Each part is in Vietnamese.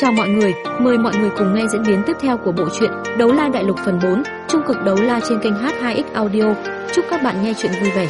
Chào mọi người, mời mọi người cùng nghe diễn biến tiếp theo của bộ truyện Đấu La Đại Lục phần 4, trung cực đấu la trên kênh H2X Audio. Chúc các bạn nghe truyện vui vẻ.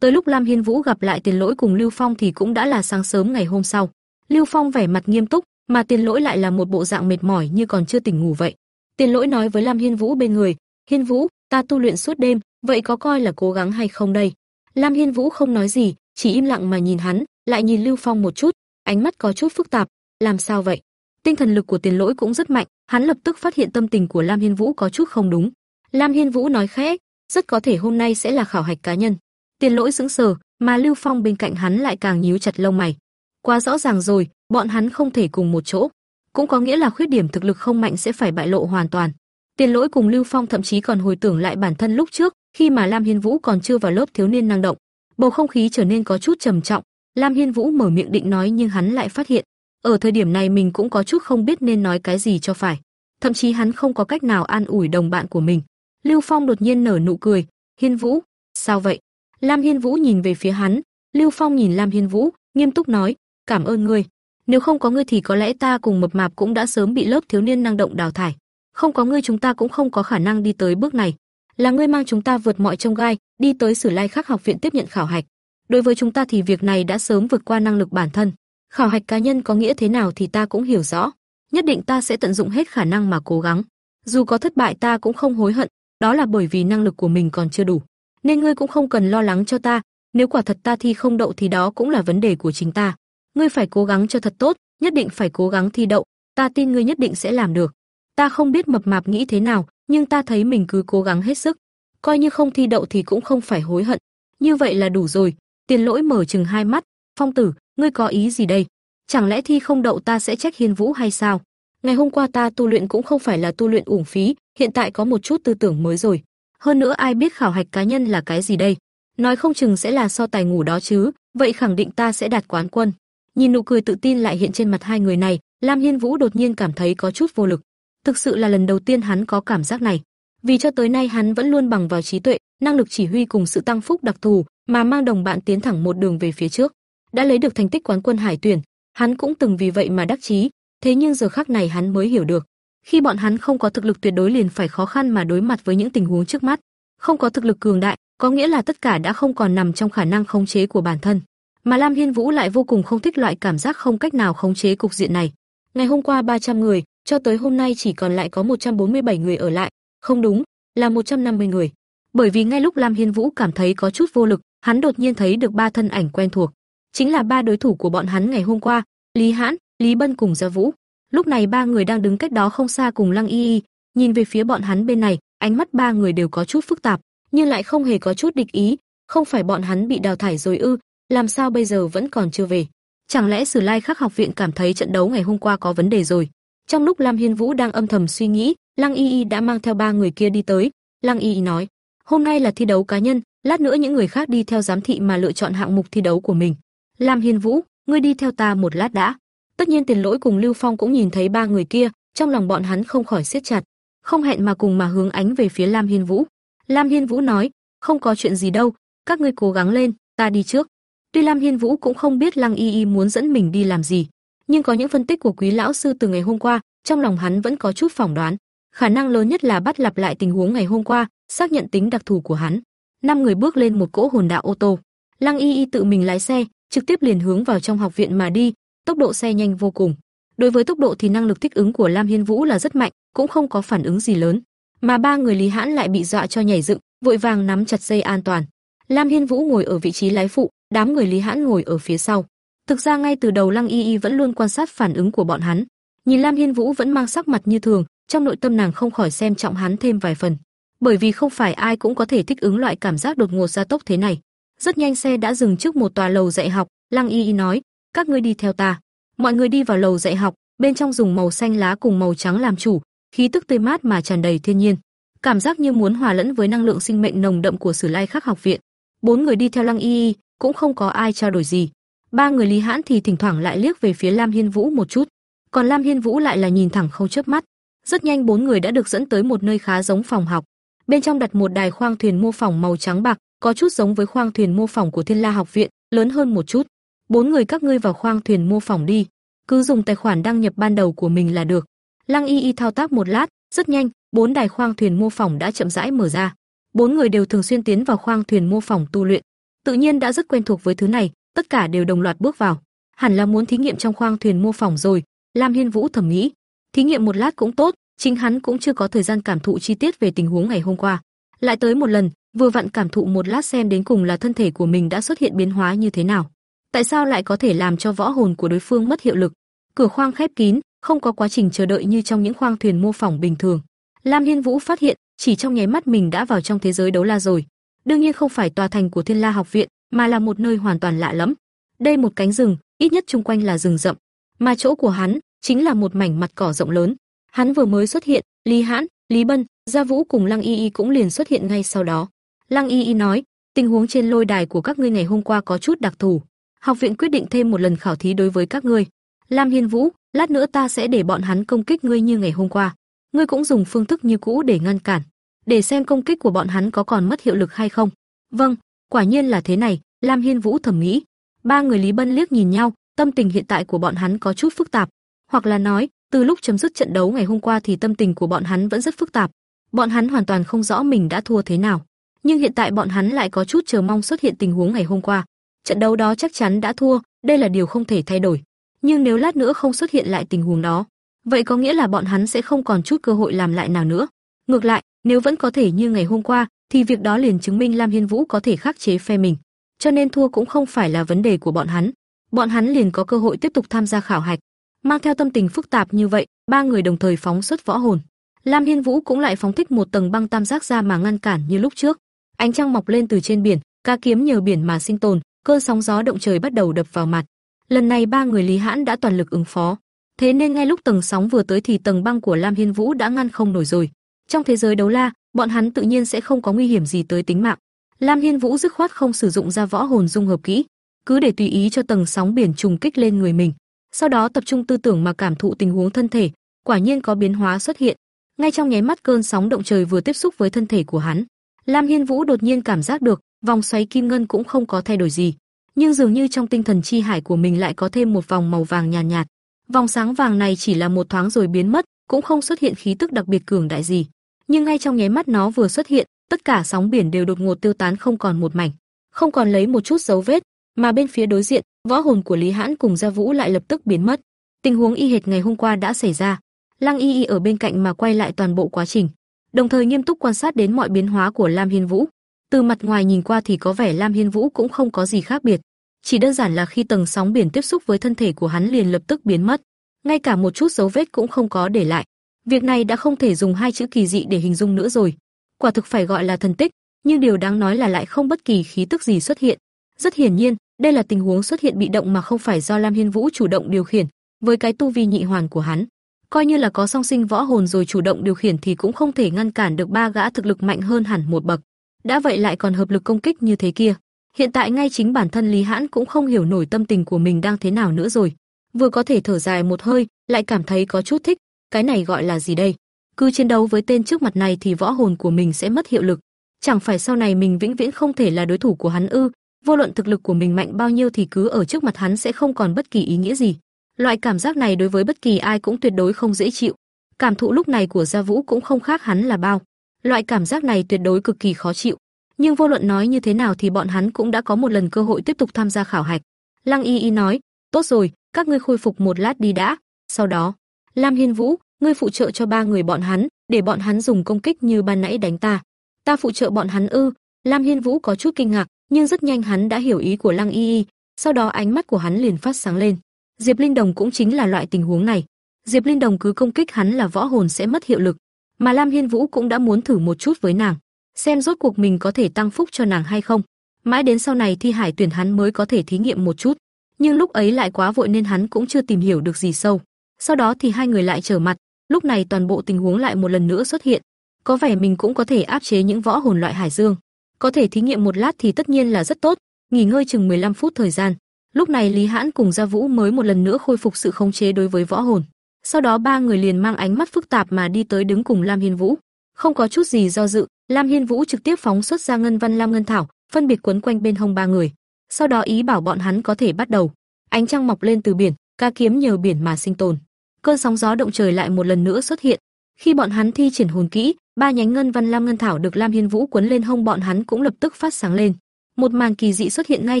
Tới lúc Lam Hiên Vũ gặp lại Tiền Lỗi cùng Lưu Phong thì cũng đã là sáng sớm ngày hôm sau. Lưu Phong vẻ mặt nghiêm túc, mà Tiền Lỗi lại là một bộ dạng mệt mỏi như còn chưa tỉnh ngủ vậy. Tiền Lỗi nói với Lam Hiên Vũ bên người, "Hiên Vũ, ta tu luyện suốt đêm, vậy có coi là cố gắng hay không đây?" Lam Hiên Vũ không nói gì, chỉ im lặng mà nhìn hắn, lại nhìn Lưu Phong một chút, ánh mắt có chút phức tạp, làm sao vậy? Tinh thần lực của Tiền Lỗi cũng rất mạnh, hắn lập tức phát hiện tâm tình của Lam Hiên Vũ có chút không đúng. Lam Hiên Vũ nói khẽ, rất có thể hôm nay sẽ là khảo hạch cá nhân. Tiền Lỗi sững sờ, mà Lưu Phong bên cạnh hắn lại càng nhíu chặt lông mày. Quá rõ ràng rồi, bọn hắn không thể cùng một chỗ, cũng có nghĩa là khuyết điểm thực lực không mạnh sẽ phải bại lộ hoàn toàn. Tiền Lỗi cùng Lưu Phong thậm chí còn hồi tưởng lại bản thân lúc trước, khi mà Lam Hiên Vũ còn chưa vào lớp thiếu niên năng động, bầu không khí trở nên có chút trầm trọng, Lam Hiên Vũ mở miệng định nói nhưng hắn lại phát hiện, ở thời điểm này mình cũng có chút không biết nên nói cái gì cho phải. Thậm chí hắn không có cách nào an ủi đồng bạn của mình. Lưu Phong đột nhiên nở nụ cười, "Hiên Vũ, sao vậy?" Lam Hiên Vũ nhìn về phía hắn, Lưu Phong nhìn Lam Hiên Vũ, nghiêm túc nói, "Cảm ơn ngươi, nếu không có ngươi thì có lẽ ta cùng Mập Mạp cũng đã sớm bị lớp thiếu niên năng động đào thải. Không có ngươi chúng ta cũng không có khả năng đi tới bước này. Là ngươi mang chúng ta vượt mọi trông gai, đi tới Sử Lai Khắc học viện tiếp nhận khảo hạch. Đối với chúng ta thì việc này đã sớm vượt qua năng lực bản thân. Khảo hạch cá nhân có nghĩa thế nào thì ta cũng hiểu rõ, nhất định ta sẽ tận dụng hết khả năng mà cố gắng. Dù có thất bại ta cũng không hối hận, đó là bởi vì năng lực của mình còn chưa đủ. Nên ngươi cũng không cần lo lắng cho ta, nếu quả thật ta thi không đậu thì đó cũng là vấn đề của chính ta. Ngươi phải cố gắng cho thật tốt, nhất định phải cố gắng thi đậu, ta tin ngươi nhất định sẽ làm được. Ta không biết mập mạp nghĩ thế nào, nhưng ta thấy mình cứ cố gắng hết sức. Coi như không thi đậu thì cũng không phải hối hận. Như vậy là đủ rồi, Tiền Lỗi mở chừng hai mắt, "Phong tử, ngươi có ý gì đây? Chẳng lẽ thi không đậu ta sẽ trách Hiên Vũ hay sao? Ngày hôm qua ta tu luyện cũng không phải là tu luyện uổng phí, hiện tại có một chút tư tưởng mới rồi. Hơn nữa ai biết khảo hạch cá nhân là cái gì đây? Nói không chừng sẽ là so tài ngủ đó chứ, vậy khẳng định ta sẽ đạt quán quân." Nhìn nụ cười tự tin lại hiện trên mặt hai người này, Lam Hiên Vũ đột nhiên cảm thấy có chút vô lực. Thực sự là lần đầu tiên hắn có cảm giác này. Vì cho tới nay hắn vẫn luôn bằng vào trí tuệ, năng lực chỉ huy cùng sự tăng phúc đặc thù, mà mang đồng bạn tiến thẳng một đường về phía trước. Đã lấy được thành tích quán quân hải tuyển, hắn cũng từng vì vậy mà đắc chí, thế nhưng giờ khắc này hắn mới hiểu được, khi bọn hắn không có thực lực tuyệt đối liền phải khó khăn mà đối mặt với những tình huống trước mắt, không có thực lực cường đại, có nghĩa là tất cả đã không còn nằm trong khả năng khống chế của bản thân. Mà Lam Hiên Vũ lại vô cùng không thích loại cảm giác không cách nào khống chế cục diện này. Ngày hôm qua 300 người, cho tới hôm nay chỉ còn lại có 147 người ở lại, không đúng, là 150 người. Bởi vì ngay lúc Lam Hiên Vũ cảm thấy có chút vô lực, hắn đột nhiên thấy được ba thân ảnh quen thuộc, chính là ba đối thủ của bọn hắn ngày hôm qua, Lý Hãn, Lý Bân cùng Gia Vũ. Lúc này ba người đang đứng cách đó không xa cùng Lăng Y Y, nhìn về phía bọn hắn bên này, ánh mắt ba người đều có chút phức tạp, nhưng lại không hề có chút địch ý, không phải bọn hắn bị đào thải rồi ư? Làm sao bây giờ vẫn còn chưa về? Chẳng lẽ Sử Lai Khắc học viện cảm thấy trận đấu ngày hôm qua có vấn đề rồi? Trong lúc Lam Hiên Vũ đang âm thầm suy nghĩ, Lăng Y Y đã mang theo ba người kia đi tới. Lăng Y Y nói: "Hôm nay là thi đấu cá nhân, lát nữa những người khác đi theo giám thị mà lựa chọn hạng mục thi đấu của mình. Lam Hiên Vũ, ngươi đi theo ta một lát đã." Tất nhiên Tiền Lỗi cùng Lưu Phong cũng nhìn thấy ba người kia, trong lòng bọn hắn không khỏi siết chặt, không hẹn mà cùng mà hướng ánh về phía Lam Hiên Vũ. Lam Hiên Vũ nói: "Không có chuyện gì đâu, các ngươi cố gắng lên, ta đi trước." Tuy Lam Hiên Vũ cũng không biết Lăng Y Y muốn dẫn mình đi làm gì, nhưng có những phân tích của quý lão sư từ ngày hôm qua, trong lòng hắn vẫn có chút phỏng đoán, khả năng lớn nhất là bắt lặp lại tình huống ngày hôm qua, xác nhận tính đặc thù của hắn. Năm người bước lên một cỗ hồn đạo ô tô, Lăng Y Y tự mình lái xe, trực tiếp liền hướng vào trong học viện mà đi, tốc độ xe nhanh vô cùng. Đối với tốc độ thì năng lực thích ứng của Lam Hiên Vũ là rất mạnh, cũng không có phản ứng gì lớn, mà ba người Lý Hãn lại bị dọa cho nhảy dựng, vội vàng nắm chặt dây an toàn. Lam Hiên Vũ ngồi ở vị trí lái phụ, đám người Lý Hãn ngồi ở phía sau. Thực ra ngay từ đầu Lăng Y Y vẫn luôn quan sát phản ứng của bọn hắn. Nhìn Lam Hiên Vũ vẫn mang sắc mặt như thường, trong nội tâm nàng không khỏi xem trọng hắn thêm vài phần. Bởi vì không phải ai cũng có thể thích ứng loại cảm giác đột ngột gia tốc thế này. Rất nhanh xe đã dừng trước một tòa lầu dạy học, Lăng Y Y nói: "Các ngươi đi theo ta." Mọi người đi vào lầu dạy học, bên trong dùng màu xanh lá cùng màu trắng làm chủ, khí tức tươi mát mà tràn đầy thiên nhiên. Cảm giác như muốn hòa lẫn với năng lượng sinh mệnh nồng đậm của Sử Lai Khắc học viện. Bốn người đi theo Lăng Y Y, cũng không có ai trao đổi gì. Ba người Lý Hãn thì thỉnh thoảng lại liếc về phía Lam Hiên Vũ một chút, còn Lam Hiên Vũ lại là nhìn thẳng không chớp mắt. Rất nhanh bốn người đã được dẫn tới một nơi khá giống phòng học. Bên trong đặt một đài khoang thuyền mô phỏng màu trắng bạc, có chút giống với khoang thuyền mô phỏng của Thiên La học viện, lớn hơn một chút. Bốn người các ngươi vào khoang thuyền mô phỏng đi. cứ dùng tài khoản đăng nhập ban đầu của mình là được. Lăng Y Y thao tác một lát, rất nhanh, bốn đài khoang thuyền mô phỏng đã chậm rãi mở ra. Bốn người đều thường xuyên tiến vào khoang thuyền mô phỏng tu luyện, tự nhiên đã rất quen thuộc với thứ này, tất cả đều đồng loạt bước vào. Hẳn là muốn thí nghiệm trong khoang thuyền mô phỏng rồi, Lam Hiên Vũ thầm nghĩ. Thí nghiệm một lát cũng tốt, chính hắn cũng chưa có thời gian cảm thụ chi tiết về tình huống ngày hôm qua. Lại tới một lần, vừa vặn cảm thụ một lát xem đến cùng là thân thể của mình đã xuất hiện biến hóa như thế nào. Tại sao lại có thể làm cho võ hồn của đối phương mất hiệu lực? Cửa khoang khép kín, không có quá trình chờ đợi như trong những khoang thuyền mô phỏng bình thường. Lam Hiên Vũ phát hiện, chỉ trong nháy mắt mình đã vào trong thế giới đấu la rồi. Đương nhiên không phải tòa thành của Thiên La học viện, mà là một nơi hoàn toàn lạ lẫm. Đây một cánh rừng, ít nhất chung quanh là rừng rậm, mà chỗ của hắn chính là một mảnh mặt cỏ rộng lớn. Hắn vừa mới xuất hiện, Lý Hãn, Lý Bân, Gia Vũ cùng Lăng Y Y cũng liền xuất hiện ngay sau đó. Lăng Y Y nói, tình huống trên lôi đài của các ngươi ngày hôm qua có chút đặc thù, học viện quyết định thêm một lần khảo thí đối với các ngươi. Lam Hiên Vũ, lát nữa ta sẽ để bọn hắn công kích ngươi như ngày hôm qua. Ngươi cũng dùng phương thức như cũ để ngăn cản, để xem công kích của bọn hắn có còn mất hiệu lực hay không. Vâng, quả nhiên là thế này, Lam Hiên Vũ thầm nghĩ. Ba người Lý Bân liếc nhìn nhau, tâm tình hiện tại của bọn hắn có chút phức tạp, hoặc là nói, từ lúc chấm dứt trận đấu ngày hôm qua thì tâm tình của bọn hắn vẫn rất phức tạp. Bọn hắn hoàn toàn không rõ mình đã thua thế nào, nhưng hiện tại bọn hắn lại có chút chờ mong xuất hiện tình huống ngày hôm qua. Trận đấu đó chắc chắn đã thua, đây là điều không thể thay đổi. Nhưng nếu lát nữa không xuất hiện lại tình huống đó, vậy có nghĩa là bọn hắn sẽ không còn chút cơ hội làm lại nào nữa. Ngược lại, nếu vẫn có thể như ngày hôm qua, thì việc đó liền chứng minh Lam Hiên Vũ có thể khắc chế phe mình. Cho nên thua cũng không phải là vấn đề của bọn hắn. Bọn hắn liền có cơ hội tiếp tục tham gia khảo hạch. Mang theo tâm tình phức tạp như vậy, ba người đồng thời phóng xuất võ hồn. Lam Hiên Vũ cũng lại phóng thích một tầng băng tam giác ra mà ngăn cản như lúc trước. Ánh trăng mọc lên từ trên biển, ca kiếm nhờ biển mà sinh tồn, cơn sóng gió động trời bắt đầu đập vào mặt. Lần này ba người Lý Hãn đã toàn lực ứng phó, thế nên ngay lúc tầng sóng vừa tới thì tầng băng của Lam Hiên Vũ đã ngăn không nổi rồi. Trong thế giới đấu la, bọn hắn tự nhiên sẽ không có nguy hiểm gì tới tính mạng. Lam Hiên Vũ dứt khoát không sử dụng ra võ hồn dung hợp kỹ, cứ để tùy ý cho tầng sóng biển trùng kích lên người mình. Sau đó tập trung tư tưởng mà cảm thụ tình huống thân thể, quả nhiên có biến hóa xuất hiện. Ngay trong nháy mắt cơn sóng động trời vừa tiếp xúc với thân thể của hắn, Lam Hiên Vũ đột nhiên cảm giác được, vòng xoáy kim ngân cũng không có thay đổi gì, nhưng dường như trong tinh thần chi hải của mình lại có thêm một vòng màu vàng nhàn nhạt, nhạt. Vòng sáng vàng này chỉ là một thoáng rồi biến mất, cũng không xuất hiện khí tức đặc biệt cường đại gì. Nhưng ngay trong nháy mắt nó vừa xuất hiện, tất cả sóng biển đều đột ngột tiêu tán không còn một mảnh, không còn lấy một chút dấu vết, mà bên phía đối diện, võ hồn của Lý Hãn cùng Gia Vũ lại lập tức biến mất. Tình huống y hệt ngày hôm qua đã xảy ra. Lăng Y Y ở bên cạnh mà quay lại toàn bộ quá trình, đồng thời nghiêm túc quan sát đến mọi biến hóa của Lam Hiên Vũ. Từ mặt ngoài nhìn qua thì có vẻ Lam Hiên Vũ cũng không có gì khác biệt, chỉ đơn giản là khi tầng sóng biển tiếp xúc với thân thể của hắn liền lập tức biến mất, ngay cả một chút dấu vết cũng không có để lại. Việc này đã không thể dùng hai chữ kỳ dị để hình dung nữa rồi. Quả thực phải gọi là thần tích, nhưng điều đáng nói là lại không bất kỳ khí tức gì xuất hiện. Rất hiển nhiên, đây là tình huống xuất hiện bị động mà không phải do Lam Hiên Vũ chủ động điều khiển, với cái tu vi nhị hoàn của hắn, coi như là có song sinh võ hồn rồi chủ động điều khiển thì cũng không thể ngăn cản được ba gã thực lực mạnh hơn hẳn một bậc. Đã vậy lại còn hợp lực công kích như thế kia. Hiện tại ngay chính bản thân Lý Hãn cũng không hiểu nổi tâm tình của mình đang thế nào nữa rồi. Vừa có thể thở dài một hơi, lại cảm thấy có chút thích, cái này gọi là gì đây? Cứ chiến đấu với tên trước mặt này thì võ hồn của mình sẽ mất hiệu lực. Chẳng phải sau này mình vĩnh viễn không thể là đối thủ của hắn ư? Vô luận thực lực của mình mạnh bao nhiêu thì cứ ở trước mặt hắn sẽ không còn bất kỳ ý nghĩa gì. Loại cảm giác này đối với bất kỳ ai cũng tuyệt đối không dễ chịu. Cảm thụ lúc này của Gia Vũ cũng không khác hắn là bao. Loại cảm giác này tuyệt đối cực kỳ khó chịu. Nhưng vô luận nói như thế nào thì bọn hắn cũng đã có một lần cơ hội tiếp tục tham gia khảo hạch. Lăng Y Y nói, "Tốt rồi, các ngươi khôi phục một lát đi đã." Sau đó, Lam Hiên Vũ, ngươi phụ trợ cho ba người bọn hắn, để bọn hắn dùng công kích như ban nãy đánh ta. Ta phụ trợ bọn hắn ư? Lam Hiên Vũ có chút kinh ngạc, nhưng rất nhanh hắn đã hiểu ý của Lăng Y Y, sau đó ánh mắt của hắn liền phát sáng lên. Diệp Linh Đồng cũng chính là loại tình huống này. Diệp Linh Đồng cứ công kích hắn là võ hồn sẽ mất hiệu lực, mà Lam Hiên Vũ cũng đã muốn thử một chút với nàng, xem rốt cuộc mình có thể tăng phúc cho nàng hay không. Mãi đến sau này thi hải tuyển hắn mới có thể thí nghiệm một chút, nhưng lúc ấy lại quá vội nên hắn cũng chưa tìm hiểu được gì sâu. Sau đó thì hai người lại trở mặt, lúc này toàn bộ tình huống lại một lần nữa xuất hiện. Có vẻ mình cũng có thể áp chế những võ hồn loại hải dương, có thể thí nghiệm một lát thì tất nhiên là rất tốt, nghỉ ngơi chừng 15 phút thời gian. Lúc này Lý Hãn cùng Gia Vũ mới một lần nữa khôi phục sự khống chế đối với võ hồn. Sau đó ba người liền mang ánh mắt phức tạp mà đi tới đứng cùng Lam Hiên Vũ. Không có chút gì do dự, Lam Hiên Vũ trực tiếp phóng xuất ra ngân văn lam ngân thảo, phân biệt quấn quanh bên hông ba người. Sau đó ý bảo bọn hắn có thể bắt đầu. Ánh trăng mọc lên từ biển, ca kiếm nhờ biển mà sinh tồn. Cơn sóng gió động trời lại một lần nữa xuất hiện. Khi bọn hắn thi triển hồn kỹ, ba nhánh ngân văn lam ngân thảo được Lam Hiên Vũ quấn lên hông bọn hắn cũng lập tức phát sáng lên. Một màn kỳ dị xuất hiện ngay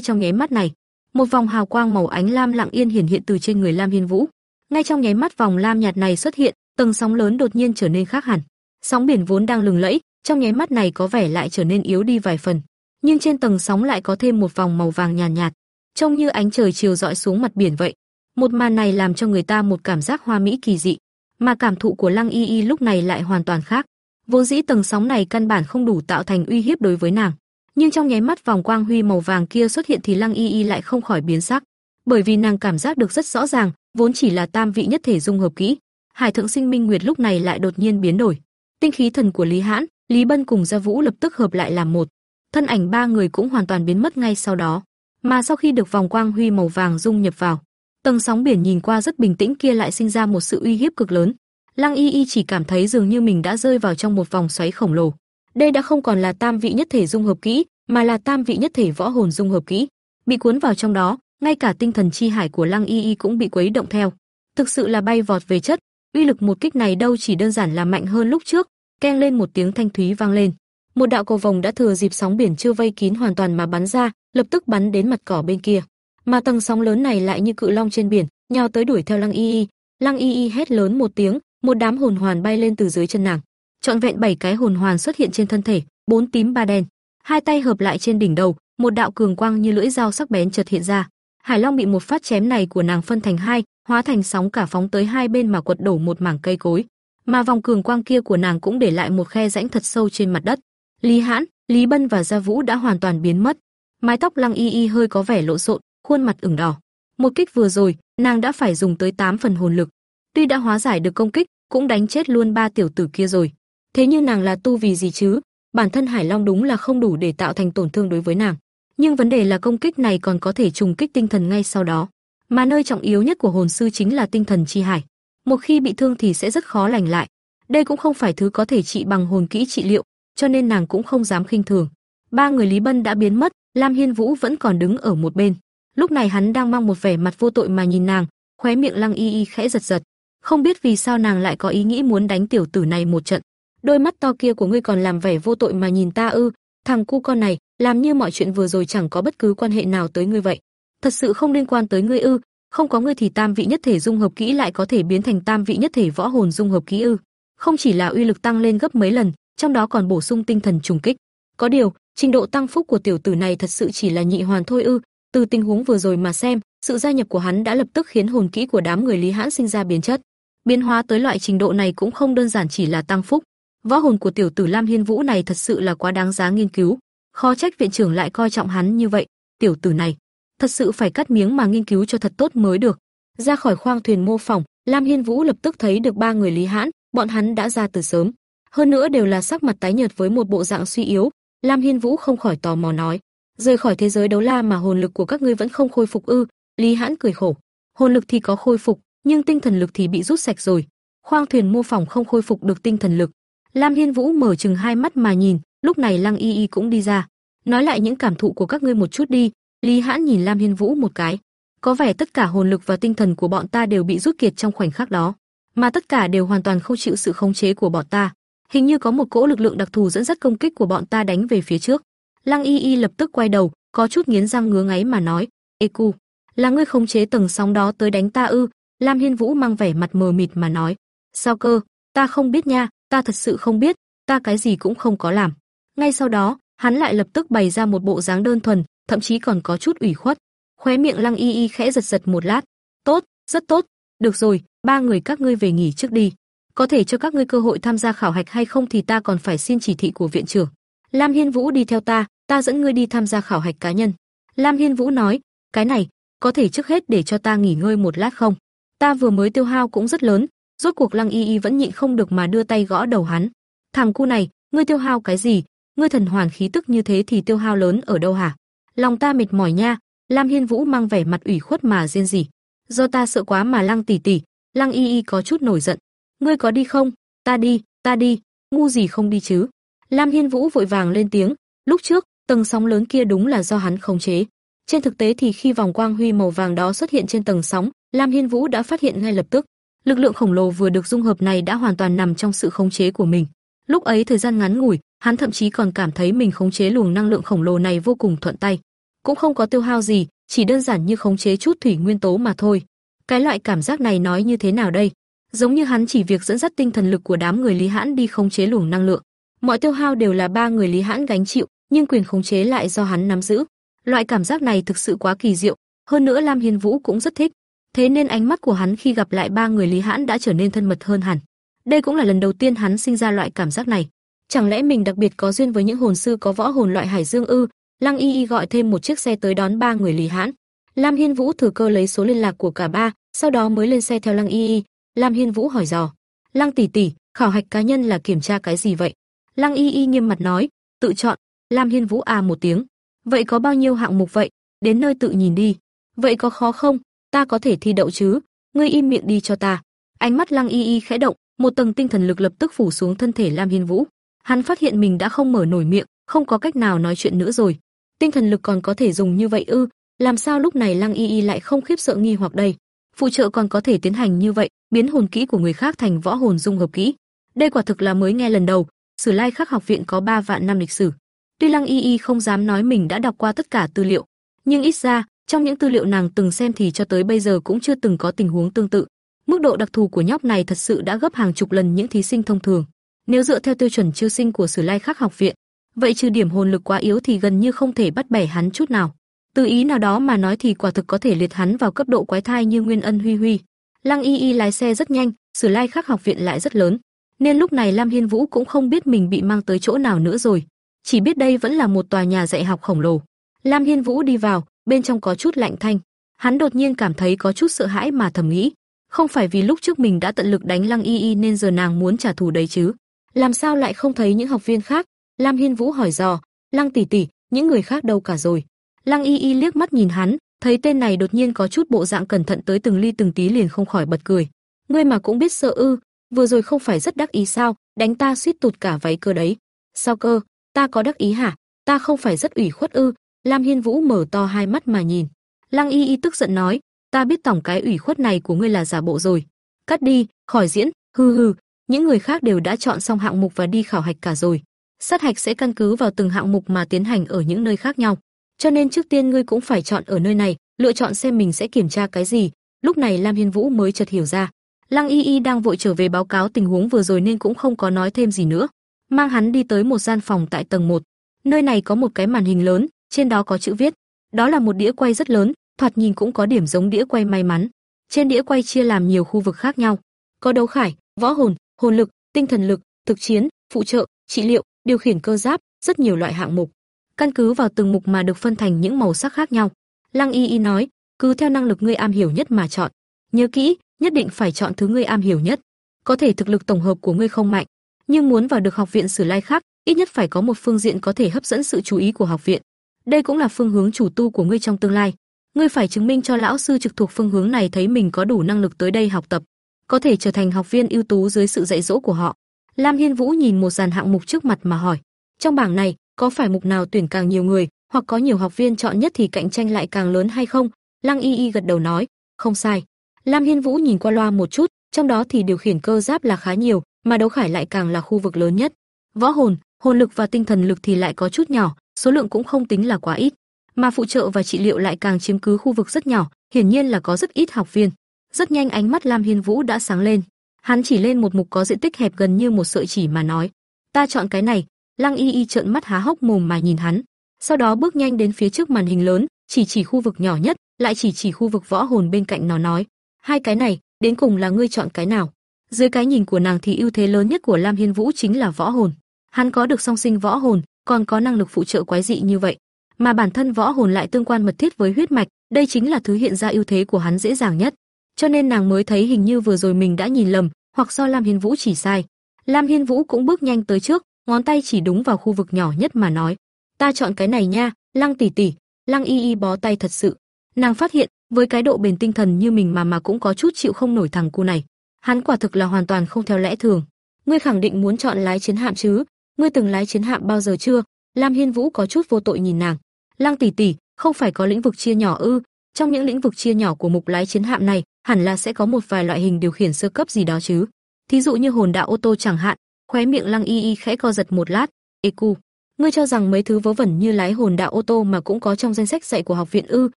trong nháy mắt này. Một vòng hào quang màu ánh lam lặng yên hiển hiện từ trên người Lam Hiên Vũ. Ngay trong nháy mắt vòng lam nhạt này xuất hiện, tầng sóng lớn đột nhiên trở nên khác hẳn. Sóng biển vốn đang lừng lẫy, trong nháy mắt này có vẻ lại trở nên yếu đi vài phần, nhưng trên tầng sóng lại có thêm một vòng màu vàng nhàn nhạt, nhạt, trông như ánh trời chiều rọi xuống mặt biển vậy. Một màn này làm cho người ta một cảm giác hoa mỹ kỳ dị, mà cảm thụ của Lăng Y Y lúc này lại hoàn toàn khác. Vốn dĩ tầng sóng này căn bản không đủ tạo thành uy hiếp đối với nàng, nhưng trong nháy mắt vòng quang huy màu vàng kia xuất hiện thì Lăng Y Y lại không khỏi biến sắc, bởi vì nàng cảm giác được rất rõ ràng, vốn chỉ là tam vị nhất thể dung hợp kỹ, Hải Thượng Sinh Minh Nguyệt lúc này lại đột nhiên biến đổi. Tinh khí thần của Lý Hãn, Lý Bân cùng Gia Vũ lập tức hợp lại làm một. Thân ảnh ba người cũng hoàn toàn biến mất ngay sau đó. Mà sau khi được vòng quang huy màu vàng dung nhập vào, tầng sóng biển nhìn qua rất bình tĩnh kia lại sinh ra một sự uy hiếp cực lớn. Lăng Y Y chỉ cảm thấy dường như mình đã rơi vào trong một vòng xoáy khổng lồ. Đây đã không còn là tam vị nhất thể dung hợp kỹ, mà là tam vị nhất thể võ hồn dung hợp kỹ. Bị cuốn vào trong đó, ngay cả tinh thần chi hải của Lăng Y Y cũng bị quấy động theo. Thực sự là bay vọt về chất, uy lực một kích này đâu chỉ đơn giản là mạnh hơn lúc trước, keng lên một tiếng thanh thúy vang lên. Một đạo cầu vòng đã thừa dịp sóng biển chưa vây kín hoàn toàn mà bắn ra, lập tức bắn đến mặt cỏ bên kia. Mà tầng sóng lớn này lại như cự long trên biển, nhào tới đuổi theo Lăng Y Y. Lăng Y Y hét lớn một tiếng, một đám hồn hoàn bay lên từ dưới chân nàng. Trọn vẹn bảy cái hồn hoàn xuất hiện trên thân thể, bốn tím ba đen. Hai tay hợp lại trên đỉnh đầu, một đạo cường quang như lưỡi dao sắc bén chợt hiện ra. Hải Long bị một phát chém này của nàng phân thành hai, hóa thành sóng cả phóng tới hai bên mà quật đổ một mảng cây cối. Mà vòng cường quang kia của nàng cũng để lại một khe rãnh thật sâu trên mặt đất. Lý Hãn, Lý Bân và Gia Vũ đã hoàn toàn biến mất. Mái tóc Lăng Y Y hơi có vẻ lộn xộn, khuôn mặt ửng đỏ. Một kích vừa rồi, nàng đã phải dùng tới 8 phần hồn lực. Tuy đã hóa giải được công kích, cũng đánh chết luôn ba tiểu tử kia rồi. Thế nhưng nàng là tu vì gì chứ? Bản thân Hải Long đúng là không đủ để tạo thành tổn thương đối với nàng. Nhưng vấn đề là công kích này còn có thể trùng kích tinh thần ngay sau đó mà nơi trọng yếu nhất của hồn sư chính là tinh thần chi hải. Một khi bị thương thì sẽ rất khó lành lại. Đây cũng không phải thứ có thể trị bằng hồn kỹ trị liệu, cho nên nàng cũng không dám khinh thường. Ba người Lý Bân đã biến mất, Lam Hiên Vũ vẫn còn đứng ở một bên. Lúc này hắn đang mang một vẻ mặt vô tội mà nhìn nàng, khóe miệng Lăng Y Y khẽ giật giật. Không biết vì sao nàng lại có ý nghĩ muốn đánh tiểu tử này một trận. Đôi mắt to kia của ngươi còn làm vẻ vô tội mà nhìn ta ư? Thằng cu con này, làm như mọi chuyện vừa rồi chẳng có bất cứ quan hệ nào tới ngươi vậy thật sự không liên quan tới ngươi ư? Không có ngươi thì tam vị nhất thể dung hợp kỹ lại có thể biến thành tam vị nhất thể võ hồn dung hợp kỹ ư? Không chỉ là uy lực tăng lên gấp mấy lần, trong đó còn bổ sung tinh thần trùng kích. Có điều, trình độ tăng phúc của tiểu tử này thật sự chỉ là nhị hoàn thôi ư? Từ tình huống vừa rồi mà xem, sự gia nhập của hắn đã lập tức khiến hồn kỹ của đám người Lý Hãn sinh ra biến chất. Biến hóa tới loại trình độ này cũng không đơn giản chỉ là tăng phúc. Võ hồn của tiểu tử Lam Hiên Vũ này thật sự là quá đáng giá nghiên cứu. Khó trách viện trưởng lại coi trọng hắn như vậy. Tiểu tử này, thật sự phải cắt miếng mà nghiên cứu cho thật tốt mới được. Ra khỏi khoang thuyền mô phỏng, Lam Hiên Vũ lập tức thấy được ba người Lý Hãn, bọn hắn đã ra từ sớm. Hơn nữa đều là sắc mặt tái nhợt với một bộ dạng suy yếu, Lam Hiên Vũ không khỏi tò mò nói: "Rời khỏi thế giới đấu la mà hồn lực của các ngươi vẫn không khôi phục ư?" Lý Hãn cười khổ: "Hồn lực thì có khôi phục, nhưng tinh thần lực thì bị rút sạch rồi. Khoang thuyền mô phỏng không khôi phục được tinh thần lực." Lam Hiên Vũ mở chừng hai mắt mà nhìn, lúc này Lăng Y Y cũng đi ra. "Nói lại những cảm thụ của các ngươi một chút đi, Lý Hãn nhìn Lam Hiên Vũ một cái, có vẻ tất cả hồn lực và tinh thần của bọn ta đều bị rút kiệt trong khoảnh khắc đó, mà tất cả đều hoàn toàn không chịu sự khống chế của bọn ta. Hình như có một cỗ lực lượng đặc thù dẫn dắt công kích của bọn ta đánh về phía trước. Lăng Y Y lập tức quay đầu, có chút nghiến răng ngứa ngáy mà nói: "Eku, cu, là ngươi khống chế tầng sóng đó tới đánh ta ư?" Lam Hiên Vũ mang vẻ mặt mờ mịt mà nói: "Sao cơ? Ta không biết nha, ta thật sự không biết, ta cái gì cũng không có làm." Ngay sau đó, hắn lại lập tức bày ra một bộ dáng đơn thuần, thậm chí còn có chút ủy khuất. Khóe miệng Lăng Y Y khẽ giật giật một lát. "Tốt, rất tốt, được rồi, ba người các ngươi về nghỉ trước đi. Có thể cho các ngươi cơ hội tham gia khảo hạch hay không thì ta còn phải xin chỉ thị của viện trưởng. Lam Hiên Vũ đi theo ta, ta dẫn ngươi đi tham gia khảo hạch cá nhân." Lam Hiên Vũ nói, "Cái này, có thể trước hết để cho ta nghỉ ngơi một lát không? Ta vừa mới tiêu hao cũng rất lớn." Rốt cuộc Lăng Y Y vẫn nhịn không được mà đưa tay gõ đầu hắn. "Thằng cu này, ngươi tiêu hao cái gì? Ngươi thần hoàn khí tức như thế thì tiêu hao lớn ở đâu hả?" lòng ta mệt mỏi nha." Lam Hiên Vũ mang vẻ mặt ủy khuất mà rên rỉ. "Do ta sợ quá mà Lăng tỷ tỷ." Lăng Y Y có chút nổi giận. "Ngươi có đi không? Ta đi, ta đi, ngu gì không đi chứ?" Lam Hiên Vũ vội vàng lên tiếng, lúc trước, tầng sóng lớn kia đúng là do hắn khống chế. Trên thực tế thì khi vòng quang huy màu vàng đó xuất hiện trên tầng sóng, Lam Hiên Vũ đã phát hiện ngay lập tức, lực lượng khổng lồ vừa được dung hợp này đã hoàn toàn nằm trong sự khống chế của mình. Lúc ấy thời gian ngắn ngủi, hắn thậm chí còn cảm thấy mình khống chế luồng năng lượng khổng lồ này vô cùng thuận tay, cũng không có tiêu hao gì, chỉ đơn giản như khống chế chút thủy nguyên tố mà thôi. Cái loại cảm giác này nói như thế nào đây? Giống như hắn chỉ việc dẫn dắt tinh thần lực của đám người Lý Hãn đi khống chế luồng năng lượng. Mọi tiêu hao đều là ba người Lý Hãn gánh chịu, nhưng quyền khống chế lại do hắn nắm giữ. Loại cảm giác này thực sự quá kỳ diệu, hơn nữa Lam Hiên Vũ cũng rất thích. Thế nên ánh mắt của hắn khi gặp lại ba người Lý Hãn đã trở nên thân mật hơn hẳn. Đây cũng là lần đầu tiên hắn sinh ra loại cảm giác này. Chẳng lẽ mình đặc biệt có duyên với những hồn sư có võ hồn loại Hải Dương ư? Lăng Y Y gọi thêm một chiếc xe tới đón ba người Lý Hãn. Lam Hiên Vũ thử cơ lấy số liên lạc của cả ba, sau đó mới lên xe theo Lăng Y Y. Lam Hiên Vũ hỏi dò: "Lăng tỷ tỷ, khảo hạch cá nhân là kiểm tra cái gì vậy?" Lăng Y Y nghiêm mặt nói: "Tự chọn." Lam Hiên Vũ à một tiếng: "Vậy có bao nhiêu hạng mục vậy? Đến nơi tự nhìn đi." "Vậy có khó không? Ta có thể thi đậu chứ? Ngươi im miệng đi cho ta." Ánh mắt Lăng Y Y khẽ động, một tầng tinh thần lực lập tức phủ xuống thân thể Lam Hiên Vũ. Hắn phát hiện mình đã không mở nổi miệng, không có cách nào nói chuyện nữa rồi. Tinh thần lực còn có thể dùng như vậy ư? Làm sao lúc này Lăng Y Y lại không khiếp sợ nghi hoặc đây? Phụ trợ còn có thể tiến hành như vậy, biến hồn kỹ của người khác thành võ hồn dung hợp kỹ. Đây quả thực là mới nghe lần đầu. Sử Lai Khắc học viện có 3 vạn năm lịch sử. Tuy Lăng Y Y không dám nói mình đã đọc qua tất cả tư liệu, nhưng ít ra, trong những tư liệu nàng từng xem thì cho tới bây giờ cũng chưa từng có tình huống tương tự. Mức độ đặc thù của nhóc này thật sự đã gấp hàng chục lần những thí sinh thông thường. Nếu dựa theo tiêu chuẩn chiêu sinh của Sử Lai Khắc học viện, vậy trừ điểm hồn lực quá yếu thì gần như không thể bắt bẻ hắn chút nào. Từ ý nào đó mà nói thì quả thực có thể liệt hắn vào cấp độ quái thai như Nguyên Ân Huy Huy. Lăng Y Y lái xe rất nhanh, Sử Lai Khắc học viện lại rất lớn, nên lúc này Lam Hiên Vũ cũng không biết mình bị mang tới chỗ nào nữa rồi, chỉ biết đây vẫn là một tòa nhà dạy học khổng lồ. Lam Hiên Vũ đi vào, bên trong có chút lạnh thanh, hắn đột nhiên cảm thấy có chút sợ hãi mà thầm nghĩ, không phải vì lúc trước mình đã tận lực đánh Lăng Y Y nên giờ nàng muốn trả thù đấy chứ? Làm sao lại không thấy những học viên khác? Lam Hiên Vũ hỏi dò, Lăng tỷ tỷ, những người khác đâu cả rồi? Lăng Y Y liếc mắt nhìn hắn, thấy tên này đột nhiên có chút bộ dạng cẩn thận tới từng ly từng tí liền không khỏi bật cười. Ngươi mà cũng biết sợ ư? Vừa rồi không phải rất đắc ý sao, đánh ta suýt tụt cả váy cơ đấy. Sao cơ? Ta có đắc ý hả? Ta không phải rất ủy khuất ư? Lam Hiên Vũ mở to hai mắt mà nhìn. Lăng Y Y tức giận nói, ta biết tổng cái ủy khuất này của ngươi là giả bộ rồi. Cắt đi, khỏi diễn, hừ hừ, những người khác đều đã chọn xong hạng mục và đi khảo hạch cả rồi. Sát hạch sẽ căn cứ vào từng hạng mục mà tiến hành ở những nơi khác nhau. Cho nên trước tiên ngươi cũng phải chọn ở nơi này, lựa chọn xem mình sẽ kiểm tra cái gì. Lúc này Lam Hiên Vũ mới chợt hiểu ra. Lăng Y Y đang vội trở về báo cáo tình huống vừa rồi nên cũng không có nói thêm gì nữa. Mang hắn đi tới một gian phòng tại tầng 1. Nơi này có một cái màn hình lớn, trên đó có chữ viết. Đó là một đĩa quay rất lớn, thoạt nhìn cũng có điểm giống đĩa quay may mắn. Trên đĩa quay chia làm nhiều khu vực khác nhau. Có đấu khải, võ hồn, hồn lực, tinh thần lực, thực chiến, phụ trợ, trị liệu, điều khiển cơ giáp, rất nhiều loại hạng mục. Căn cứ vào từng mục mà được phân thành những màu sắc khác nhau. Lăng Y Y nói, cứ theo năng lực ngươi am hiểu nhất mà chọn. Nhớ kỹ, nhất định phải chọn thứ ngươi am hiểu nhất. Có thể thực lực tổng hợp của ngươi không mạnh, nhưng muốn vào được học viện Sử Lai khác, ít nhất phải có một phương diện có thể hấp dẫn sự chú ý của học viện. Đây cũng là phương hướng chủ tu của ngươi trong tương lai. Ngươi phải chứng minh cho lão sư trực thuộc phương hướng này thấy mình có đủ năng lực tới đây học tập, có thể trở thành học viên ưu tú dưới sự dạy dỗ của họ. Lam Hiên Vũ nhìn một dàn hạng mục trước mặt mà hỏi, trong bảng này có phải mục nào tuyển càng nhiều người, hoặc có nhiều học viên chọn nhất thì cạnh tranh lại càng lớn hay không? Lăng Y Y gật đầu nói, không sai. Lam Hiên Vũ nhìn qua loa một chút, trong đó thì điều khiển cơ giáp là khá nhiều, mà đấu khải lại càng là khu vực lớn nhất. Võ hồn, hồn lực và tinh thần lực thì lại có chút nhỏ, số lượng cũng không tính là quá ít, mà phụ trợ và trị liệu lại càng chiếm cứ khu vực rất nhỏ, hiển nhiên là có rất ít học viên. Rất nhanh ánh mắt Lam Hiên Vũ đã sáng lên, hắn chỉ lên một mục có diện tích hẹp gần như một sợi chỉ mà nói, "Ta chọn cái này." Lăng Y Y trợn mắt há hốc mồm mà nhìn hắn, sau đó bước nhanh đến phía trước màn hình lớn, chỉ chỉ khu vực nhỏ nhất, lại chỉ chỉ khu vực võ hồn bên cạnh nó nói, "Hai cái này, đến cùng là ngươi chọn cái nào?" Dưới cái nhìn của nàng thì ưu thế lớn nhất của Lam Hiên Vũ chính là võ hồn. Hắn có được song sinh võ hồn, còn có năng lực phụ trợ quái dị như vậy, mà bản thân võ hồn lại tương quan mật thiết với huyết mạch, đây chính là thứ hiện ra ưu thế của hắn dễ dàng nhất. Cho nên nàng mới thấy hình như vừa rồi mình đã nhìn lầm, hoặc do Lam Hiên Vũ chỉ sai. Lam Hiên Vũ cũng bước nhanh tới trước, ngón tay chỉ đúng vào khu vực nhỏ nhất mà nói: "Ta chọn cái này nha, Lăng tỷ tỷ." Lăng Y Y bó tay thật sự. Nàng phát hiện, với cái độ bền tinh thần như mình mà mà cũng có chút chịu không nổi thằng cu này. Hắn quả thực là hoàn toàn không theo lẽ thường. Ngươi khẳng định muốn chọn lái chiến hạm chứ? Ngươi từng lái chiến hạm bao giờ chưa? Lam Hiên Vũ có chút vô tội nhìn nàng. Lăng tỷ tỷ, không phải có lĩnh vực chia nhỏ ư? Trong những lĩnh vực chia nhỏ của mục lái chiến hạm này, hẳn là sẽ có một vài loại hình điều khiển sơ cấp gì đó chứ. Thí dụ như hồn đạo ô tô chẳng hạn. Khóe miệng Lăng Y Y khẽ co giật một lát, "Eku, ngươi cho rằng mấy thứ vớ vẩn như lái hồn đạo ô tô mà cũng có trong danh sách dạy của học viện ư?"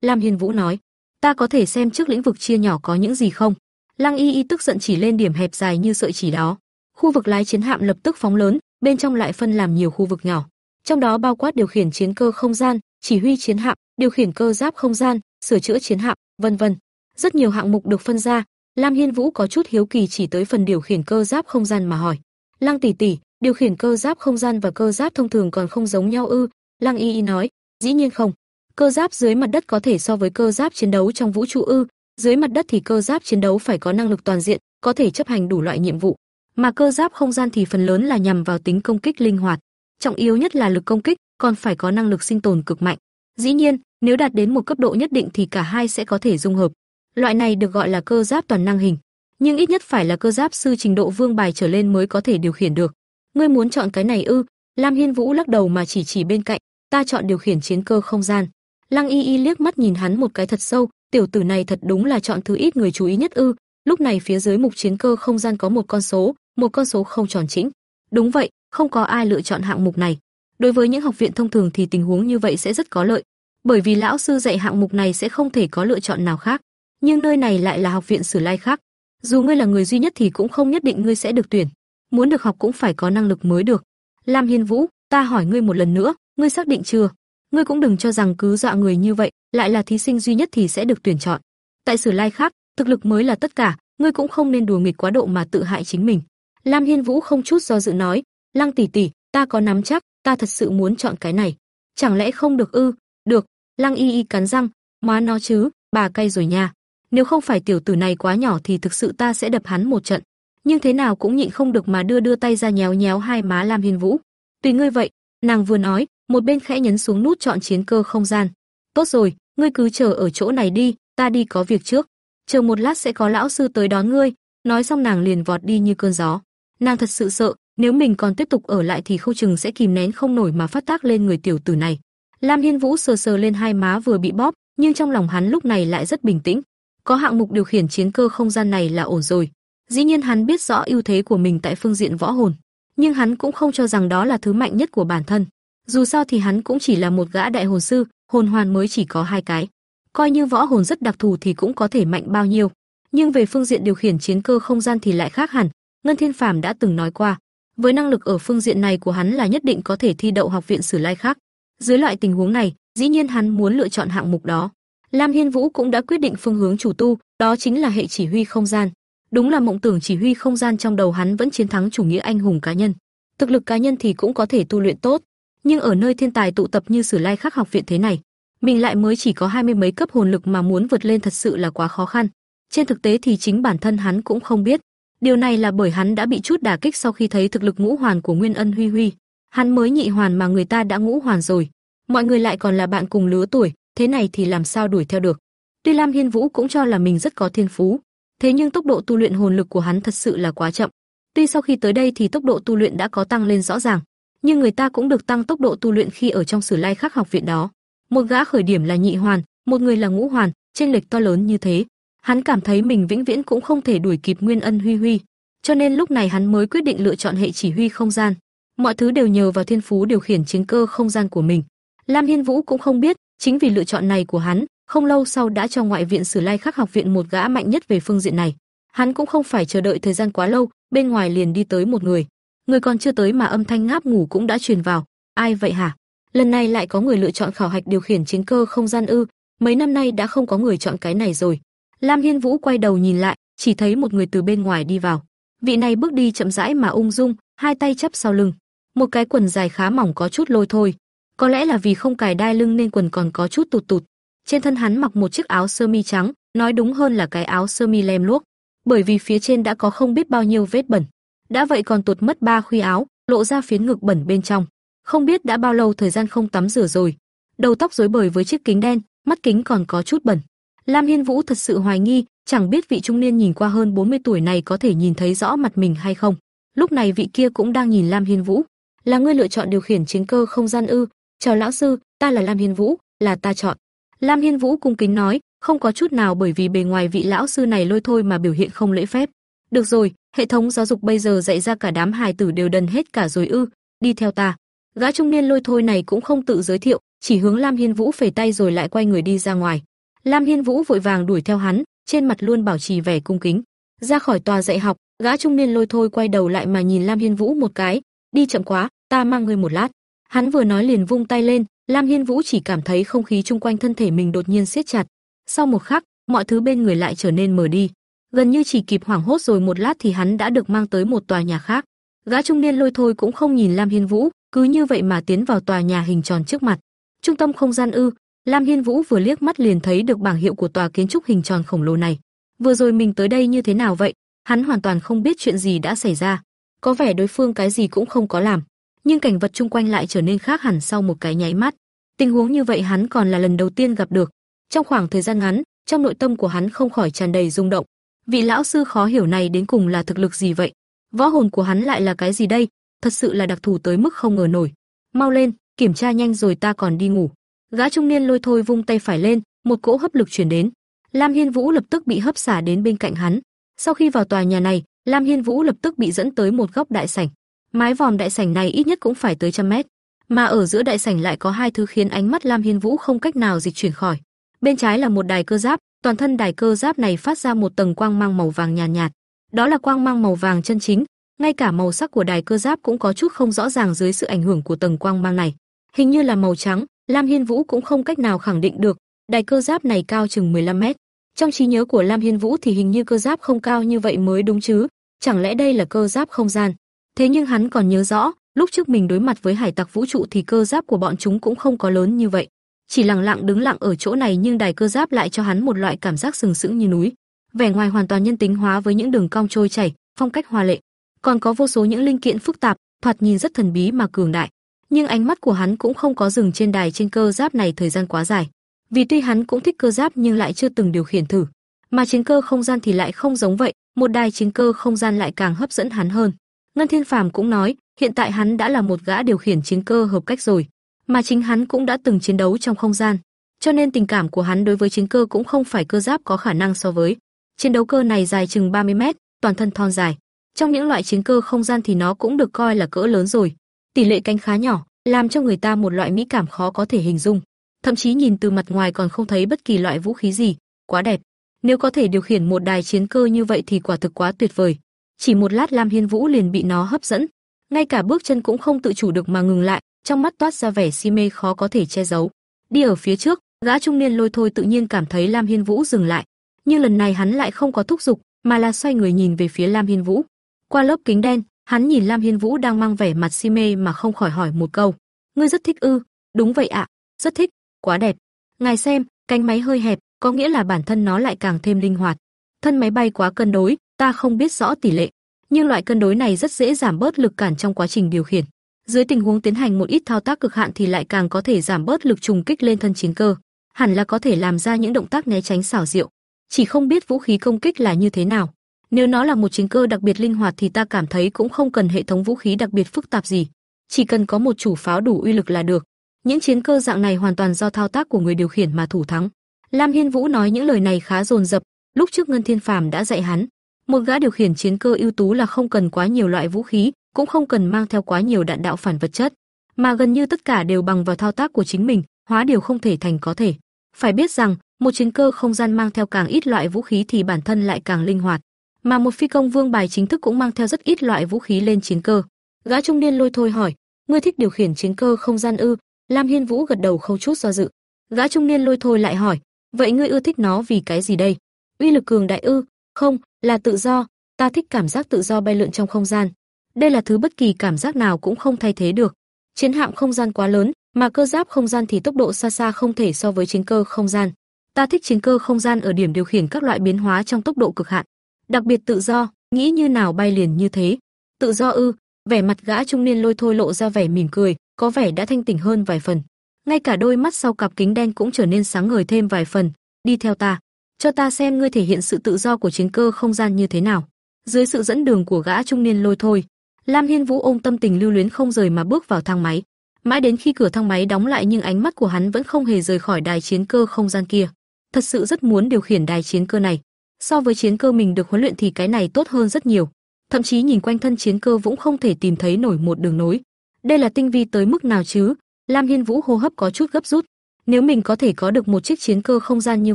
Lam Hiên Vũ nói. "Ta có thể xem trước lĩnh vực chia nhỏ có những gì không?" Lăng Y Y tức giận chỉ lên điểm hẹp dài như sợi chỉ đó. Khu vực lái chiến hạm lập tức phóng lớn, bên trong lại phân làm nhiều khu vực nhỏ. Trong đó bao quát điều khiển chiến cơ không gian, chỉ huy chiến hạm, điều khiển cơ giáp không gian, sửa chữa chiến hạm, vân vân. Rất nhiều hạng mục được phân ra, Lam Hiên Vũ có chút hiếu kỳ chỉ tới phần điều khiển cơ giáp không gian mà hỏi. Lăng tỷ tỷ, điều khiển cơ giáp không gian và cơ giáp thông thường còn không giống nhau ư? Lăng Y Y nói, dĩ nhiên không. Cơ giáp dưới mặt đất có thể so với cơ giáp chiến đấu trong vũ trụ ư? Dưới mặt đất thì cơ giáp chiến đấu phải có năng lực toàn diện, có thể chấp hành đủ loại nhiệm vụ, mà cơ giáp không gian thì phần lớn là nhằm vào tính công kích linh hoạt. Trọng yếu nhất là lực công kích, còn phải có năng lực sinh tồn cực mạnh. Dĩ nhiên, nếu đạt đến một cấp độ nhất định thì cả hai sẽ có thể dung hợp. Loại này được gọi là cơ giáp toàn năng hình, nhưng ít nhất phải là cơ giáp sư trình độ vương bài trở lên mới có thể điều khiển được. Ngươi muốn chọn cái này ư? Lam Hiên Vũ lắc đầu mà chỉ chỉ bên cạnh, ta chọn điều khiển chiến cơ không gian. Lăng Y Y liếc mắt nhìn hắn một cái thật sâu, tiểu tử này thật đúng là chọn thứ ít người chú ý nhất ư? Lúc này phía dưới mục chiến cơ không gian có một con số, một con số không tròn chỉnh. Đúng vậy, không có ai lựa chọn hạng mục này. Đối với những học viện thông thường thì tình huống như vậy sẽ rất có lợi, bởi vì lão sư dạy hạng mục này sẽ không thể có lựa chọn nào khác. Nhưng nơi này lại là học viện Sử Lai khác, dù ngươi là người duy nhất thì cũng không nhất định ngươi sẽ được tuyển. Muốn được học cũng phải có năng lực mới được. Lam Hiên Vũ, ta hỏi ngươi một lần nữa, ngươi xác định chưa? Ngươi cũng đừng cho rằng cứ dọa người như vậy, lại là thí sinh duy nhất thì sẽ được tuyển chọn. Tại Sử Lai khác, thực lực mới là tất cả, ngươi cũng không nên đùa nghịch quá độ mà tự hại chính mình. Lam Hiên Vũ không chút do dự nói, Lăng tỷ tỷ, ta có nắm chắc, ta thật sự muốn chọn cái này. Chẳng lẽ không được ư? Được. Lăng Y Y cắn răng, má nó chứ, bà cay rồi nha. Nếu không phải tiểu tử này quá nhỏ thì thực sự ta sẽ đập hắn một trận. Nhưng thế nào cũng nhịn không được mà đưa đưa tay ra nhéo nhéo hai má Lam Hiên Vũ. Tùy ngươi vậy, nàng vừa nói, một bên khẽ nhấn xuống nút chọn chiến cơ không gian. Tốt rồi, ngươi cứ chờ ở chỗ này đi, ta đi có việc trước. Chờ một lát sẽ có lão sư tới đón ngươi. Nói xong nàng liền vọt đi như cơn gió. Nàng thật sự sợ, nếu mình còn tiếp tục ở lại thì không chừng sẽ kìm nén không nổi mà phát tác lên người tiểu tử này. Lam Hiên Vũ sờ sờ lên hai má vừa bị bóp, nhưng trong lòng hắn lúc này lại rất bình tĩnh. Có hạng mục điều khiển chiến cơ không gian này là ổn rồi. Dĩ nhiên hắn biết rõ ưu thế của mình tại phương diện võ hồn, nhưng hắn cũng không cho rằng đó là thứ mạnh nhất của bản thân. Dù sao thì hắn cũng chỉ là một gã đại hồn sư, hồn hoàn mới chỉ có hai cái. Coi như võ hồn rất đặc thù thì cũng có thể mạnh bao nhiêu, nhưng về phương diện điều khiển chiến cơ không gian thì lại khác hẳn. Ngân Thiên Phàm đã từng nói qua, với năng lực ở phương diện này của hắn là nhất định có thể thi đậu học viện Sử Lai khác. Dưới loại tình huống này, dĩ nhiên hắn muốn lựa chọn hạng mục đó. Lam Hiên Vũ cũng đã quyết định phương hướng chủ tu, đó chính là hệ chỉ huy không gian. Đúng là mộng tưởng chỉ huy không gian trong đầu hắn vẫn chiến thắng chủ nghĩa anh hùng cá nhân. Thực lực cá nhân thì cũng có thể tu luyện tốt, nhưng ở nơi thiên tài tụ tập như Sử Lai Khắc học viện thế này, mình lại mới chỉ có hai mươi mấy cấp hồn lực mà muốn vượt lên thật sự là quá khó khăn. Trên thực tế thì chính bản thân hắn cũng không biết, điều này là bởi hắn đã bị chút đả kích sau khi thấy thực lực ngũ hoàn của Nguyên Ân Huy Huy. Hắn mới nhị hoàn mà người ta đã ngũ hoàn rồi, mọi người lại còn là bạn cùng lứa tuổi, thế này thì làm sao đuổi theo được. Tuy Lam Hiên Vũ cũng cho là mình rất có thiên phú, thế nhưng tốc độ tu luyện hồn lực của hắn thật sự là quá chậm. Tuy sau khi tới đây thì tốc độ tu luyện đã có tăng lên rõ ràng, nhưng người ta cũng được tăng tốc độ tu luyện khi ở trong Sử Lai Khắc học viện đó. Một gã khởi điểm là nhị hoàn, một người là ngũ hoàn, chênh lệch to lớn như thế, hắn cảm thấy mình vĩnh viễn cũng không thể đuổi kịp Nguyên Ân Huy Huy, cho nên lúc này hắn mới quyết định lựa chọn hệ chỉ huy không gian. Mọi thứ đều nhờ vào thiên phú điều khiển chiến cơ không gian của mình. Lam Hiên Vũ cũng không biết, chính vì lựa chọn này của hắn, không lâu sau đã cho ngoại viện Sử Lai Khắc học viện một gã mạnh nhất về phương diện này. Hắn cũng không phải chờ đợi thời gian quá lâu, bên ngoài liền đi tới một người. Người còn chưa tới mà âm thanh ngáp ngủ cũng đã truyền vào. Ai vậy hả? Lần này lại có người lựa chọn khảo hạch điều khiển chiến cơ không gian ư? Mấy năm nay đã không có người chọn cái này rồi. Lam Hiên Vũ quay đầu nhìn lại, chỉ thấy một người từ bên ngoài đi vào. Vị này bước đi chậm rãi mà ung dung, hai tay chắp sau lưng, một cái quần dài khá mỏng có chút lôi thôi. Có lẽ là vì không cài đai lưng nên quần còn có chút tụt tụt. Trên thân hắn mặc một chiếc áo sơ mi trắng, nói đúng hơn là cái áo sơ mi lem luốc, bởi vì phía trên đã có không biết bao nhiêu vết bẩn. Đã vậy còn tụt mất ba khuy áo, lộ ra phiến ngực bẩn bên trong. Không biết đã bao lâu thời gian không tắm rửa rồi. Đầu tóc rối bời với chiếc kính đen, mắt kính còn có chút bẩn. Lam Hiên Vũ thật sự hoài nghi, chẳng biết vị trung niên nhìn qua hơn 40 tuổi này có thể nhìn thấy rõ mặt mình hay không. Lúc này vị kia cũng đang nhìn Lam Hiên Vũ. Là ngươi lựa chọn điều khiển chiến cơ không gian ư? Chào lão sư, ta là Lam Hiên Vũ, là ta chọn. Lam Hiên Vũ cung kính nói, không có chút nào bởi vì bề ngoài vị lão sư này lôi thôi mà biểu hiện không lễ phép. Được rồi, hệ thống giáo dục bây giờ dạy ra cả đám hài tử đều đần hết cả rồi ư, đi theo ta. Gã trung niên lôi thôi này cũng không tự giới thiệu, chỉ hướng Lam Hiên Vũ phẩy tay rồi lại quay người đi ra ngoài. Lam Hiên Vũ vội vàng đuổi theo hắn, trên mặt luôn bảo trì vẻ cung kính. Ra khỏi tòa dạy học, gã trung niên lôi thôi quay đầu lại mà nhìn Lam Hiên Vũ một cái, đi chậm quá, ta mang ngươi một lát. Hắn vừa nói liền vung tay lên, Lam Hiên Vũ chỉ cảm thấy không khí chung quanh thân thể mình đột nhiên siết chặt. Sau một khắc, mọi thứ bên người lại trở nên mờ đi. Gần như chỉ kịp hoảng hốt rồi một lát thì hắn đã được mang tới một tòa nhà khác. Gã trung niên lôi thôi cũng không nhìn Lam Hiên Vũ, cứ như vậy mà tiến vào tòa nhà hình tròn trước mặt. Trung tâm không gian ư? Lam Hiên Vũ vừa liếc mắt liền thấy được bảng hiệu của tòa kiến trúc hình tròn khổng lồ này. Vừa rồi mình tới đây như thế nào vậy? Hắn hoàn toàn không biết chuyện gì đã xảy ra. Có vẻ đối phương cái gì cũng không có làm, nhưng cảnh vật chung quanh lại trở nên khác hẳn sau một cái nháy mắt. Tình huống như vậy hắn còn là lần đầu tiên gặp được. Trong khoảng thời gian ngắn, trong nội tâm của hắn không khỏi tràn đầy rung động. Vị lão sư khó hiểu này đến cùng là thực lực gì vậy? Võ hồn của hắn lại là cái gì đây? Thật sự là đặc thù tới mức không ngờ nổi. Mau lên, kiểm tra nhanh rồi ta còn đi ngủ. Gã trung niên lôi thôi vung tay phải lên, một cỗ hấp lực truyền đến. Lam Hiên Vũ lập tức bị hấp xả đến bên cạnh hắn. Sau khi vào tòa nhà này, Lam Hiên Vũ lập tức bị dẫn tới một góc đại sảnh. Mái vòm đại sảnh này ít nhất cũng phải tới trăm mét, mà ở giữa đại sảnh lại có hai thứ khiến ánh mắt Lam Hiên Vũ không cách nào dịch chuyển khỏi. Bên trái là một đài cơ giáp, toàn thân đài cơ giáp này phát ra một tầng quang mang màu vàng nhàn nhạt, nhạt. Đó là quang mang màu vàng chân chính, ngay cả màu sắc của đài cơ giáp cũng có chút không rõ ràng dưới sự ảnh hưởng của tầng quang mang này. Hình như là màu trắng, Lam Hiên Vũ cũng không cách nào khẳng định được, đài cơ giáp này cao chừng 15 mét. Trong trí nhớ của Lam Hiên Vũ thì hình như cơ giáp không cao như vậy mới đúng chứ, chẳng lẽ đây là cơ giáp không gian? Thế nhưng hắn còn nhớ rõ, lúc trước mình đối mặt với hải tặc vũ trụ thì cơ giáp của bọn chúng cũng không có lớn như vậy. Chỉ lặng lặng đứng lặng ở chỗ này nhưng đài cơ giáp lại cho hắn một loại cảm giác sừng sững như núi. Vẻ ngoài hoàn toàn nhân tính hóa với những đường cong trôi chảy, phong cách hoa lệ, còn có vô số những linh kiện phức tạp, thoạt nhìn rất thần bí mà cường đại. Nhưng ánh mắt của hắn cũng không có dừng trên đài trên cơ giáp này thời gian quá dài. Vì tuy hắn cũng thích cơ giáp nhưng lại chưa từng điều khiển thử, mà chiến cơ không gian thì lại không giống vậy, một đài chiến cơ không gian lại càng hấp dẫn hắn hơn. Ngân Thiên Phàm cũng nói, hiện tại hắn đã là một gã điều khiển chiến cơ hợp cách rồi, mà chính hắn cũng đã từng chiến đấu trong không gian, cho nên tình cảm của hắn đối với chiến cơ cũng không phải cơ giáp có khả năng so với. Chiến đấu cơ này dài chừng 30 mét, toàn thân thon dài. Trong những loại chiến cơ không gian thì nó cũng được coi là cỡ lớn rồi. Tỷ lệ cánh khá nhỏ, làm cho người ta một loại mỹ cảm khó có thể hình dung. Thậm chí nhìn từ mặt ngoài còn không thấy bất kỳ loại vũ khí gì, quá đẹp. Nếu có thể điều khiển một đài chiến cơ như vậy thì quả thực quá tuyệt vời. Chỉ một lát Lam Hiên Vũ liền bị nó hấp dẫn, ngay cả bước chân cũng không tự chủ được mà ngừng lại, trong mắt toát ra vẻ si mê khó có thể che giấu. Đi ở phía trước, gã trung niên lôi thôi tự nhiên cảm thấy Lam Hiên Vũ dừng lại, nhưng lần này hắn lại không có thúc giục, mà là xoay người nhìn về phía Lam Hiên Vũ. Qua lớp kính đen, hắn nhìn Lam Hiên Vũ đang mang vẻ mặt si mê mà không khỏi hỏi một câu: "Ngươi rất thích ư?" "Đúng vậy ạ, rất thích, quá đẹp." Ngài xem, cánh máy hơi hẹp, có nghĩa là bản thân nó lại càng thêm linh hoạt. Thân máy bay quá cân đối, ta không biết rõ tỷ lệ, nhưng loại cân đối này rất dễ giảm bớt lực cản trong quá trình điều khiển. Dưới tình huống tiến hành một ít thao tác cực hạn thì lại càng có thể giảm bớt lực trùng kích lên thân chiến cơ, hẳn là có thể làm ra những động tác né tránh xảo diệu. Chỉ không biết vũ khí công kích là như thế nào. Nếu nó là một chiến cơ đặc biệt linh hoạt thì ta cảm thấy cũng không cần hệ thống vũ khí đặc biệt phức tạp gì, chỉ cần có một chủ pháo đủ uy lực là được. Những chiến cơ dạng này hoàn toàn do thao tác của người điều khiển mà thủ thắng. Lam Hiên Vũ nói những lời này khá dồn dập, lúc trước Ngân Thiên Phàm đã dạy hắn, một gã điều khiển chiến cơ ưu tú là không cần quá nhiều loại vũ khí, cũng không cần mang theo quá nhiều đạn đạo phản vật chất, mà gần như tất cả đều bằng vào thao tác của chính mình, hóa điều không thể thành có thể. Phải biết rằng, một chiến cơ không gian mang theo càng ít loại vũ khí thì bản thân lại càng linh hoạt, mà một phi công vương bài chính thức cũng mang theo rất ít loại vũ khí lên chiến cơ. Gã trung niên lôi thôi hỏi, ngươi thích điều khiển chiến cơ không gian ư? Lam Hiên Vũ gật đầu không chút do dự. Gã trung niên lôi thôi lại hỏi, vậy ngươi ưa thích nó vì cái gì đây? Uy lực cường đại ư? Không, là tự do, ta thích cảm giác tự do bay lượn trong không gian. Đây là thứ bất kỳ cảm giác nào cũng không thay thế được. Chiến hạm không gian quá lớn, mà cơ giáp không gian thì tốc độ xa xa không thể so với chiến cơ không gian. Ta thích chiến cơ không gian ở điểm điều khiển các loại biến hóa trong tốc độ cực hạn. Đặc biệt tự do, nghĩ như nào bay liền như thế. Tự do ư? Vẻ mặt gã trung niên lôi thôi lộ ra vẻ mỉm cười, có vẻ đã thanh tỉnh hơn vài phần. Ngay cả đôi mắt sau cặp kính đen cũng trở nên sáng ngời thêm vài phần. Đi theo ta cho ta xem ngươi thể hiện sự tự do của chiến cơ không gian như thế nào. Dưới sự dẫn đường của gã trung niên lôi thôi, Lam Hiên Vũ ôm tâm tình lưu luyến không rời mà bước vào thang máy. Mãi đến khi cửa thang máy đóng lại nhưng ánh mắt của hắn vẫn không hề rời khỏi đài chiến cơ không gian kia. thật sự rất muốn điều khiển đài chiến cơ này. So với chiến cơ mình được huấn luyện thì cái này tốt hơn rất nhiều. Thậm chí nhìn quanh thân chiến cơ cũng không thể tìm thấy nổi một đường nối. Đây là tinh vi tới mức nào chứ? Lam Hiên Vũ hô hấp có chút gấp rút. Nếu mình có thể có được một chiếc chiến cơ không gian như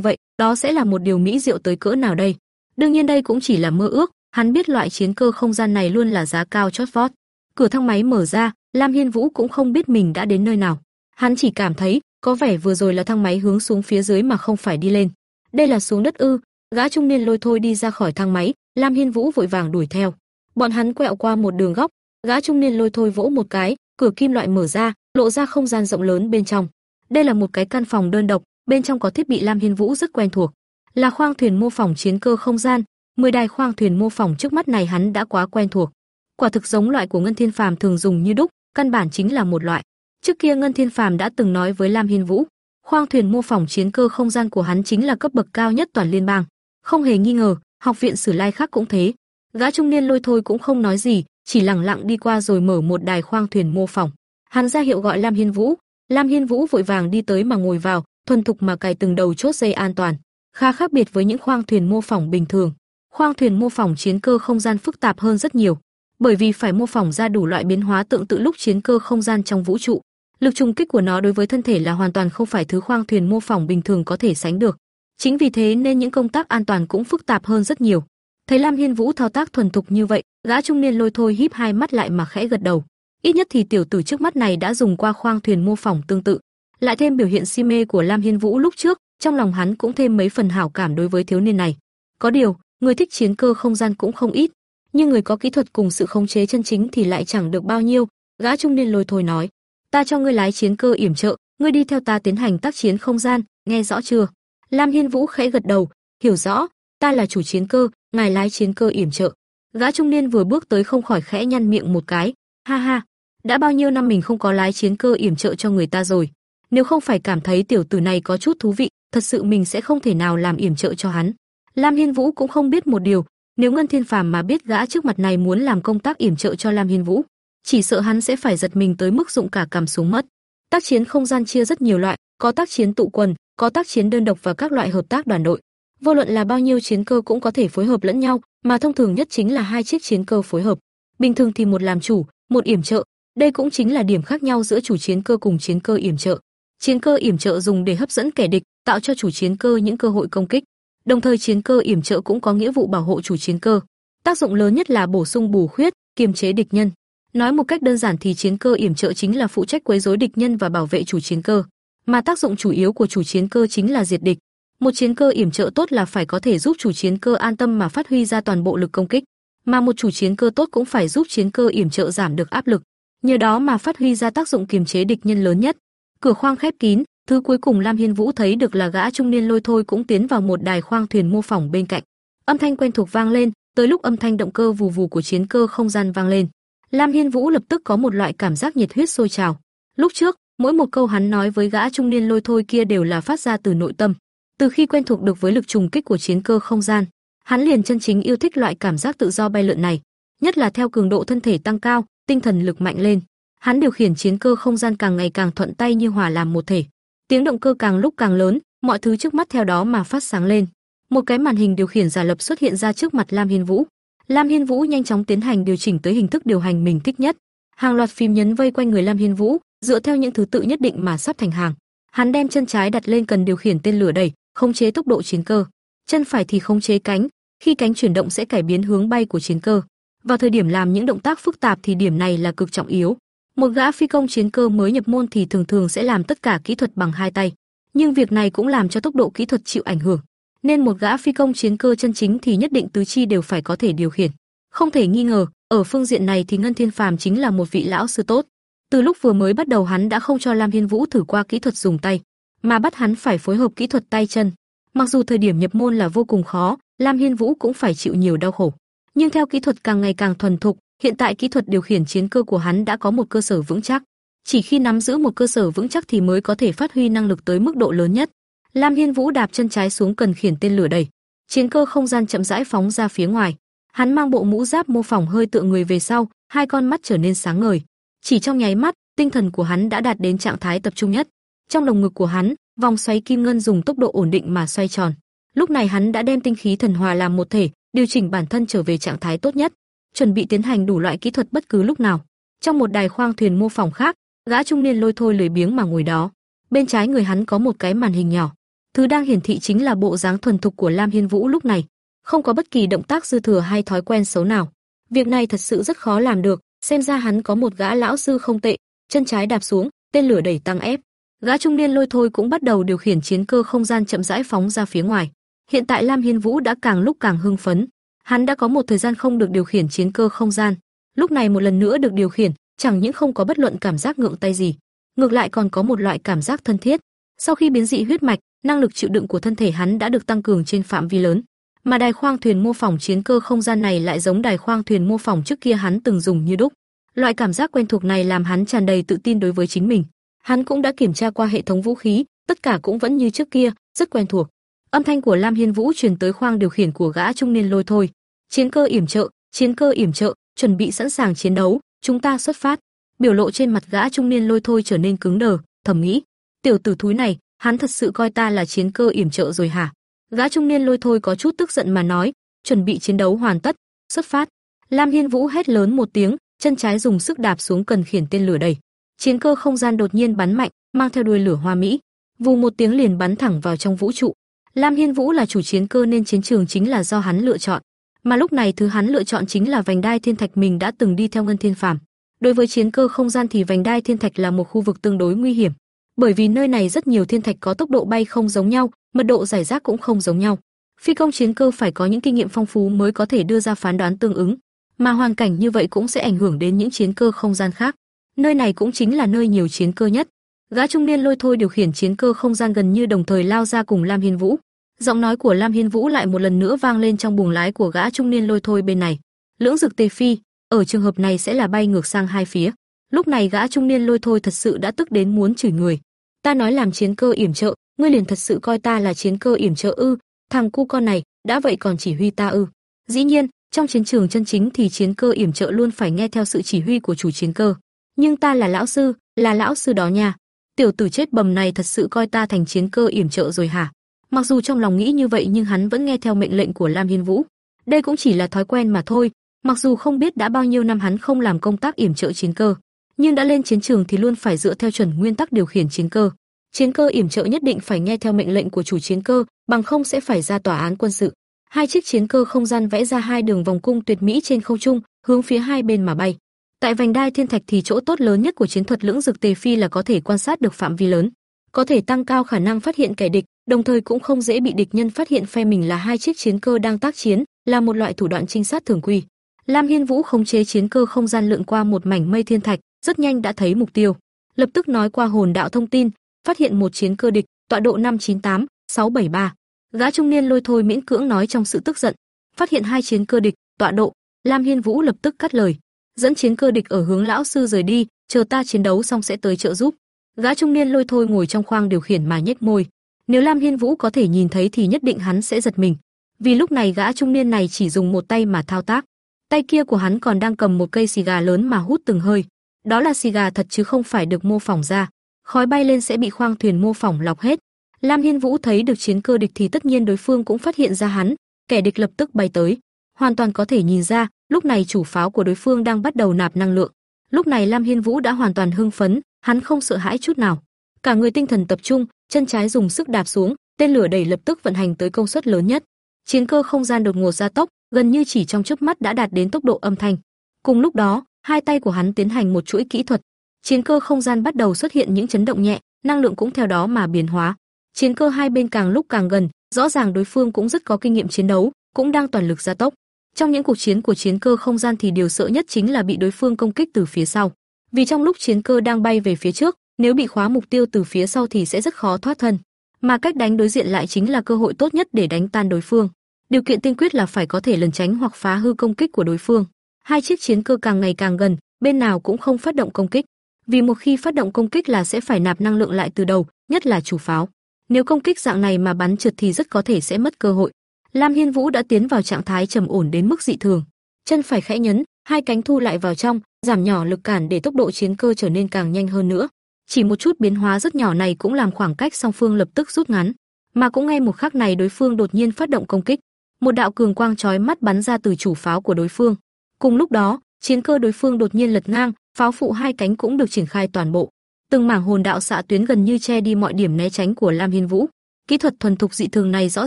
vậy, đó sẽ là một điều mỹ diệu tới cỡ nào đây? Đương nhiên đây cũng chỉ là mơ ước, hắn biết loại chiến cơ không gian này luôn là giá cao chót vót. Cửa thang máy mở ra, Lam Hiên Vũ cũng không biết mình đã đến nơi nào. Hắn chỉ cảm thấy, có vẻ vừa rồi là thang máy hướng xuống phía dưới mà không phải đi lên. Đây là xuống đất ư? Gã trung niên lôi thôi đi ra khỏi thang máy, Lam Hiên Vũ vội vàng đuổi theo. Bọn hắn quẹo qua một đường góc, gã trung niên lôi thôi vỗ một cái, cửa kim loại mở ra, lộ ra không gian rộng lớn bên trong. Đây là một cái căn phòng đơn độc, bên trong có thiết bị Lam Hiên Vũ rất quen thuộc, là khoang thuyền mô phỏng chiến cơ không gian, 10 đài khoang thuyền mô phỏng trước mắt này hắn đã quá quen thuộc. Quả thực giống loại của Ngân Thiên Phàm thường dùng như đúc, căn bản chính là một loại. Trước kia Ngân Thiên Phàm đã từng nói với Lam Hiên Vũ, khoang thuyền mô phỏng chiến cơ không gian của hắn chính là cấp bậc cao nhất toàn liên bang. Không hề nghi ngờ, học viện Sử Lai khác cũng thế. Gã trung niên lôi thôi cũng không nói gì, chỉ lặng lặng đi qua rồi mở một đài khoang thuyền mô phỏng. Hắn ra hiệu gọi Lam Hiên Vũ, Lam Hiên Vũ vội vàng đi tới mà ngồi vào, thuần thục mà cài từng đầu chốt dây an toàn. Khá khác biệt với những khoang thuyền mô phỏng bình thường. Khoang thuyền mô phỏng chiến cơ không gian phức tạp hơn rất nhiều, bởi vì phải mô phỏng ra đủ loại biến hóa tượng tự lúc chiến cơ không gian trong vũ trụ. Lực trùng kích của nó đối với thân thể là hoàn toàn không phải thứ khoang thuyền mô phỏng bình thường có thể sánh được. Chính vì thế nên những công tác an toàn cũng phức tạp hơn rất nhiều. Thấy Lam Hiên Vũ thao tác thuần thục như vậy, gã trung niên lôi thôi híp hai mắt lại mà khẽ gật đầu. Ít nhất thì tiểu tử trước mắt này đã dùng qua khoang thuyền mô phỏng tương tự. Lại thêm biểu hiện si mê của Lam Hiên Vũ lúc trước, trong lòng hắn cũng thêm mấy phần hảo cảm đối với thiếu niên này. Có điều, người thích chiến cơ không gian cũng không ít, nhưng người có kỹ thuật cùng sự khống chế chân chính thì lại chẳng được bao nhiêu. Gã trung niên lôi thôi nói: "Ta cho ngươi lái chiến cơ yểm trợ, ngươi đi theo ta tiến hành tác chiến không gian, nghe rõ chưa?" Lam Hiên Vũ khẽ gật đầu, hiểu rõ, ta là chủ chiến cơ, ngài lái chiến cơ yểm trợ. Gã trung niên vừa bước tới không khỏi khẽ nhăn miệng một cái, ha ha, đã bao nhiêu năm mình không có lái chiến cơ yểm trợ cho người ta rồi. Nếu không phải cảm thấy tiểu tử này có chút thú vị, thật sự mình sẽ không thể nào làm yểm trợ cho hắn. Lam Hiên Vũ cũng không biết một điều, nếu Ngân Thiên Phàm mà biết gã trước mặt này muốn làm công tác yểm trợ cho Lam Hiên Vũ, chỉ sợ hắn sẽ phải giật mình tới mức dụng cả cầm xuống mất. Tác chiến không gian chia rất nhiều loại, có tác chiến tụ quần, có tác chiến đơn độc và các loại hợp tác đoàn đội. Vô luận là bao nhiêu chiến cơ cũng có thể phối hợp lẫn nhau, mà thông thường nhất chính là hai chiếc chiến cơ phối hợp. Bình thường thì một làm chủ, một yểm trợ, đây cũng chính là điểm khác nhau giữa chủ chiến cơ cùng chiến cơ yểm trợ. Chiến cơ yểm trợ dùng để hấp dẫn kẻ địch, tạo cho chủ chiến cơ những cơ hội công kích. Đồng thời chiến cơ yểm trợ cũng có nghĩa vụ bảo hộ chủ chiến cơ. Tác dụng lớn nhất là bổ sung bù khuyết, kiềm chế địch nhân. Nói một cách đơn giản thì chiến cơ yểm trợ chính là phụ trách quấy rối địch nhân và bảo vệ chủ chiến cơ, mà tác dụng chủ yếu của chủ chiến cơ chính là diệt địch. Một chiến cơ yểm trợ tốt là phải có thể giúp chủ chiến cơ an tâm mà phát huy ra toàn bộ lực công kích, mà một chủ chiến cơ tốt cũng phải giúp chiến cơ yểm trợ giảm được áp lực, nhờ đó mà phát huy ra tác dụng kiềm chế địch nhân lớn nhất. Cửa khoang khép kín, thứ cuối cùng Lam Hiên Vũ thấy được là gã trung niên lôi thôi cũng tiến vào một đài khoang thuyền mô phỏng bên cạnh. Âm thanh quen thuộc vang lên, tới lúc âm thanh động cơ vù vù của chiến cơ không gian vang lên, Lam Hiên Vũ lập tức có một loại cảm giác nhiệt huyết sôi trào. Lúc trước, mỗi một câu hắn nói với gã trung niên lôi thôi kia đều là phát ra từ nội tâm. Từ khi quen thuộc được với lực trùng kích của chiến cơ không gian, hắn liền chân chính yêu thích loại cảm giác tự do bay lượn này, nhất là theo cường độ thân thể tăng cao, tinh thần lực mạnh lên. Hắn điều khiển chiến cơ không gian càng ngày càng thuận tay như hòa làm một thể. Tiếng động cơ càng lúc càng lớn, mọi thứ trước mắt theo đó mà phát sáng lên. Một cái màn hình điều khiển giả lập xuất hiện ra trước mặt Lam Hiên Vũ. Lam Hiên Vũ nhanh chóng tiến hành điều chỉnh tới hình thức điều hành mình thích nhất. Hàng loạt phím nhấn vây quanh người Lam Hiên Vũ, dựa theo những thứ tự nhất định mà sắp thành hàng. Hắn đem chân trái đặt lên cần điều khiển tên lửa đẩy, khống chế tốc độ chiến cơ. Chân phải thì khống chế cánh, khi cánh chuyển động sẽ cải biến hướng bay của chiến cơ. Vào thời điểm làm những động tác phức tạp thì điểm này là cực trọng yếu. Một gã phi công chiến cơ mới nhập môn thì thường thường sẽ làm tất cả kỹ thuật bằng hai tay, nhưng việc này cũng làm cho tốc độ kỹ thuật chịu ảnh hưởng. Nên một gã phi công chiến cơ chân chính thì nhất định tứ chi đều phải có thể điều khiển. Không thể nghi ngờ, ở phương diện này thì Ngân Thiên Phàm chính là một vị lão sư tốt. Từ lúc vừa mới bắt đầu hắn đã không cho Lam Hiên Vũ thử qua kỹ thuật dùng tay, mà bắt hắn phải phối hợp kỹ thuật tay chân. Mặc dù thời điểm nhập môn là vô cùng khó, Lam Hiên Vũ cũng phải chịu nhiều đau khổ. Nhưng theo kỹ thuật càng ngày càng thuần thục, hiện tại kỹ thuật điều khiển chiến cơ của hắn đã có một cơ sở vững chắc. Chỉ khi nắm giữ một cơ sở vững chắc thì mới có thể phát huy năng lực tới mức độ lớn nhất. Lam Hiên Vũ đạp chân trái xuống cần khiển tên lửa đẩy, chiến cơ không gian chậm rãi phóng ra phía ngoài. Hắn mang bộ mũ giáp mô phỏng hơi tựa người về sau, hai con mắt trở nên sáng ngời. Chỉ trong nháy mắt, tinh thần của hắn đã đạt đến trạng thái tập trung nhất. Trong lồng ngực của hắn, Vòng xoáy kim ngân dùng tốc độ ổn định mà xoay tròn. Lúc này hắn đã đem tinh khí thần hòa làm một thể, điều chỉnh bản thân trở về trạng thái tốt nhất, chuẩn bị tiến hành đủ loại kỹ thuật bất cứ lúc nào. Trong một đài khoang thuyền mô phỏng khác, gã trung niên lôi thôi lười biếng mà ngồi đó. Bên trái người hắn có một cái màn hình nhỏ, thứ đang hiển thị chính là bộ dáng thuần thục của Lam Hiên Vũ lúc này, không có bất kỳ động tác dư thừa hay thói quen xấu nào. Việc này thật sự rất khó làm được, xem ra hắn có một gã lão sư không tệ, chân trái đạp xuống, tên lửa đẩy tăng ép. Gã trung niên lôi thôi cũng bắt đầu điều khiển chiến cơ không gian chậm rãi phóng ra phía ngoài. Hiện tại Lam Hiên Vũ đã càng lúc càng hưng phấn, hắn đã có một thời gian không được điều khiển chiến cơ không gian, lúc này một lần nữa được điều khiển, chẳng những không có bất luận cảm giác ngượng tay gì, ngược lại còn có một loại cảm giác thân thiết. Sau khi biến dị huyết mạch, năng lực chịu đựng của thân thể hắn đã được tăng cường trên phạm vi lớn, mà đài khoang thuyền mô phỏng chiến cơ không gian này lại giống đài khoang thuyền mô phỏng trước kia hắn từng dùng như đúc. Loại cảm giác quen thuộc này làm hắn tràn đầy tự tin đối với chính mình. Hắn cũng đã kiểm tra qua hệ thống vũ khí, tất cả cũng vẫn như trước kia, rất quen thuộc. Âm thanh của Lam Hiên Vũ truyền tới khoang điều khiển của gã trung niên lôi thôi. Chiến cơ yểm trợ, chiến cơ yểm trợ, chuẩn bị sẵn sàng chiến đấu, chúng ta xuất phát. Biểu lộ trên mặt gã trung niên lôi thôi trở nên cứng đờ, thầm nghĩ, tiểu tử thúi này, hắn thật sự coi ta là chiến cơ yểm trợ rồi hả? Gã trung niên lôi thôi có chút tức giận mà nói, chuẩn bị chiến đấu hoàn tất, xuất phát. Lam Hiên Vũ hét lớn một tiếng, chân trái dùng sức đạp xuống cần khiển tên lửa đẩy. Chiến cơ không gian đột nhiên bắn mạnh, mang theo đuôi lửa hoa mỹ, vù một tiếng liền bắn thẳng vào trong vũ trụ. Lam Hiên Vũ là chủ chiến cơ nên chiến trường chính là do hắn lựa chọn, mà lúc này thứ hắn lựa chọn chính là vành đai thiên thạch mình đã từng đi theo Ngân Thiên Phàm. Đối với chiến cơ không gian thì vành đai thiên thạch là một khu vực tương đối nguy hiểm, bởi vì nơi này rất nhiều thiên thạch có tốc độ bay không giống nhau, mật độ giải rác cũng không giống nhau. Phi công chiến cơ phải có những kinh nghiệm phong phú mới có thể đưa ra phán đoán tương ứng, mà hoàn cảnh như vậy cũng sẽ ảnh hưởng đến những chiến cơ không gian khác. Nơi này cũng chính là nơi nhiều chiến cơ nhất. Gã trung niên lôi thôi điều khiển chiến cơ không gian gần như đồng thời lao ra cùng Lam Hiên Vũ. Giọng nói của Lam Hiên Vũ lại một lần nữa vang lên trong buồng lái của gã trung niên lôi thôi bên này. Lưỡng dực tề phi, ở trường hợp này sẽ là bay ngược sang hai phía. Lúc này gã trung niên lôi thôi thật sự đã tức đến muốn chửi người. Ta nói làm chiến cơ yểm trợ, ngươi liền thật sự coi ta là chiến cơ yểm trợ ư? Thằng cu con này, đã vậy còn chỉ huy ta ư? Dĩ nhiên, trong chiến trường chân chính thì chiến cơ yểm trợ luôn phải nghe theo sự chỉ huy của chủ chiến cơ. Nhưng ta là lão sư, là lão sư đó nha. Tiểu tử chết bầm này thật sự coi ta thành chiến cơ yểm trợ rồi hả? Mặc dù trong lòng nghĩ như vậy nhưng hắn vẫn nghe theo mệnh lệnh của Lam Hiên Vũ. Đây cũng chỉ là thói quen mà thôi, mặc dù không biết đã bao nhiêu năm hắn không làm công tác yểm trợ chiến cơ, nhưng đã lên chiến trường thì luôn phải dựa theo chuẩn nguyên tắc điều khiển chiến cơ. Chiến cơ yểm trợ nhất định phải nghe theo mệnh lệnh của chủ chiến cơ, bằng không sẽ phải ra tòa án quân sự. Hai chiếc chiến cơ không gian vẽ ra hai đường vòng cung tuyệt mỹ trên không trung, hướng phía hai bên mà bay. Tại vành đai thiên thạch thì chỗ tốt lớn nhất của chiến thuật lưỡng dực tề phi là có thể quan sát được phạm vi lớn, có thể tăng cao khả năng phát hiện kẻ địch, đồng thời cũng không dễ bị địch nhân phát hiện phe mình là hai chiếc chiến cơ đang tác chiến, là một loại thủ đoạn trinh sát thường quy. Lam Hiên Vũ khống chế chiến cơ không gian lượn qua một mảnh mây thiên thạch, rất nhanh đã thấy mục tiêu. Lập tức nói qua hồn đạo thông tin, phát hiện một chiến cơ địch, tọa độ 598, 673. Gã trung niên lôi thôi miễn cưỡng nói trong sự tức giận, phát hiện hai chiến cơ địch, tọa độ, Lam Hiên Vũ lập tức cắt lời, dẫn chiến cơ địch ở hướng lão sư rời đi, chờ ta chiến đấu xong sẽ tới trợ giúp. Gã trung niên lôi thôi ngồi trong khoang điều khiển mà nhếch môi, nếu Lam Hiên Vũ có thể nhìn thấy thì nhất định hắn sẽ giật mình, vì lúc này gã trung niên này chỉ dùng một tay mà thao tác, tay kia của hắn còn đang cầm một cây xì gà lớn mà hút từng hơi. Đó là xì gà thật chứ không phải được mô phỏng ra, khói bay lên sẽ bị khoang thuyền mô phỏng lọc hết. Lam Hiên Vũ thấy được chiến cơ địch thì tất nhiên đối phương cũng phát hiện ra hắn, kẻ địch lập tức bay tới, hoàn toàn có thể nhìn ra, lúc này chủ pháo của đối phương đang bắt đầu nạp năng lượng. Lúc này Lam Hiên Vũ đã hoàn toàn hưng phấn, hắn không sợ hãi chút nào, cả người tinh thần tập trung, chân trái dùng sức đạp xuống, tên lửa đẩy lập tức vận hành tới công suất lớn nhất. Chiến cơ không gian đột ngột gia tốc, gần như chỉ trong chớp mắt đã đạt đến tốc độ âm thanh. Cùng lúc đó, hai tay của hắn tiến hành một chuỗi kỹ thuật, chiến cơ không gian bắt đầu xuất hiện những chấn động nhẹ, năng lượng cũng theo đó mà biến hóa. Chiến cơ hai bên càng lúc càng gần, rõ ràng đối phương cũng rất có kinh nghiệm chiến đấu, cũng đang toàn lực gia tốc. Trong những cuộc chiến của chiến cơ không gian thì điều sợ nhất chính là bị đối phương công kích từ phía sau. Vì trong lúc chiến cơ đang bay về phía trước, nếu bị khóa mục tiêu từ phía sau thì sẽ rất khó thoát thân. Mà cách đánh đối diện lại chính là cơ hội tốt nhất để đánh tan đối phương. Điều kiện tiên quyết là phải có thể lẩn tránh hoặc phá hư công kích của đối phương. Hai chiếc chiến cơ càng ngày càng gần, bên nào cũng không phát động công kích. Vì một khi phát động công kích là sẽ phải nạp năng lượng lại từ đầu, nhất là chủ pháo. Nếu công kích dạng này mà bắn trượt thì rất có thể sẽ mất cơ hội. Lam Hiên Vũ đã tiến vào trạng thái trầm ổn đến mức dị thường. Chân phải khẽ nhấn, hai cánh thu lại vào trong, giảm nhỏ lực cản để tốc độ chiến cơ trở nên càng nhanh hơn nữa. Chỉ một chút biến hóa rất nhỏ này cũng làm khoảng cách song phương lập tức rút ngắn, mà cũng ngay một khắc này đối phương đột nhiên phát động công kích, một đạo cường quang chói mắt bắn ra từ chủ pháo của đối phương. Cùng lúc đó, chiến cơ đối phương đột nhiên lật ngang, pháo phụ hai cánh cũng được triển khai toàn bộ. Từng mảng hồn đạo xạ tuyến gần như che đi mọi điểm né tránh của Lam Hiên Vũ. Kỹ thuật thuần thục dị thường này rõ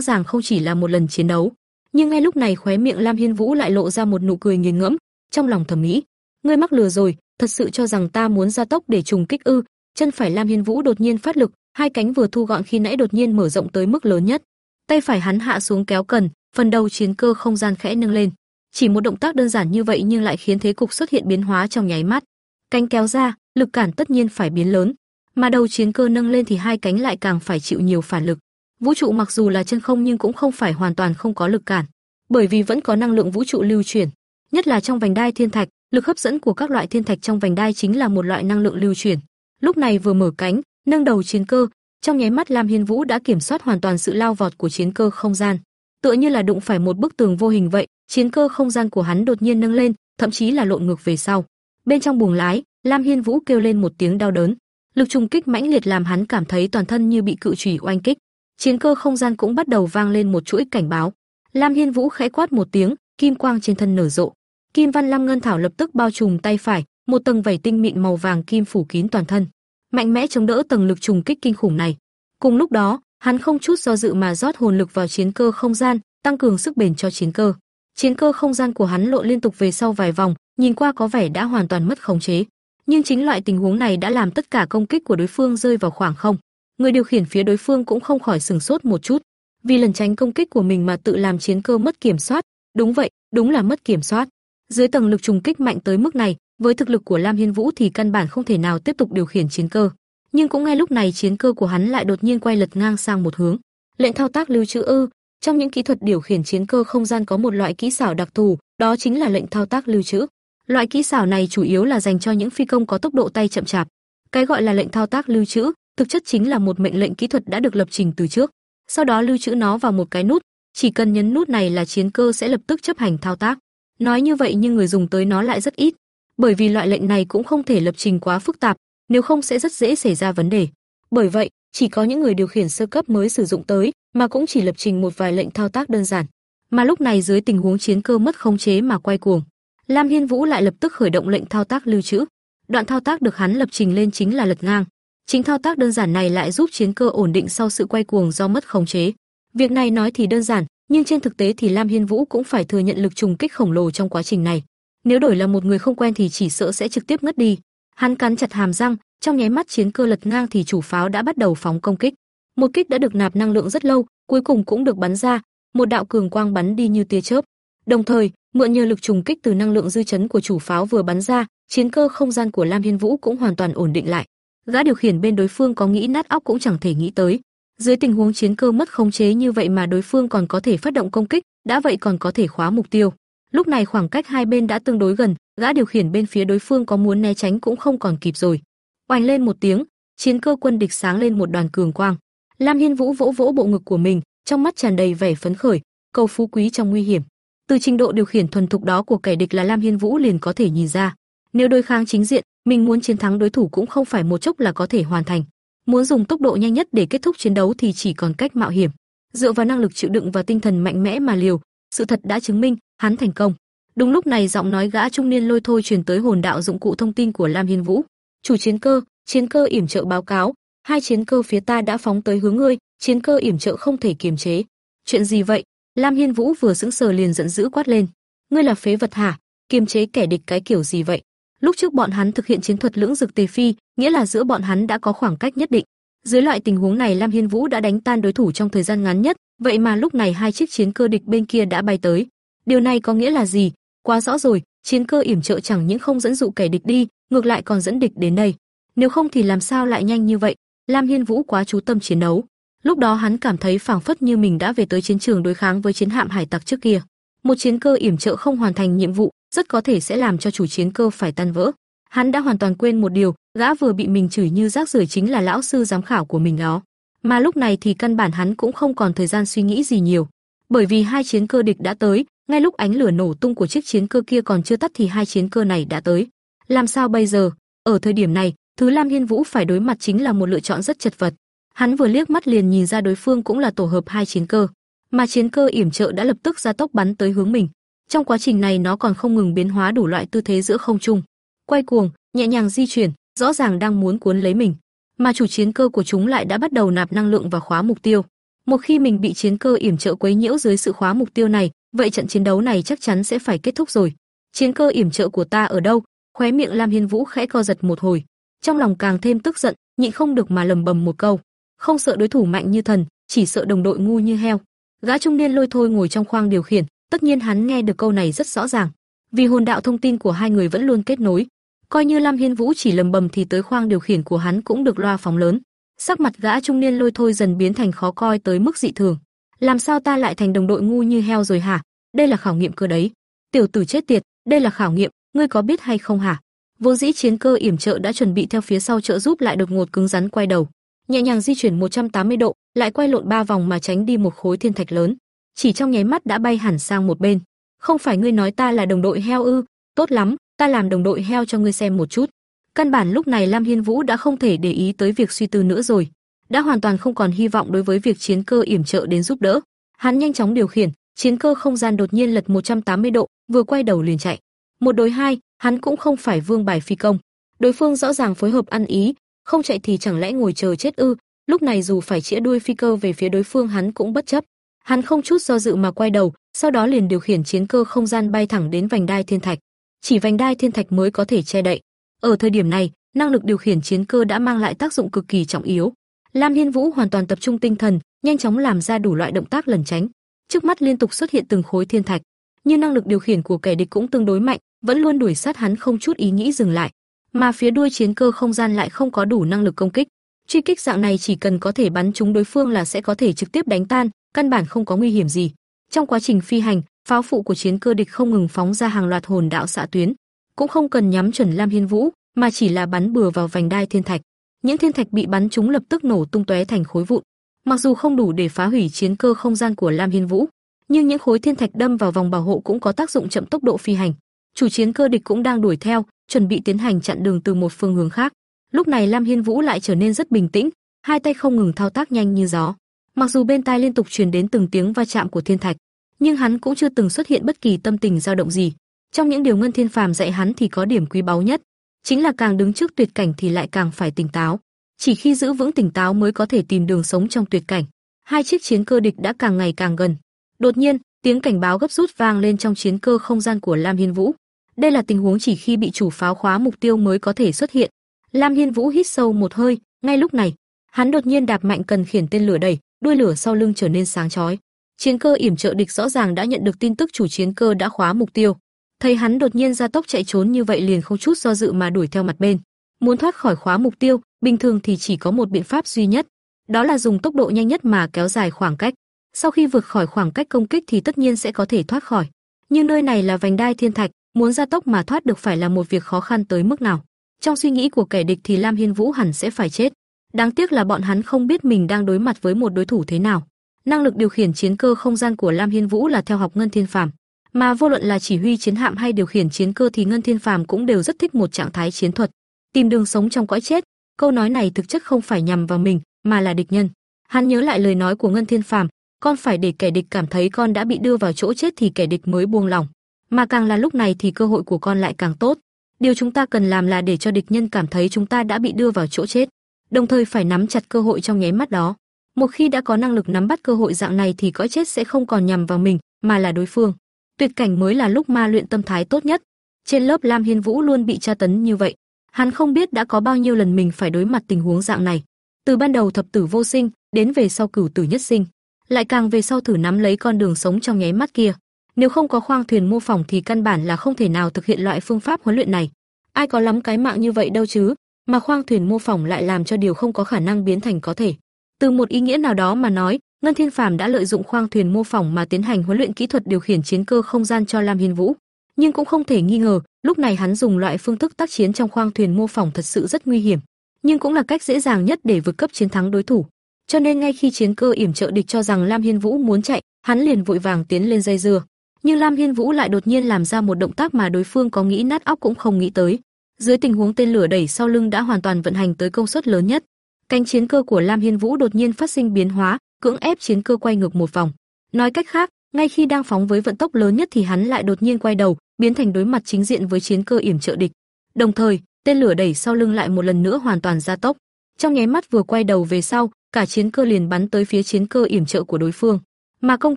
ràng không chỉ là một lần chiến đấu, nhưng ngay lúc này khóe miệng Lam Hiên Vũ lại lộ ra một nụ cười nghiền ngẫm, trong lòng thầm nghĩ, ngươi mắc lừa rồi, thật sự cho rằng ta muốn gia tốc để trùng kích ư? Chân phải Lam Hiên Vũ đột nhiên phát lực, hai cánh vừa thu gọn khi nãy đột nhiên mở rộng tới mức lớn nhất. Tay phải hắn hạ xuống kéo cần, phần đầu chiến cơ không gian khẽ nâng lên. Chỉ một động tác đơn giản như vậy nhưng lại khiến thế cục xuất hiện biến hóa trong nháy mắt. Cánh kéo ra, lực cản tất nhiên phải biến lớn, mà đầu chiến cơ nâng lên thì hai cánh lại càng phải chịu nhiều phản lực. Vũ trụ mặc dù là chân không nhưng cũng không phải hoàn toàn không có lực cản, bởi vì vẫn có năng lượng vũ trụ lưu chuyển, nhất là trong vành đai thiên thạch, lực hấp dẫn của các loại thiên thạch trong vành đai chính là một loại năng lượng lưu chuyển. Lúc này vừa mở cánh, nâng đầu chiến cơ, trong nháy mắt Lam Hiên Vũ đã kiểm soát hoàn toàn sự lao vọt của chiến cơ không gian. Tựa như là đụng phải một bức tường vô hình vậy, chiến cơ không gian của hắn đột nhiên nâng lên, thậm chí là lộn ngược về sau. Bên trong buồng lái, Lam Hiên Vũ kêu lên một tiếng đau đớn. Lực trùng kích mãnh liệt làm hắn cảm thấy toàn thân như bị cự chủy oanh kích. Chiến cơ không gian cũng bắt đầu vang lên một chuỗi cảnh báo. Lam Hiên Vũ khẽ quát một tiếng, kim quang trên thân nở rộ. Kim Văn Lam Ngân Thảo lập tức bao trùm tay phải, một tầng vảy tinh mịn màu vàng kim phủ kín toàn thân, mạnh mẽ chống đỡ tầng lực trùng kích kinh khủng này. Cùng lúc đó, hắn không chút do dự mà rót hồn lực vào chiến cơ không gian, tăng cường sức bền cho chiến cơ. Chiến cơ không gian của hắn lộ liên tục về sau vài vòng, nhìn qua có vẻ đã hoàn toàn mất khống chế. Nhưng chính loại tình huống này đã làm tất cả công kích của đối phương rơi vào khoảng không. Người điều khiển phía đối phương cũng không khỏi sừng sốt một chút, vì lần tránh công kích của mình mà tự làm chiến cơ mất kiểm soát. Đúng vậy, đúng là mất kiểm soát. Dưới tầng lực trùng kích mạnh tới mức này, với thực lực của Lam Hiên Vũ thì căn bản không thể nào tiếp tục điều khiển chiến cơ. Nhưng cũng ngay lúc này chiến cơ của hắn lại đột nhiên quay lật ngang sang một hướng. Lệnh thao tác lưu trữ ư? Trong những kỹ thuật điều khiển chiến cơ không gian có một loại kỹ xảo đặc thù, đó chính là lệnh thao tác lưu trữ. Loại kỹ xảo này chủ yếu là dành cho những phi công có tốc độ tay chậm chạp. Cái gọi là lệnh thao tác lưu trữ, thực chất chính là một mệnh lệnh kỹ thuật đã được lập trình từ trước. Sau đó lưu trữ nó vào một cái nút, chỉ cần nhấn nút này là chiến cơ sẽ lập tức chấp hành thao tác. Nói như vậy nhưng người dùng tới nó lại rất ít, bởi vì loại lệnh này cũng không thể lập trình quá phức tạp, nếu không sẽ rất dễ xảy ra vấn đề. Bởi vậy, chỉ có những người điều khiển sơ cấp mới sử dụng tới, mà cũng chỉ lập trình một vài lệnh thao tác đơn giản. Mà lúc này dưới tình huống chiến cơ mất khống chế mà quay cuồng, Lam Hiên Vũ lại lập tức khởi động lệnh thao tác lưu trữ. Đoạn thao tác được hắn lập trình lên chính là lật ngang. Chính thao tác đơn giản này lại giúp chiến cơ ổn định sau sự quay cuồng do mất khống chế. Việc này nói thì đơn giản, nhưng trên thực tế thì Lam Hiên Vũ cũng phải thừa nhận lực trùng kích khổng lồ trong quá trình này. Nếu đổi là một người không quen thì chỉ sợ sẽ trực tiếp ngất đi. Hắn cắn chặt hàm răng, trong nháy mắt chiến cơ lật ngang thì chủ pháo đã bắt đầu phóng công kích. Một kích đã được nạp năng lượng rất lâu, cuối cùng cũng được bắn ra, một đạo cường quang bắn đi như tia chớp. Đồng thời, mượn nhờ lực trùng kích từ năng lượng dư chấn của chủ pháo vừa bắn ra, chiến cơ không gian của Lam Hiên Vũ cũng hoàn toàn ổn định lại. Gã điều khiển bên đối phương có nghĩ nát óc cũng chẳng thể nghĩ tới. Dưới tình huống chiến cơ mất khống chế như vậy mà đối phương còn có thể phát động công kích, đã vậy còn có thể khóa mục tiêu. Lúc này khoảng cách hai bên đã tương đối gần, gã điều khiển bên phía đối phương có muốn né tránh cũng không còn kịp rồi. Oanh lên một tiếng, chiến cơ quân địch sáng lên một đoàn cường quang. Lam Hiên Vũ vỗ vỗ bộ ngực của mình, trong mắt tràn đầy vẻ phấn khởi, cầu phú quý trong nguy hiểm. Từ trình độ điều khiển thuần thục đó của kẻ địch là Lam Hiên Vũ liền có thể nhìn ra. Nếu đối kháng chính diện, mình muốn chiến thắng đối thủ cũng không phải một chốc là có thể hoàn thành. Muốn dùng tốc độ nhanh nhất để kết thúc chiến đấu thì chỉ còn cách mạo hiểm, dựa vào năng lực chịu đựng và tinh thần mạnh mẽ mà liều. Sự thật đã chứng minh, hắn thành công. Đúng lúc này giọng nói gã trung niên lôi thôi truyền tới hồn đạo dụng cụ thông tin của Lam Hiên Vũ. "Chủ chiến cơ, chiến cơ yểm trợ báo cáo, hai chiến cơ phía ta đã phóng tới hướng ngươi, chiến cơ yểm trợ không thể kiềm chế." "Chuyện gì vậy?" Lam Hiên Vũ vừa sững sờ liền giận dữ quát lên. "Ngươi là phế vật hả? Kiềm chế kẻ địch cái kiểu gì vậy?" Lúc trước bọn hắn thực hiện chiến thuật lưỡng dực tề phi, nghĩa là giữa bọn hắn đã có khoảng cách nhất định. Dưới loại tình huống này Lam Hiên Vũ đã đánh tan đối thủ trong thời gian ngắn nhất, vậy mà lúc này hai chiếc chiến cơ địch bên kia đã bay tới. Điều này có nghĩa là gì? Quá rõ rồi, chiến cơ yểm trợ chẳng những không dẫn dụ kẻ địch đi, ngược lại còn dẫn địch đến đây. Nếu không thì làm sao lại nhanh như vậy? Lam Hiên Vũ quá chú tâm chiến đấu. Lúc đó hắn cảm thấy phảng phất như mình đã về tới chiến trường đối kháng với chiến hạm hải tặc trước kia. Một chiến cơ yểm trợ không hoàn thành nhiệm vụ, rất có thể sẽ làm cho chủ chiến cơ phải tan vỡ. Hắn đã hoàn toàn quên một điều, gã vừa bị mình chửi như rác rưởi chính là lão sư giám khảo của mình đó. Mà lúc này thì căn bản hắn cũng không còn thời gian suy nghĩ gì nhiều, bởi vì hai chiến cơ địch đã tới, ngay lúc ánh lửa nổ tung của chiếc chiến cơ kia còn chưa tắt thì hai chiến cơ này đã tới. Làm sao bây giờ? Ở thời điểm này, Thứ Lam Hiên Vũ phải đối mặt chính là một lựa chọn rất chật vật. Hắn vừa liếc mắt liền nhìn ra đối phương cũng là tổ hợp hai chiến cơ, mà chiến cơ yểm trợ đã lập tức ra tốc bắn tới hướng mình. Trong quá trình này nó còn không ngừng biến hóa đủ loại tư thế giữa không trung, quay cuồng, nhẹ nhàng di chuyển, rõ ràng đang muốn cuốn lấy mình. Mà chủ chiến cơ của chúng lại đã bắt đầu nạp năng lượng và khóa mục tiêu. Một khi mình bị chiến cơ yểm trợ quấy nhiễu dưới sự khóa mục tiêu này, vậy trận chiến đấu này chắc chắn sẽ phải kết thúc rồi. Chiến cơ yểm trợ của ta ở đâu? Khóe miệng Lam Hiên Vũ khẽ co giật một hồi, trong lòng càng thêm tức giận, nhịn không được mà lầm bầm một câu, không sợ đối thủ mạnh như thần, chỉ sợ đồng đội ngu như heo. Gã trung niên lôi thôi ngồi trong khoang điều khiển, tất nhiên hắn nghe được câu này rất rõ ràng, vì hồn đạo thông tin của hai người vẫn luôn kết nối. Coi như Lam Hiên Vũ chỉ lầm bầm thì tới khoang điều khiển của hắn cũng được loa phóng lớn. Sắc mặt gã trung niên lôi thôi dần biến thành khó coi tới mức dị thường. Làm sao ta lại thành đồng đội ngu như heo rồi hả? Đây là khảo nghiệm cơ đấy. Tiểu tử chết tiệt, đây là khảo nghiệm, ngươi có biết hay không hả? Vô dĩ chiến cơ yểm trợ đã chuẩn bị theo phía sau trợ giúp lại đột ngột cứng rắn quay đầu, nhẹ nhàng di chuyển 180 độ, lại quay lộn ba vòng mà tránh đi một khối thiên thạch lớn, chỉ trong nháy mắt đã bay hẳn sang một bên. Không phải ngươi nói ta là đồng đội heo ư? Tốt lắm, ta làm đồng đội heo cho ngươi xem một chút. Căn bản lúc này Lam Hiên Vũ đã không thể để ý tới việc suy tư nữa rồi, đã hoàn toàn không còn hy vọng đối với việc chiến cơ yểm trợ đến giúp đỡ. Hắn nhanh chóng điều khiển, chiến cơ không gian đột nhiên lật 180 độ, vừa quay đầu liền chạy. Một đối hai, hắn cũng không phải vương bài phi công. Đối phương rõ ràng phối hợp ăn ý, không chạy thì chẳng lẽ ngồi chờ chết ư? Lúc này dù phải chĩa đuôi phi cơ về phía đối phương hắn cũng bất chấp. Hắn không chút do dự mà quay đầu, sau đó liền điều khiển chiến cơ không gian bay thẳng đến vành đai thiên thạch. Chỉ vành đai thiên thạch mới có thể che đậy. Ở thời điểm này, năng lực điều khiển chiến cơ đã mang lại tác dụng cực kỳ trọng yếu. Lam Hiên Vũ hoàn toàn tập trung tinh thần, nhanh chóng làm ra đủ loại động tác lẩn tránh. Trước mắt liên tục xuất hiện từng khối thiên thạch, như năng lực điều khiển của kẻ địch cũng tương đối mạnh, vẫn luôn đuổi sát hắn không chút ý nghĩ dừng lại. Mà phía đuôi chiến cơ không gian lại không có đủ năng lực công kích. Truy kích dạng này chỉ cần có thể bắn trúng đối phương là sẽ có thể trực tiếp đánh tan, căn bản không có nguy hiểm gì. Trong quá trình phi hành, pháo phụ của chiến cơ địch không ngừng phóng ra hàng loạt hồn đạo xạ tuyến, cũng không cần nhắm chuẩn Lam Hiên Vũ, mà chỉ là bắn bừa vào vành đai thiên thạch. Những thiên thạch bị bắn trúng lập tức nổ tung tóe thành khối vụn. Mặc dù không đủ để phá hủy chiến cơ không gian của Lam Hiên Vũ, nhưng những khối thiên thạch đâm vào vòng bảo hộ cũng có tác dụng chậm tốc độ phi hành. Chủ chiến cơ địch cũng đang đuổi theo, chuẩn bị tiến hành chặn đường từ một phương hướng khác. Lúc này Lam Hiên Vũ lại trở nên rất bình tĩnh, hai tay không ngừng thao tác nhanh như gió. Mặc dù bên tai liên tục truyền đến từng tiếng va chạm của thiên thạch, nhưng hắn cũng chưa từng xuất hiện bất kỳ tâm tình dao động gì. Trong những điều Ngân Thiên Phàm dạy hắn thì có điểm quý báu nhất, chính là càng đứng trước tuyệt cảnh thì lại càng phải tỉnh táo. Chỉ khi giữ vững tỉnh táo mới có thể tìm đường sống trong tuyệt cảnh. Hai chiếc chiến cơ địch đã càng ngày càng gần. Đột nhiên, tiếng cảnh báo gấp rút vang lên trong chiến cơ không gian của Lam Hiên Vũ. Đây là tình huống chỉ khi bị chủ pháo khóa mục tiêu mới có thể xuất hiện. Lam Hiên Vũ hít sâu một hơi, ngay lúc này, hắn đột nhiên đạp mạnh cần khiển tên lửa đẩy, đuôi lửa sau lưng trở nên sáng chói. Chiến cơ yểm trợ địch rõ ràng đã nhận được tin tức chủ chiến cơ đã khóa mục tiêu. Thấy hắn đột nhiên ra tốc chạy trốn như vậy liền không chút do dự mà đuổi theo mặt bên. Muốn thoát khỏi khóa mục tiêu, bình thường thì chỉ có một biện pháp duy nhất, đó là dùng tốc độ nhanh nhất mà kéo dài khoảng cách. Sau khi vượt khỏi khoảng cách công kích thì tất nhiên sẽ có thể thoát khỏi. Nhưng nơi này là vành đai thiên thạch, muốn ra tốc mà thoát được phải là một việc khó khăn tới mức nào. Trong suy nghĩ của kẻ địch thì Lam Hiên Vũ hẳn sẽ phải chết. Đáng tiếc là bọn hắn không biết mình đang đối mặt với một đối thủ thế nào. Năng lực điều khiển chiến cơ không gian của Lam Hiên Vũ là theo học Ngân Thiên Phàm, mà vô luận là chỉ huy chiến hạm hay điều khiển chiến cơ thì Ngân Thiên Phàm cũng đều rất thích một trạng thái chiến thuật, tìm đường sống trong cõi chết. Câu nói này thực chất không phải nhằm vào mình, mà là địch nhân. Hắn nhớ lại lời nói của Ngân Thiên Phàm, con phải để kẻ địch cảm thấy con đã bị đưa vào chỗ chết thì kẻ địch mới buông lòng. Mà càng là lúc này thì cơ hội của con lại càng tốt. Điều chúng ta cần làm là để cho địch nhân cảm thấy chúng ta đã bị đưa vào chỗ chết, đồng thời phải nắm chặt cơ hội trong nháy mắt đó. Một khi đã có năng lực nắm bắt cơ hội dạng này thì cõi chết sẽ không còn nhằm vào mình, mà là đối phương. Tuyệt cảnh mới là lúc ma luyện tâm thái tốt nhất. Trên lớp Lam Hiên Vũ luôn bị tra tấn như vậy, hắn không biết đã có bao nhiêu lần mình phải đối mặt tình huống dạng này. Từ ban đầu thập tử vô sinh, đến về sau cửu tử nhất sinh lại càng về sau thử nắm lấy con đường sống trong nháy mắt kia. Nếu không có khoang thuyền mô phỏng thì căn bản là không thể nào thực hiện loại phương pháp huấn luyện này. Ai có lắm cái mạng như vậy đâu chứ, mà khoang thuyền mô phỏng lại làm cho điều không có khả năng biến thành có thể. Từ một ý nghĩa nào đó mà nói, Ngân Thiên Phàm đã lợi dụng khoang thuyền mô phỏng mà tiến hành huấn luyện kỹ thuật điều khiển chiến cơ không gian cho Lam Hiên Vũ, nhưng cũng không thể nghi ngờ, lúc này hắn dùng loại phương thức tác chiến trong khoang thuyền mô phỏng thật sự rất nguy hiểm, nhưng cũng là cách dễ dàng nhất để vượt cấp chiến thắng đối thủ cho nên ngay khi chiến cơ yểm trợ địch cho rằng Lam Hiên Vũ muốn chạy, hắn liền vội vàng tiến lên dây dưa. Nhưng Lam Hiên Vũ lại đột nhiên làm ra một động tác mà đối phương có nghĩ nát óc cũng không nghĩ tới. Dưới tình huống tên lửa đẩy sau lưng đã hoàn toàn vận hành tới công suất lớn nhất, cánh chiến cơ của Lam Hiên Vũ đột nhiên phát sinh biến hóa, cưỡng ép chiến cơ quay ngược một vòng. Nói cách khác, ngay khi đang phóng với vận tốc lớn nhất thì hắn lại đột nhiên quay đầu, biến thành đối mặt chính diện với chiến cơ yểm trợ địch. Đồng thời, tên lửa đẩy sau lưng lại một lần nữa hoàn toàn gia tốc. Trong nháy mắt vừa quay đầu về sau, cả chiến cơ liền bắn tới phía chiến cơ yểm trợ của đối phương, mà công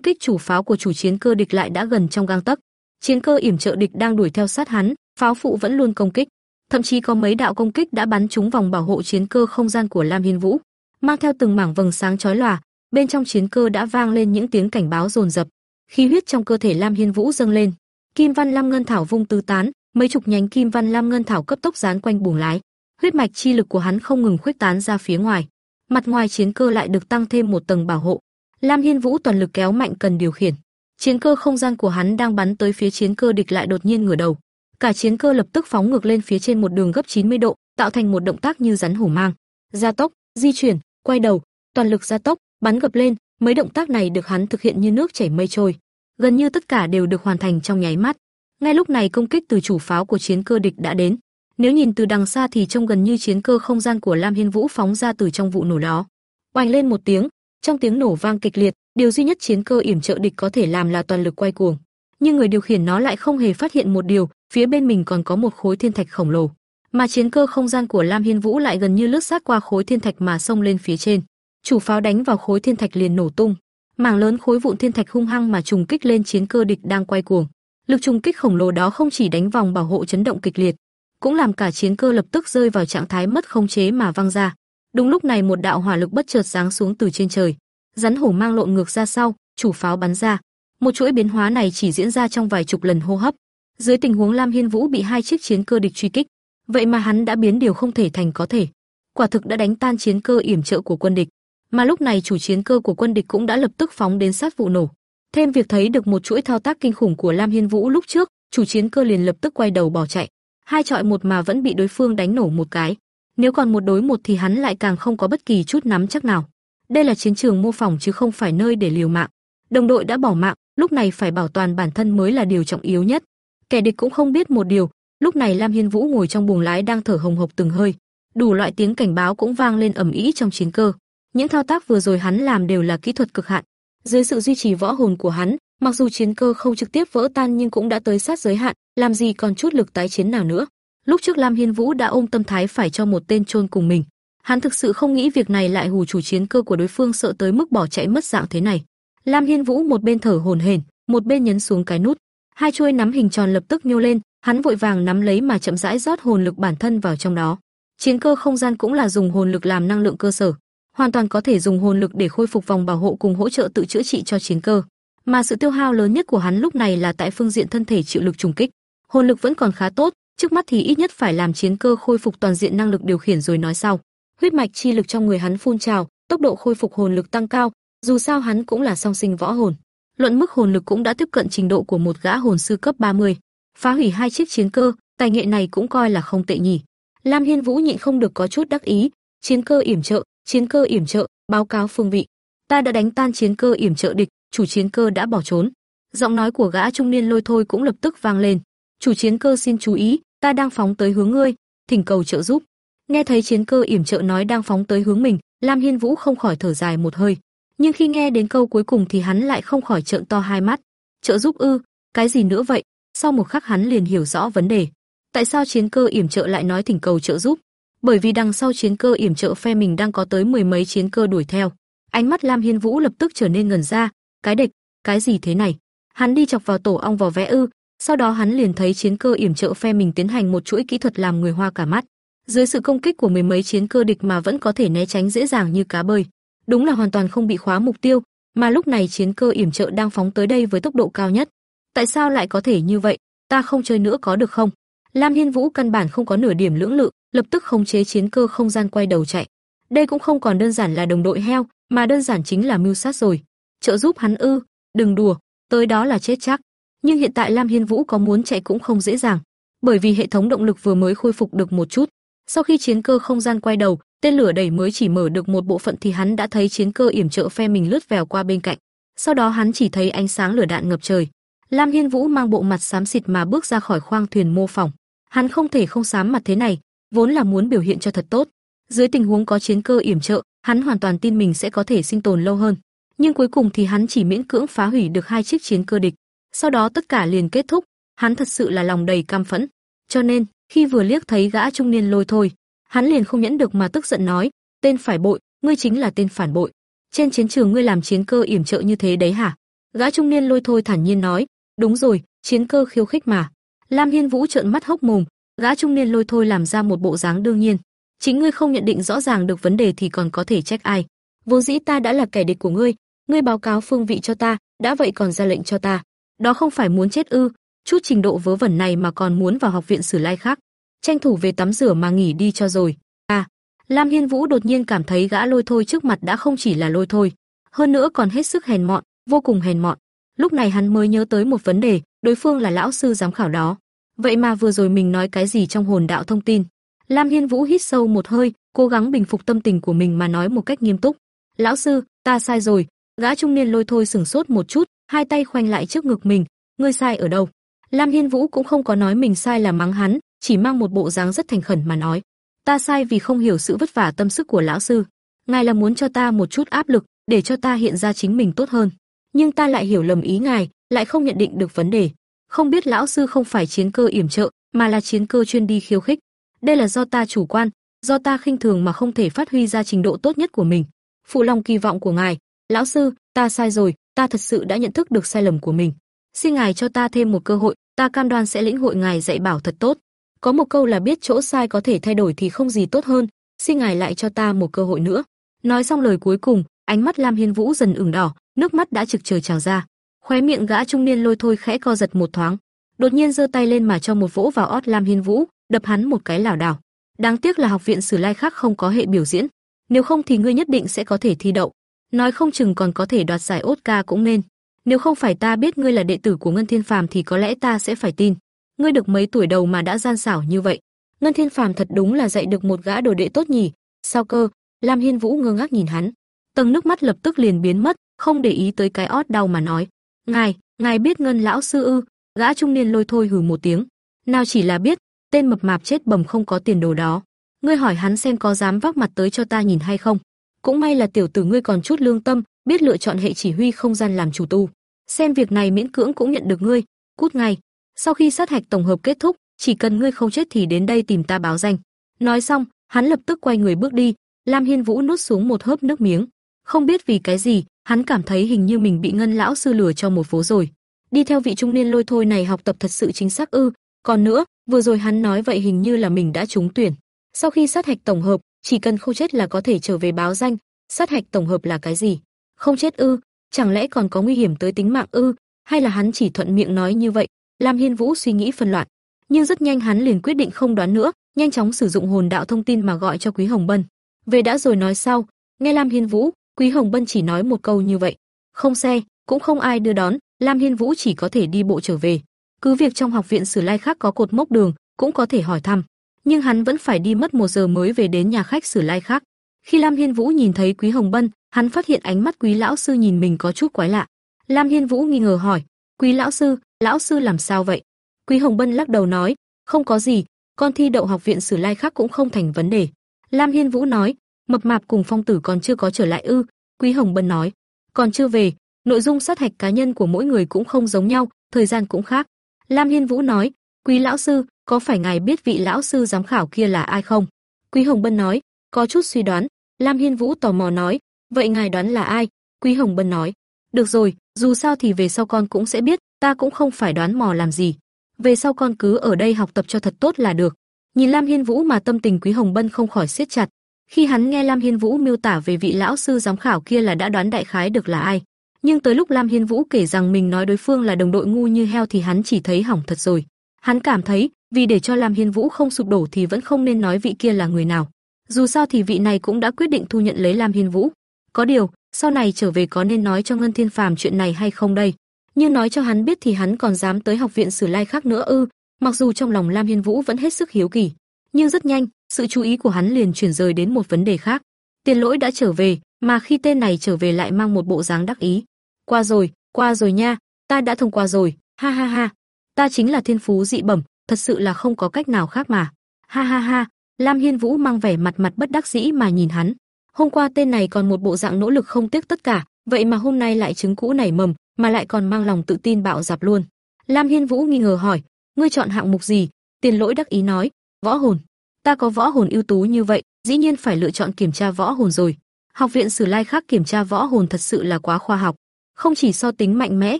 kích chủ pháo của chủ chiến cơ địch lại đã gần trong gang tấc. Chiến cơ yểm trợ địch đang đuổi theo sát hắn, pháo phụ vẫn luôn công kích, thậm chí có mấy đạo công kích đã bắn trúng vòng bảo hộ chiến cơ không gian của Lam Hiên Vũ, mang theo từng mảng vầng sáng chói lòa, bên trong chiến cơ đã vang lên những tiếng cảnh báo dồn dập. Khí huyết trong cơ thể Lam Hiên Vũ dâng lên, Kim Văn Lam Ngân Thảo vung tứ tán, mấy chục nhánh Kim Văn Lam Ngân Thảo cấp tốc dán quanh buồng lái, huyết mạch chi lực của hắn không ngừng khuếch tán ra phía ngoài. Mặt ngoài chiến cơ lại được tăng thêm một tầng bảo hộ. Lam Hiên Vũ toàn lực kéo mạnh cần điều khiển. Chiến cơ không gian của hắn đang bắn tới phía chiến cơ địch lại đột nhiên ngửa đầu. Cả chiến cơ lập tức phóng ngược lên phía trên một đường gấp 90 độ, tạo thành một động tác như rắn hổ mang. Gia tốc, di chuyển, quay đầu, toàn lực gia tốc, bắn gập lên, mấy động tác này được hắn thực hiện như nước chảy mây trôi. Gần như tất cả đều được hoàn thành trong nháy mắt. Ngay lúc này công kích từ chủ pháo của chiến cơ địch đã đến. Nếu nhìn từ đằng xa thì trông gần như chiến cơ không gian của Lam Hiên Vũ phóng ra từ trong vụ nổ đó. Oanh lên một tiếng, trong tiếng nổ vang kịch liệt, điều duy nhất chiến cơ yểm trợ địch có thể làm là toàn lực quay cuồng. Nhưng người điều khiển nó lại không hề phát hiện một điều, phía bên mình còn có một khối thiên thạch khổng lồ, mà chiến cơ không gian của Lam Hiên Vũ lại gần như lướt sát qua khối thiên thạch mà xông lên phía trên. Chủ pháo đánh vào khối thiên thạch liền nổ tung, mảng lớn khối vụn thiên thạch hung hăng mà trùng kích lên chiến cơ địch đang quay cuồng. Lực trùng kích khổng lồ đó không chỉ đánh vòng bảo hộ chấn động kịch liệt, cũng làm cả chiến cơ lập tức rơi vào trạng thái mất khống chế mà văng ra. Đúng lúc này một đạo hỏa lực bất chợt giáng xuống từ trên trời, rắn hổ mang lộn ngược ra sau, chủ pháo bắn ra. Một chuỗi biến hóa này chỉ diễn ra trong vài chục lần hô hấp. Dưới tình huống Lam Hiên Vũ bị hai chiếc chiến cơ địch truy kích, vậy mà hắn đã biến điều không thể thành có thể. Quả thực đã đánh tan chiến cơ yểm trợ của quân địch, mà lúc này chủ chiến cơ của quân địch cũng đã lập tức phóng đến sát vụ nổ. Thêm việc thấy được một chuỗi thao tác kinh khủng của Lam Hiên Vũ lúc trước, chủ chiến cơ liền lập tức quay đầu bỏ chạy. Hai trọi một mà vẫn bị đối phương đánh nổ một cái. Nếu còn một đối một thì hắn lại càng không có bất kỳ chút nắm chắc nào. Đây là chiến trường mô phỏng chứ không phải nơi để liều mạng. Đồng đội đã bỏ mạng, lúc này phải bảo toàn bản thân mới là điều trọng yếu nhất. Kẻ địch cũng không biết một điều, lúc này Lam Hiên Vũ ngồi trong buồng lái đang thở hồng hộc từng hơi, đủ loại tiếng cảnh báo cũng vang lên ầm ĩ trong chiến cơ. Những thao tác vừa rồi hắn làm đều là kỹ thuật cực hạn. Dưới sự duy trì võ hồn của hắn, mặc dù chiến cơ không trực tiếp vỡ tan nhưng cũng đã tới sát giới hạn, làm gì còn chút lực tái chiến nào nữa. Lúc trước Lam Hiên Vũ đã ôm tâm thái phải cho một tên chôn cùng mình. Hắn thực sự không nghĩ việc này lại hù chủ chiến cơ của đối phương sợ tới mức bỏ chạy mất dạng thế này. Lam Hiên Vũ một bên thở hổn hển, một bên nhấn xuống cái nút. Hai chuôi nắm hình tròn lập tức nhô lên, hắn vội vàng nắm lấy mà chậm rãi rót hồn lực bản thân vào trong đó. Chiến cơ không gian cũng là dùng hồn lực làm năng lượng cơ sở, hoàn toàn có thể dùng hồn lực để khôi phục vòng bảo hộ cùng hỗ trợ tự chữa trị cho chiến cơ. Mà sự tiêu hao lớn nhất của hắn lúc này là tại phương diện thân thể chịu lực trùng kích. Hồn lực vẫn còn khá tốt, trước mắt thì ít nhất phải làm chiến cơ khôi phục toàn diện năng lực điều khiển rồi nói sau. Huyết mạch chi lực trong người hắn phun trào, tốc độ khôi phục hồn lực tăng cao, dù sao hắn cũng là song sinh võ hồn. Luận mức hồn lực cũng đã tiếp cận trình độ của một gã hồn sư cấp 30, phá hủy hai chiếc chiến cơ, tài nghệ này cũng coi là không tệ nhỉ. Lam Hiên Vũ nhịn không được có chút đắc ý, chiến cơ yểm trợ, chiến cơ yểm trợ, báo cáo phương vị. Ta đã đánh tan chiến cơ yểm trợ địch, chủ chiến cơ đã bỏ trốn. Giọng nói của gã trung niên lôi thôi cũng lập tức vang lên. Chủ chiến cơ xin chú ý, ta đang phóng tới hướng ngươi, thỉnh cầu trợ giúp. Nghe thấy chiến cơ yểm trợ nói đang phóng tới hướng mình, Lam Hiên Vũ không khỏi thở dài một hơi. Nhưng khi nghe đến câu cuối cùng thì hắn lại không khỏi trợn to hai mắt. Trợ giúp ư? Cái gì nữa vậy? Sau một khắc hắn liền hiểu rõ vấn đề. Tại sao chiến cơ yểm trợ lại nói thỉnh cầu trợ giúp? Bởi vì đằng sau chiến cơ yểm trợ phe mình đang có tới mười mấy chiến cơ đuổi theo. Ánh mắt Lam Hiên Vũ lập tức trở nên ngẩn ra, cái địch, cái gì thế này? Hắn đi chọc vào tổ ong vỏ vẽ ư? Sau đó hắn liền thấy chiến cơ yểm trợ phe mình tiến hành một chuỗi kỹ thuật làm người hoa cả mắt. Dưới sự công kích của mười mấy chiến cơ địch mà vẫn có thể né tránh dễ dàng như cá bơi, đúng là hoàn toàn không bị khóa mục tiêu, mà lúc này chiến cơ yểm trợ đang phóng tới đây với tốc độ cao nhất. Tại sao lại có thể như vậy? Ta không chơi nữa có được không? Lam Hiên Vũ căn bản không có nửa điểm lưỡng lự, lập tức khống chế chiến cơ không gian quay đầu chạy. Đây cũng không còn đơn giản là đồng đội heo, mà đơn giản chính là mưu sát rồi. Trợ giúp hắn ư? Đừng đùa, tới đó là chết chắc. Nhưng hiện tại Lam Hiên Vũ có muốn chạy cũng không dễ dàng, bởi vì hệ thống động lực vừa mới khôi phục được một chút. Sau khi chiến cơ không gian quay đầu, tên lửa đẩy mới chỉ mở được một bộ phận thì hắn đã thấy chiến cơ yểm trợ phe mình lướt vèo qua bên cạnh. Sau đó hắn chỉ thấy ánh sáng lửa đạn ngập trời. Lam Hiên Vũ mang bộ mặt xám xịt mà bước ra khỏi khoang thuyền mô phỏng. Hắn không thể không sám mặt thế này, vốn là muốn biểu hiện cho thật tốt. Dưới tình huống có chiến cơ yểm trợ, hắn hoàn toàn tin mình sẽ có thể sinh tồn lâu hơn. Nhưng cuối cùng thì hắn chỉ miễn cưỡng phá hủy được hai chiếc chiến cơ địch. Sau đó tất cả liền kết thúc, hắn thật sự là lòng đầy cam phẫn. Cho nên, khi vừa liếc thấy gã trung niên lôi thôi, hắn liền không nhẫn được mà tức giận nói, tên phải bội, ngươi chính là tên phản bội. Trên chiến trường ngươi làm chiến cơ yểm trợ như thế đấy hả? Gã trung niên lôi thôi thản nhiên nói, đúng rồi, chiến cơ khiêu khích mà. Lam Hiên Vũ trợn mắt hốc mồm, gã trung niên lôi thôi làm ra một bộ dáng đương nhiên. Chính ngươi không nhận định rõ ràng được vấn đề thì còn có thể trách ai? Vốn dĩ ta đã là kẻ địch của ngươi, ngươi báo cáo phương vị cho ta, đã vậy còn ra lệnh cho ta. Đó không phải muốn chết ư? Chút trình độ vớ vẩn này mà còn muốn vào học viện Sử Lai khác, tranh thủ về tắm rửa mà nghỉ đi cho rồi. À, Lam Hiên Vũ đột nhiên cảm thấy gã lôi thôi trước mặt đã không chỉ là lôi thôi, hơn nữa còn hết sức hèn mọn, vô cùng hèn mọn. Lúc này hắn mới nhớ tới một vấn đề, đối phương là lão sư giám khảo đó. Vậy mà vừa rồi mình nói cái gì trong hồn đạo thông tin? Lam Hiên Vũ hít sâu một hơi, cố gắng bình phục tâm tình của mình mà nói một cách nghiêm túc. "Lão sư, ta sai rồi." Gã trung niên lôi thôi sừng sốt một chút, hai tay khoanh lại trước ngực mình, "Ngươi sai ở đâu?" Lam Hiên Vũ cũng không có nói mình sai là mắng hắn, chỉ mang một bộ dáng rất thành khẩn mà nói: "Ta sai vì không hiểu sự vất vả tâm sức của lão sư. Ngài là muốn cho ta một chút áp lực, để cho ta hiện ra chính mình tốt hơn, nhưng ta lại hiểu lầm ý ngài, lại không nhận định được vấn đề. Không biết lão sư không phải chiến cơ yểm trợ, mà là chiến cơ chuyên đi khiêu khích. Đây là do ta chủ quan, do ta khinh thường mà không thể phát huy ra trình độ tốt nhất của mình. Phụ lòng kỳ vọng của ngài, lão sư, ta sai rồi, ta thật sự đã nhận thức được sai lầm của mình. Xin ngài cho ta thêm một cơ hội, ta cam đoan sẽ lĩnh hội ngài dạy bảo thật tốt. Có một câu là biết chỗ sai có thể thay đổi thì không gì tốt hơn, xin ngài lại cho ta một cơ hội nữa. Nói xong lời cuối cùng, ánh mắt Lam Hiên Vũ dần ửng đỏ, nước mắt đã trực trời trào ra. Khóe miệng gã trung niên lôi thôi khẽ co giật một thoáng, đột nhiên giơ tay lên mà cho một vỗ vào ót Lam Hiên Vũ, đập hắn một cái lảo đảo. Đáng tiếc là học viện Sử Lai khác không có hệ biểu diễn, nếu không thì ngươi nhất định sẽ có thể thi đậu, nói không chừng còn có thể đoạt giải Oscar cũng nên. Nếu không phải ta biết ngươi là đệ tử của Ngân Thiên Phàm thì có lẽ ta sẽ phải tin. Ngươi được mấy tuổi đầu mà đã gian xảo như vậy. Ngân Thiên Phàm thật đúng là dạy được một gã đồ đệ tốt nhỉ? Sao cơ? Lam Hiên Vũ ngơ ngác nhìn hắn, tầng nước mắt lập tức liền biến mất, không để ý tới cái ót đau mà nói: "Ngài, ngài biết Ngân lão sư ư?" Gã trung niên lôi thôi hừ một tiếng, nào chỉ là biết, tên mập mạp chết bầm không có tiền đồ đó. Ngươi hỏi hắn xem có dám vác mặt tới cho ta nhìn hay không? Cũng may là tiểu tử ngươi còn chút lương tâm, biết lựa chọn hệ chỉ huy không gian làm chủ tu. Xem việc này miễn cưỡng cũng nhận được ngươi, cút ngay. Sau khi sát hạch tổng hợp kết thúc, chỉ cần ngươi không chết thì đến đây tìm ta báo danh. Nói xong, hắn lập tức quay người bước đi, Lam Hiên Vũ nuốt xuống một hớp nước miếng. Không biết vì cái gì, hắn cảm thấy hình như mình bị Ngân lão sư lừa cho một phố rồi. Đi theo vị trung niên lôi thôi này học tập thật sự chính xác ư? Còn nữa, vừa rồi hắn nói vậy hình như là mình đã trúng tuyển. Sau khi sát hạch tổng hợp, chỉ cần không chết là có thể trở về báo danh, sát hạch tổng hợp là cái gì? Không chết ư? Chẳng lẽ còn có nguy hiểm tới tính mạng ư? Hay là hắn chỉ thuận miệng nói như vậy? Lam Hiên Vũ suy nghĩ phân loạn, nhưng rất nhanh hắn liền quyết định không đoán nữa, nhanh chóng sử dụng hồn đạo thông tin mà gọi cho Quý Hồng Bân. Về đã rồi nói sau, nghe Lam Hiên Vũ, Quý Hồng Bân chỉ nói một câu như vậy. Không xe, cũng không ai đưa đón, Lam Hiên Vũ chỉ có thể đi bộ trở về. Cứ việc trong học viện Sử Lai khác có cột mốc đường, cũng có thể hỏi thăm, nhưng hắn vẫn phải đi mất một giờ mới về đến nhà khách Sử Lai khác. Khi Lam Hiên Vũ nhìn thấy Quý Hồng Bân, hắn phát hiện ánh mắt Quý lão sư nhìn mình có chút quái lạ. Lam Hiên Vũ nghi ngờ hỏi: "Quý lão sư, lão sư làm sao vậy?" Quý Hồng Bân lắc đầu nói: "Không có gì, con thi đậu học viện Sử Lai khác cũng không thành vấn đề." Lam Hiên Vũ nói: Mập mạp cùng phong tử còn chưa có trở lại ư? Quý Hồng Bân nói, còn chưa về, nội dung sát hạch cá nhân của mỗi người cũng không giống nhau, thời gian cũng khác. Lam Hiên Vũ nói, Quý lão sư, có phải ngài biết vị lão sư giám khảo kia là ai không? Quý Hồng Bân nói, có chút suy đoán. Lam Hiên Vũ tò mò nói, vậy ngài đoán là ai? Quý Hồng Bân nói, được rồi, dù sao thì về sau con cũng sẽ biết, ta cũng không phải đoán mò làm gì. Về sau con cứ ở đây học tập cho thật tốt là được. Nhìn Lam Hiên Vũ mà tâm tình Quý Hồng Bân không khỏi siết chặt, khi hắn nghe Lam Hiên Vũ miêu tả về vị lão sư giám khảo kia là đã đoán đại khái được là ai. Nhưng tới lúc Lam Hiên Vũ kể rằng mình nói đối phương là đồng đội ngu như heo thì hắn chỉ thấy hỏng thật rồi. Hắn cảm thấy, vì để cho Lam Hiên Vũ không sụp đổ thì vẫn không nên nói vị kia là người nào. Dù sao thì vị này cũng đã quyết định thu nhận lấy Lam Hiên Vũ. Có điều, sau này trở về có nên nói cho Ngân Thiên Phàm chuyện này hay không đây? Như nói cho hắn biết thì hắn còn dám tới học viện Sử Lai khác nữa ư? Mặc dù trong lòng Lam Hiên Vũ vẫn hết sức hiếu kỳ, nhưng rất nhanh, sự chú ý của hắn liền chuyển rời đến một vấn đề khác. Tiền Lỗi đã trở về, mà khi tên này trở về lại mang một bộ dáng đắc ý. Qua rồi, qua rồi nha, ta đã thông qua rồi, ha ha ha. Ta chính là thiên phú dị bẩm, thật sự là không có cách nào khác mà. Ha ha ha, Lam Hiên Vũ mang vẻ mặt mặt bất đắc dĩ mà nhìn hắn. Hôm qua tên này còn một bộ dạng nỗ lực không tiếc tất cả, vậy mà hôm nay lại trứng cũ nảy mầm, mà lại còn mang lòng tự tin bạo dạp luôn. Lam Hiên Vũ nghi ngờ hỏi, ngươi chọn hạng mục gì? Tiền Lỗi đắc ý nói, võ hồn. Ta có võ hồn ưu tú như vậy, dĩ nhiên phải lựa chọn kiểm tra võ hồn rồi. Học viện Sử Lai khác kiểm tra võ hồn thật sự là quá khoa học, không chỉ so tính mạnh mẽ,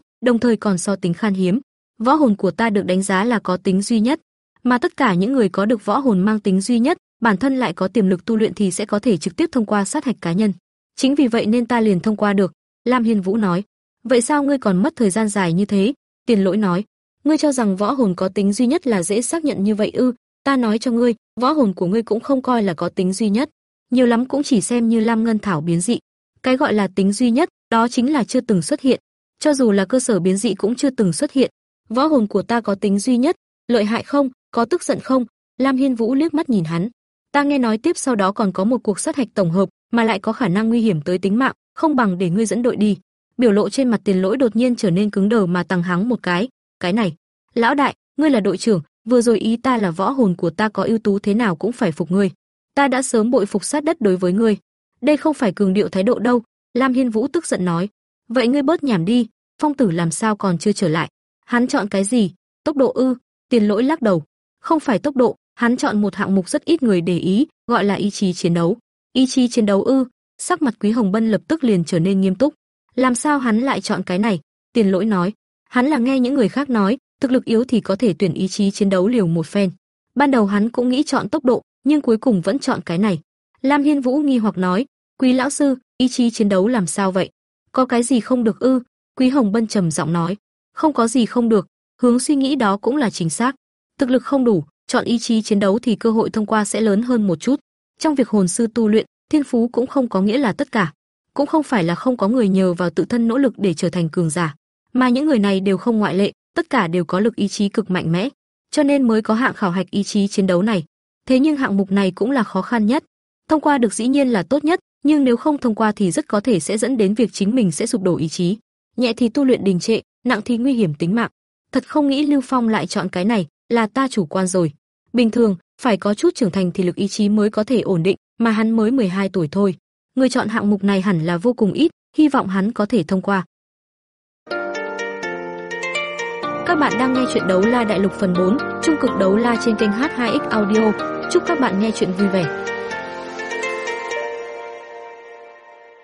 đồng thời còn so tính khan hiếm. Võ hồn của ta được đánh giá là có tính duy nhất, mà tất cả những người có được võ hồn mang tính duy nhất, bản thân lại có tiềm lực tu luyện thì sẽ có thể trực tiếp thông qua sát hạch cá nhân. Chính vì vậy nên ta liền thông qua được." Lam Hiên Vũ nói. "Vậy sao ngươi còn mất thời gian dài như thế?" Tiền Lỗi nói. "Ngươi cho rằng võ hồn có tính duy nhất là dễ xác nhận như vậy ư? Ta nói cho ngươi, võ hồn của ngươi cũng không coi là có tính duy nhất, nhiều lắm cũng chỉ xem như Lam Ngân Thảo biến dị. Cái gọi là tính duy nhất, đó chính là chưa từng xuất hiện. Cho dù là cơ sở biến dị cũng chưa từng xuất hiện. Võ hồn của ta có tính duy nhất, lợi hại không, có tức giận không? Lam Hiên Vũ liếc mắt nhìn hắn. Ta nghe nói tiếp sau đó còn có một cuộc sát hạch tổng hợp, mà lại có khả năng nguy hiểm tới tính mạng, không bằng để ngươi dẫn đội đi. Biểu lộ trên mặt Tiền Lỗi đột nhiên trở nên cứng đờ mà tăng hắng một cái. Cái này, lão đại, ngươi là đội trưởng, vừa rồi ý ta là võ hồn của ta có ưu tú thế nào cũng phải phục ngươi. Ta đã sớm bội phục sát đất đối với ngươi. Đây không phải cường điệu thái độ đâu, Lam Hiên Vũ tức giận nói. Vậy ngươi bớt nhảm đi, Phong tử làm sao còn chưa trở lại? Hắn chọn cái gì? Tốc độ ư? Tiền Lỗi lắc đầu. Không phải tốc độ, hắn chọn một hạng mục rất ít người để ý, gọi là ý chí chiến đấu. Ý chí chiến đấu ư? Sắc mặt Quý Hồng Bân lập tức liền trở nên nghiêm túc. Làm sao hắn lại chọn cái này? Tiền Lỗi nói, hắn là nghe những người khác nói, thực lực yếu thì có thể tuyển ý chí chiến đấu liều một phen. Ban đầu hắn cũng nghĩ chọn tốc độ, nhưng cuối cùng vẫn chọn cái này. Lam Hiên Vũ nghi hoặc nói, "Quý lão sư, ý chí chiến đấu làm sao vậy? Có cái gì không được ư?" Quý Hồng Bân trầm giọng nói, "Không có gì không được, hướng suy nghĩ đó cũng là chính xác. Thực lực không đủ, chọn ý chí chiến đấu thì cơ hội thông qua sẽ lớn hơn một chút. Trong việc hồn sư tu luyện, thiên phú cũng không có nghĩa là tất cả, cũng không phải là không có người nhờ vào tự thân nỗ lực để trở thành cường giả, mà những người này đều không ngoại lệ, tất cả đều có lực ý chí cực mạnh mẽ, cho nên mới có hạng khảo hạch ý chí chiến đấu này. Thế nhưng hạng mục này cũng là khó khăn nhất. Thông qua được dĩ nhiên là tốt nhất, nhưng nếu không thông qua thì rất có thể sẽ dẫn đến việc chính mình sẽ sụp đổ ý chí. Nhẹ thì tu luyện đình trệ, nặng thì nguy hiểm tính mạng. Thật không nghĩ Lưu Phong lại chọn cái này, là ta chủ quan rồi. Bình thường, phải có chút trưởng thành thì lực ý chí mới có thể ổn định, mà hắn mới 12 tuổi thôi. Người chọn hạng mục này hẳn là vô cùng ít, hy vọng hắn có thể thông qua. Các bạn đang nghe chuyện đấu la đại lục phần 4, trung cực đấu la trên kênh H2X Audio. Chúc các bạn nghe chuyện vui vẻ.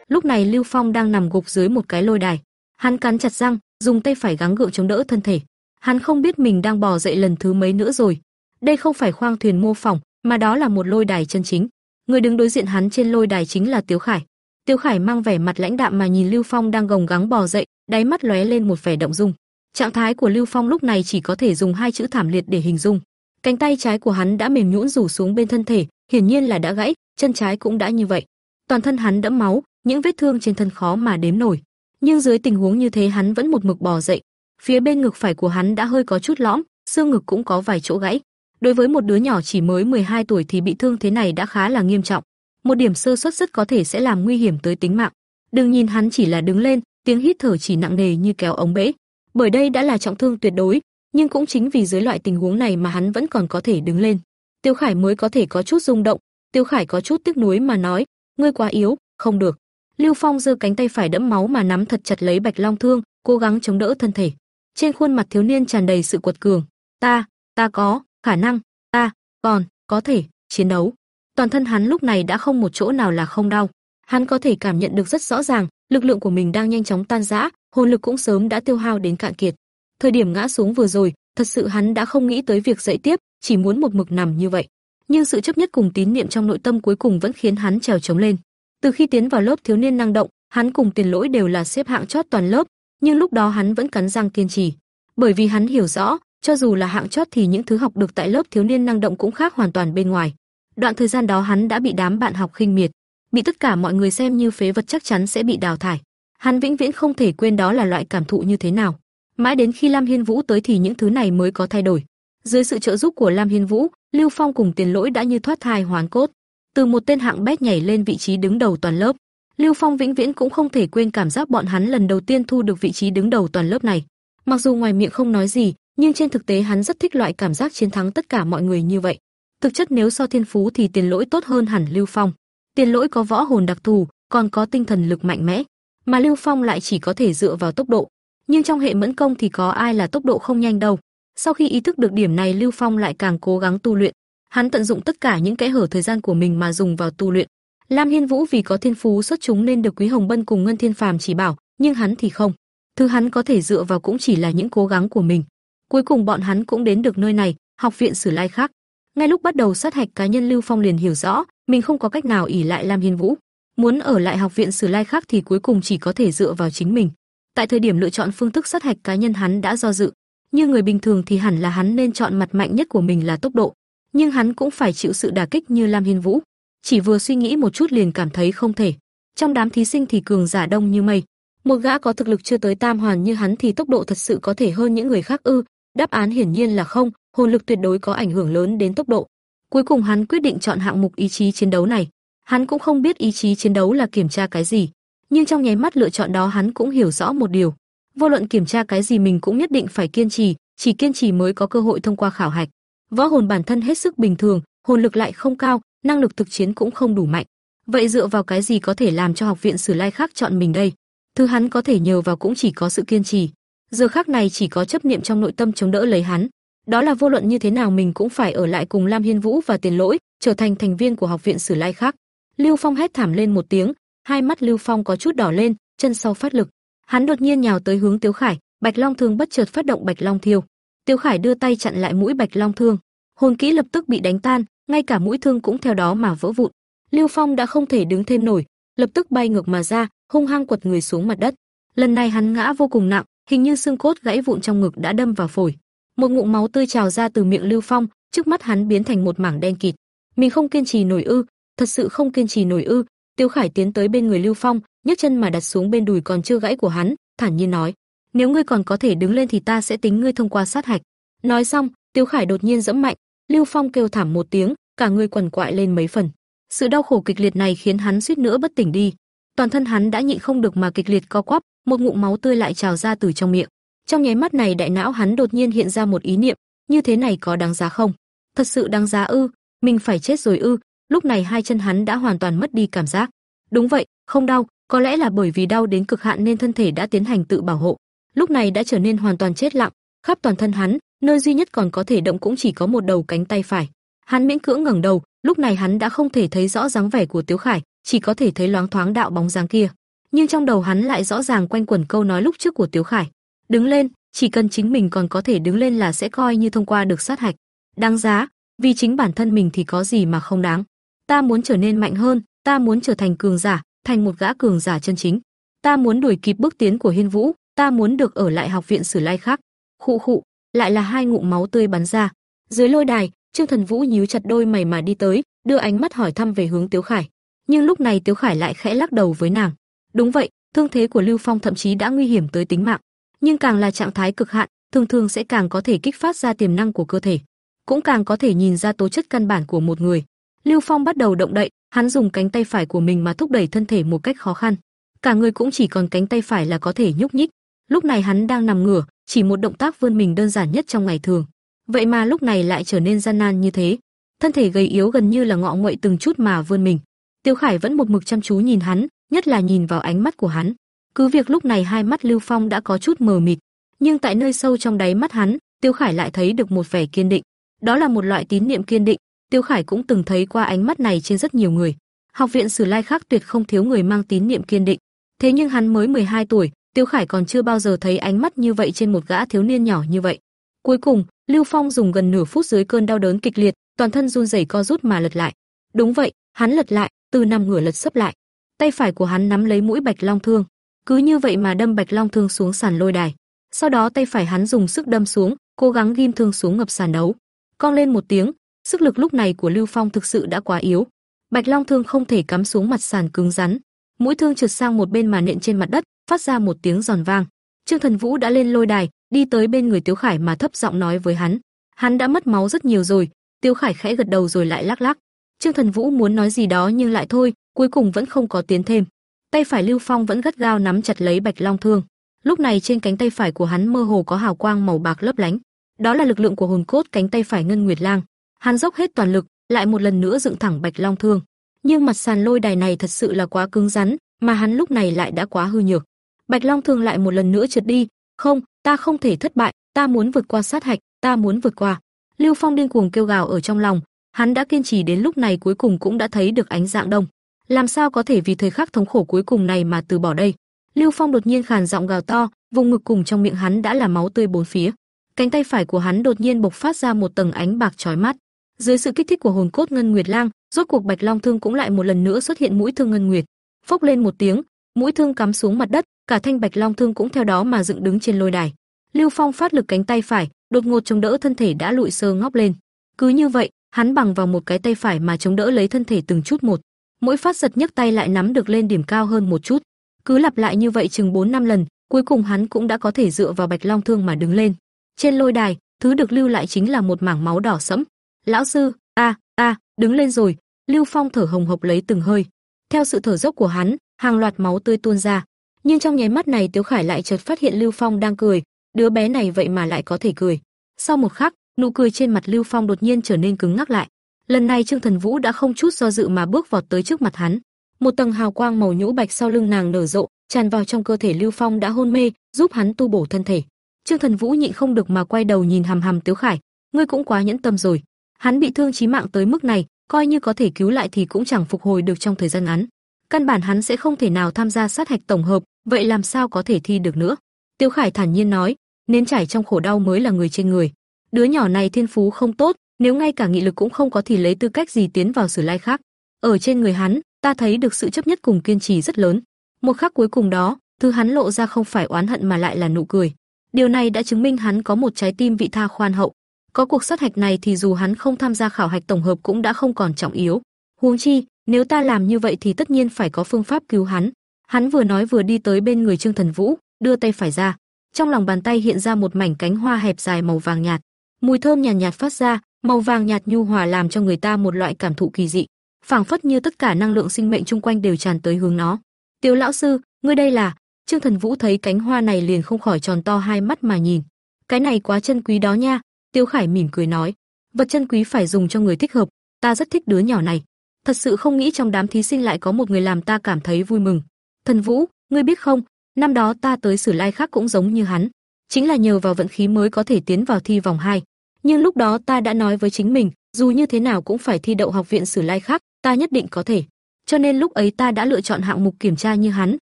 Lúc này Lưu Phong đang nằm gục dưới một cái lôi đài. Hắn cắn chặt răng, dùng tay phải gắng gượng chống đỡ thân thể. Hắn không biết mình đang bò dậy lần thứ mấy nữa rồi. Đây không phải khoang thuyền mô phỏng, mà đó là một lôi đài chân chính. Người đứng đối diện hắn trên lôi đài chính là Tiếu Khải. Tiếu Khải mang vẻ mặt lãnh đạm mà nhìn Lưu Phong đang gồng gắng bò dậy, đáy mắt lóe lên một vẻ động dung. Trạng thái của Lưu Phong lúc này chỉ có thể dùng hai chữ thảm liệt để hình dung. Cánh tay trái của hắn đã mềm nhũn rủ xuống bên thân thể, hiển nhiên là đã gãy, chân trái cũng đã như vậy. Toàn thân hắn đẫm máu, những vết thương trên thân khó mà đếm nổi. Nhưng dưới tình huống như thế hắn vẫn một mực bò dậy. Phía bên ngực phải của hắn đã hơi có chút lõm, xương ngực cũng có vài chỗ gãy. Đối với một đứa nhỏ chỉ mới 12 tuổi thì bị thương thế này đã khá là nghiêm trọng. Một điểm sơ suất rất có thể sẽ làm nguy hiểm tới tính mạng. Đừng nhìn hắn chỉ là đứng lên, tiếng hít thở chỉ nặng nề như kéo ống bể bởi đây đã là trọng thương tuyệt đối, nhưng cũng chính vì dưới loại tình huống này mà hắn vẫn còn có thể đứng lên. Tiêu Khải mới có thể có chút rung động, Tiêu Khải có chút tiếc nuối mà nói, ngươi quá yếu, không được. Lưu Phong giơ cánh tay phải đẫm máu mà nắm thật chặt lấy Bạch Long Thương, cố gắng chống đỡ thân thể. Trên khuôn mặt thiếu niên tràn đầy sự quật cường, "Ta, ta có khả năng, ta còn có thể chiến đấu." Toàn thân hắn lúc này đã không một chỗ nào là không đau. Hắn có thể cảm nhận được rất rõ ràng, lực lượng của mình đang nhanh chóng tan rã, hồn lực cũng sớm đã tiêu hao đến cạn kiệt. Thời điểm ngã xuống vừa rồi, thật sự hắn đã không nghĩ tới việc dậy tiếp, chỉ muốn một mực nằm như vậy. Nhưng sự chấp nhất cùng tín niệm trong nội tâm cuối cùng vẫn khiến hắn trèo chống lên. Từ khi tiến vào lớp thiếu niên năng động, hắn cùng Tiền Lỗi đều là xếp hạng chót toàn lớp, nhưng lúc đó hắn vẫn cắn răng kiên trì, bởi vì hắn hiểu rõ, cho dù là hạng chót thì những thứ học được tại lớp thiếu niên năng động cũng khác hoàn toàn bên ngoài. Đoạn thời gian đó hắn đã bị đám bạn học khinh miệt, bị tất cả mọi người xem như phế vật chắc chắn sẽ bị đào thải. Hắn vĩnh viễn không thể quên đó là loại cảm thụ như thế nào. Mãi đến khi Lam Hiên Vũ tới thì những thứ này mới có thay đổi. Dưới sự trợ giúp của Lam Hiên Vũ, Lưu Phong cùng Tiền Lỗi đã như thoát thai hoán cốt, từ một tên hạng bét nhảy lên vị trí đứng đầu toàn lớp. Lưu Phong vĩnh viễn cũng không thể quên cảm giác bọn hắn lần đầu tiên thu được vị trí đứng đầu toàn lớp này. Mặc dù ngoài miệng không nói gì, nhưng trên thực tế hắn rất thích loại cảm giác chiến thắng tất cả mọi người như vậy. Thực chất nếu so thiên phú thì Tiền Lỗi tốt hơn hẳn Lưu Phong. Tiền Lỗi có võ hồn đặc thù, còn có tinh thần lực mạnh mẽ, mà Lưu Phong lại chỉ có thể dựa vào tốc độ. Nhưng trong hệ mẫn công thì có ai là tốc độ không nhanh đâu. Sau khi ý thức được điểm này Lưu Phong lại càng cố gắng tu luyện. Hắn tận dụng tất cả những kẽ hở thời gian của mình mà dùng vào tu luyện. Lam Hiên Vũ vì có thiên phú xuất chúng nên được Quý Hồng Bân cùng Ngân Thiên Phàm chỉ bảo, nhưng hắn thì không. Thứ hắn có thể dựa vào cũng chỉ là những cố gắng của mình. Cuối cùng bọn hắn cũng đến được nơi này, học viện Sử Lai khác. Ngay lúc bắt đầu sát hạch cá nhân Lưu Phong liền hiểu rõ, mình không có cách nào ỷ lại Lam Hiên Vũ. Muốn ở lại học viện Sử Lai khác thì cuối cùng chỉ có thể dựa vào chính mình. Tại thời điểm lựa chọn phương thức sát hạch cá nhân hắn đã do dự, như người bình thường thì hẳn là hắn nên chọn mặt mạnh nhất của mình là tốc độ, nhưng hắn cũng phải chịu sự đả kích như Lam Hiên Vũ. Chỉ vừa suy nghĩ một chút liền cảm thấy không thể. Trong đám thí sinh thì cường giả đông như mây, một gã có thực lực chưa tới tam hoàn như hắn thì tốc độ thật sự có thể hơn những người khác ư? Đáp án hiển nhiên là không, hồn lực tuyệt đối có ảnh hưởng lớn đến tốc độ. Cuối cùng hắn quyết định chọn hạng mục ý chí chiến đấu này. Hắn cũng không biết ý chí chiến đấu là kiểm tra cái gì, nhưng trong nháy mắt lựa chọn đó hắn cũng hiểu rõ một điều, vô luận kiểm tra cái gì mình cũng nhất định phải kiên trì, chỉ kiên trì mới có cơ hội thông qua khảo hạch. Võ hồn bản thân hết sức bình thường, hồn lực lại không cao, năng lực thực chiến cũng không đủ mạnh. Vậy dựa vào cái gì có thể làm cho học viện Sử Lai khác chọn mình đây? Thứ hắn có thể nhờ vào cũng chỉ có sự kiên trì. Giờ khắc này chỉ có chấp niệm trong nội tâm chống đỡ lấy hắn. Đó là vô luận như thế nào mình cũng phải ở lại cùng Lam Hiên Vũ và Tiền Lỗi, trở thành thành viên của học viện Sử Lai khác. Lưu Phong hét thảm lên một tiếng, hai mắt Lưu Phong có chút đỏ lên, chân sau phát lực. Hắn đột nhiên nhào tới hướng Tiếu Khải, Bạch Long Thương bất chợt phát động Bạch Long Thiêu. Tiêu Khải đưa tay chặn lại mũi Bạch Long Thương, hồn kỹ lập tức bị đánh tan, ngay cả mũi thương cũng theo đó mà vỡ vụn. Lưu Phong đã không thể đứng thêm nổi, lập tức bay ngược mà ra, hung hăng quật người xuống mặt đất. Lần này hắn ngã vô cùng nặng, hình như xương cốt gãy vụn trong ngực đã đâm vào phổi. Một ngụm máu tươi trào ra từ miệng Lưu Phong, trước mắt hắn biến thành một mảng đen kịt. Mình không kiên trì nổi ư? Thật sự không kiên trì nổi ư? Tiêu Khải tiến tới bên người Lưu Phong, nhấc chân mà đặt xuống bên đùi còn chưa gãy của hắn, thản nhiên nói: "Nếu ngươi còn có thể đứng lên thì ta sẽ tính ngươi thông qua sát hạch." Nói xong, Tiêu Khải đột nhiên giẫm mạnh, Lưu Phong kêu thảm một tiếng, cả người quằn quại lên mấy phần. Sự đau khổ kịch liệt này khiến hắn suýt nữa bất tỉnh đi. Toàn thân hắn đã nhịn không được mà kịch liệt co quắp, một ngụm máu tươi lại trào ra từ trong miệng. Trong nháy mắt này đại não hắn đột nhiên hiện ra một ý niệm, như thế này có đáng giá không? Thật sự đáng giá ư? Mình phải chết rồi ư? Lúc này hai chân hắn đã hoàn toàn mất đi cảm giác. Đúng vậy, không đau, có lẽ là bởi vì đau đến cực hạn nên thân thể đã tiến hành tự bảo hộ. Lúc này đã trở nên hoàn toàn chết lặng, khắp toàn thân hắn, nơi duy nhất còn có thể động cũng chỉ có một đầu cánh tay phải. Hắn miễn cưỡng ngẩng đầu, lúc này hắn đã không thể thấy rõ dáng vẻ của Tiếu Khải, chỉ có thể thấy loáng thoáng đạo bóng dáng kia. Nhưng trong đầu hắn lại rõ ràng quanh quẩn câu nói lúc trước của Tiếu Khải. Đứng lên, chỉ cần chính mình còn có thể đứng lên là sẽ coi như thông qua được sát hạch. Đáng giá, vì chính bản thân mình thì có gì mà không đáng. Ta muốn trở nên mạnh hơn, ta muốn trở thành cường giả, thành một gã cường giả chân chính. Ta muốn đuổi kịp bước tiến của Hiên Vũ, ta muốn được ở lại học viện Sử Lai khác. Khụ khụ, lại là hai ngụm máu tươi bắn ra. Dưới lôi đài, Trương Thần Vũ nhíu chặt đôi mày mà đi tới, đưa ánh mắt hỏi thăm về hướng Tiếu Khải. Nhưng lúc này Tiếu Khải lại khẽ lắc đầu với nàng. Đúng vậy, thương thế của Lưu Phong thậm chí đã nguy hiểm tới tính mạng, nhưng càng là trạng thái cực hạn, thường thường sẽ càng có thể kích phát ra tiềm năng của cơ thể, cũng càng có thể nhìn ra tố chất căn bản của một người. Lưu Phong bắt đầu động đậy, hắn dùng cánh tay phải của mình mà thúc đẩy thân thể một cách khó khăn. Cả người cũng chỉ còn cánh tay phải là có thể nhúc nhích. Lúc này hắn đang nằm ngửa, chỉ một động tác vươn mình đơn giản nhất trong ngày thường. Vậy mà lúc này lại trở nên gian nan như thế. Thân thể gầy yếu gần như là ngọ nguậy từng chút mà vươn mình. Tiêu Khải vẫn một mực chăm chú nhìn hắn, nhất là nhìn vào ánh mắt của hắn. Cứ việc lúc này hai mắt Lưu Phong đã có chút mờ mịt, nhưng tại nơi sâu trong đáy mắt hắn, Tiêu Khải lại thấy được một vẻ kiên định. Đó là một loại tín niệm kiên định, Tiêu Khải cũng từng thấy qua ánh mắt này trên rất nhiều người. Học viện Sử Lai khác tuyệt không thiếu người mang tín niệm kiên định. Thế nhưng hắn mới 12 tuổi, Tiêu Khải còn chưa bao giờ thấy ánh mắt như vậy trên một gã thiếu niên nhỏ như vậy. Cuối cùng, Lưu Phong dùng gần nửa phút dưới cơn đau đớn kịch liệt, toàn thân run rẩy co rút mà lật lại. Đúng vậy, hắn lật lại, từ nằm ngửa lật sấp lại. Tay phải của hắn nắm lấy mũi Bạch Long thương, cứ như vậy mà đâm Bạch Long thương xuống sàn lôi đài. Sau đó tay phải hắn dùng sức đâm xuống, cố gắng ghim thương xuống ngập sàn đấu. Cong lên một tiếng, sức lực lúc này của Lưu Phong thực sự đã quá yếu. Bạch Long thương không thể cắm xuống mặt sàn cứng rắn, mũi thương trượt sang một bên mà nện trên mặt đất, phát ra một tiếng giòn vang. Trương Thần Vũ đã lên lôi đài, đi tới bên người Tiếu Khải mà thấp giọng nói với hắn. Hắn đã mất máu rất nhiều rồi. Tiếu Khải khẽ gật đầu rồi lại lắc lắc. Trương Thần Vũ muốn nói gì đó nhưng lại thôi, cuối cùng vẫn không có tiến thêm. Tay phải Lưu Phong vẫn gắt gao nắm chặt lấy Bạch Long thương. Lúc này trên cánh tay phải của hắn mơ hồ có hào quang màu bạc lấp lánh. đó là lực lượng của hồn cốt cánh tay phải Ngân Nguyệt Lang. Hắn dốc hết toàn lực, lại một lần nữa dựng thẳng Bạch Long Thương. Nhưng mặt sàn lôi đài này thật sự là quá cứng rắn, mà hắn lúc này lại đã quá hư nhược. Bạch Long Thương lại một lần nữa trượt đi, "Không, ta không thể thất bại, ta muốn vượt qua sát hạch, ta muốn vượt qua." Lưu Phong điên cuồng kêu gào ở trong lòng, hắn đã kiên trì đến lúc này cuối cùng cũng đã thấy được ánh dạng đông. Làm sao có thể vì thời khắc thống khổ cuối cùng này mà từ bỏ đây? Lưu Phong đột nhiên khàn giọng gào to, vùng ngực cùng trong miệng hắn đã là máu tươi bốn phía. Cánh tay phải của hắn đột nhiên bộc phát ra một tầng ánh bạc chói mắt. Dưới sự kích thích của hồn cốt ngân nguyệt lang, rốt cuộc Bạch Long thương cũng lại một lần nữa xuất hiện mũi thương ngân nguyệt. Phốc lên một tiếng, mũi thương cắm xuống mặt đất, cả thanh Bạch Long thương cũng theo đó mà dựng đứng trên lôi đài. Lưu Phong phát lực cánh tay phải, đột ngột chống đỡ thân thể đã lụi sơ ngóc lên. Cứ như vậy, hắn bằng vào một cái tay phải mà chống đỡ lấy thân thể từng chút một. Mỗi phát giật nhấc tay lại nắm được lên điểm cao hơn một chút. Cứ lặp lại như vậy chừng 4 năm lần, cuối cùng hắn cũng đã có thể dựa vào Bạch Long thương mà đứng lên. Trên lôi đài, thứ được lưu lại chính là một mảng máu đỏ sẫm. "Lão sư, a, a, đứng lên rồi." Lưu Phong thở hồng hộc lấy từng hơi. Theo sự thở dốc của hắn, hàng loạt máu tươi tuôn ra. Nhưng trong nháy mắt này Tiếu Khải lại chợt phát hiện Lưu Phong đang cười, đứa bé này vậy mà lại có thể cười. Sau một khắc, nụ cười trên mặt Lưu Phong đột nhiên trở nên cứng ngắc lại. Lần này Trương Thần Vũ đã không chút do dự mà bước vọt tới trước mặt hắn. Một tầng hào quang màu nhũ bạch sau lưng nàng nở rộ, tràn vào trong cơ thể Lưu Phong đã hôn mê, giúp hắn tu bổ thân thể. Trương Thần Vũ nhịn không được mà quay đầu nhìn hằm hằm Tiếu Khải, ngươi cũng quá nhẫn tâm rồi. Hắn bị thương chí mạng tới mức này, coi như có thể cứu lại thì cũng chẳng phục hồi được trong thời gian ngắn. Căn bản hắn sẽ không thể nào tham gia sát hạch tổng hợp, vậy làm sao có thể thi được nữa? Tiêu Khải thản nhiên nói, nên trải trong khổ đau mới là người trên người. Đứa nhỏ này thiên phú không tốt, nếu ngay cả nghị lực cũng không có thì lấy tư cách gì tiến vào sử lai khác. Ở trên người hắn, ta thấy được sự chấp nhất cùng kiên trì rất lớn. Một khắc cuối cùng đó, thứ hắn lộ ra không phải oán hận mà lại là nụ cười. Điều này đã chứng minh hắn có một trái tim vị tha khoan hậu. Có cuộc sát hạch này thì dù hắn không tham gia khảo hạch tổng hợp cũng đã không còn trọng yếu. Huống chi, nếu ta làm như vậy thì tất nhiên phải có phương pháp cứu hắn. Hắn vừa nói vừa đi tới bên người Trương Thần Vũ, đưa tay phải ra. Trong lòng bàn tay hiện ra một mảnh cánh hoa hẹp dài màu vàng nhạt. Mùi thơm nhàn nhạt, nhạt phát ra, màu vàng nhạt nhu hòa làm cho người ta một loại cảm thụ kỳ dị, phảng phất như tất cả năng lượng sinh mệnh chung quanh đều tràn tới hướng nó. Tiểu lão sư, ngươi đây là?" Trương Thần Vũ thấy cánh hoa này liền không khỏi tròn to hai mắt mà nhìn. "Cái này quá chân quý đó nha." Tiêu Khải mỉm cười nói, "Vật chân quý phải dùng cho người thích hợp, ta rất thích đứa nhỏ này. Thật sự không nghĩ trong đám thí sinh lại có một người làm ta cảm thấy vui mừng. Thần Vũ, ngươi biết không, năm đó ta tới Sử Lai khác cũng giống như hắn, chính là nhờ vào vận khí mới có thể tiến vào thi vòng 2. Nhưng lúc đó ta đã nói với chính mình, dù như thế nào cũng phải thi đậu học viện Sử Lai khác, ta nhất định có thể. Cho nên lúc ấy ta đã lựa chọn hạng mục kiểm tra như hắn,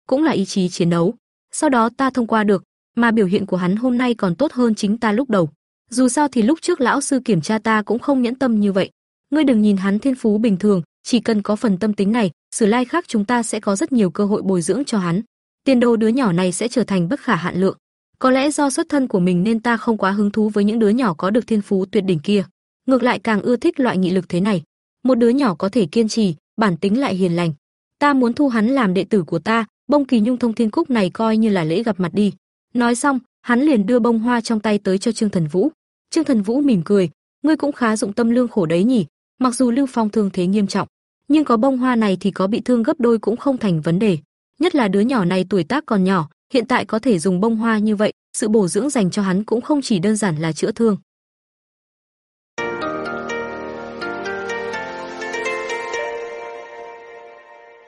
cũng là ý chí chiến đấu. Sau đó ta thông qua được, mà biểu hiện của hắn hôm nay còn tốt hơn chính ta lúc đầu. Dù sao thì lúc trước lão sư kiểm tra ta cũng không nhẫn tâm như vậy. Ngươi đừng nhìn hắn thiên phú bình thường, chỉ cần có phần tâm tính này, Sử Lai khác chúng ta sẽ có rất nhiều cơ hội bồi dưỡng cho hắn. Tiền đồ đứa nhỏ này sẽ trở thành bất khả hạn lượng. Có lẽ do xuất thân của mình nên ta không quá hứng thú với những đứa nhỏ có được thiên phú tuyệt đỉnh kia, ngược lại càng ưa thích loại nghị lực thế này. Một đứa nhỏ có thể kiên trì, bản tính lại hiền lành. Ta muốn thu hắn làm đệ tử của ta, bông kỳ nhung thông thiên cúc này coi như là lễ gặp mặt đi. Nói xong, hắn liền đưa bông hoa trong tay tới cho Trương Thần Vũ. Trương Thần Vũ mỉm cười, ngươi cũng khá dụng tâm lương khổ đấy nhỉ, mặc dù Lưu Phong thương thế nghiêm trọng, nhưng có bông hoa này thì có bị thương gấp đôi cũng không thành vấn đề. Nhất là đứa nhỏ này tuổi tác còn nhỏ, hiện tại có thể dùng bông hoa như vậy, sự bổ dưỡng dành cho hắn cũng không chỉ đơn giản là chữa thương.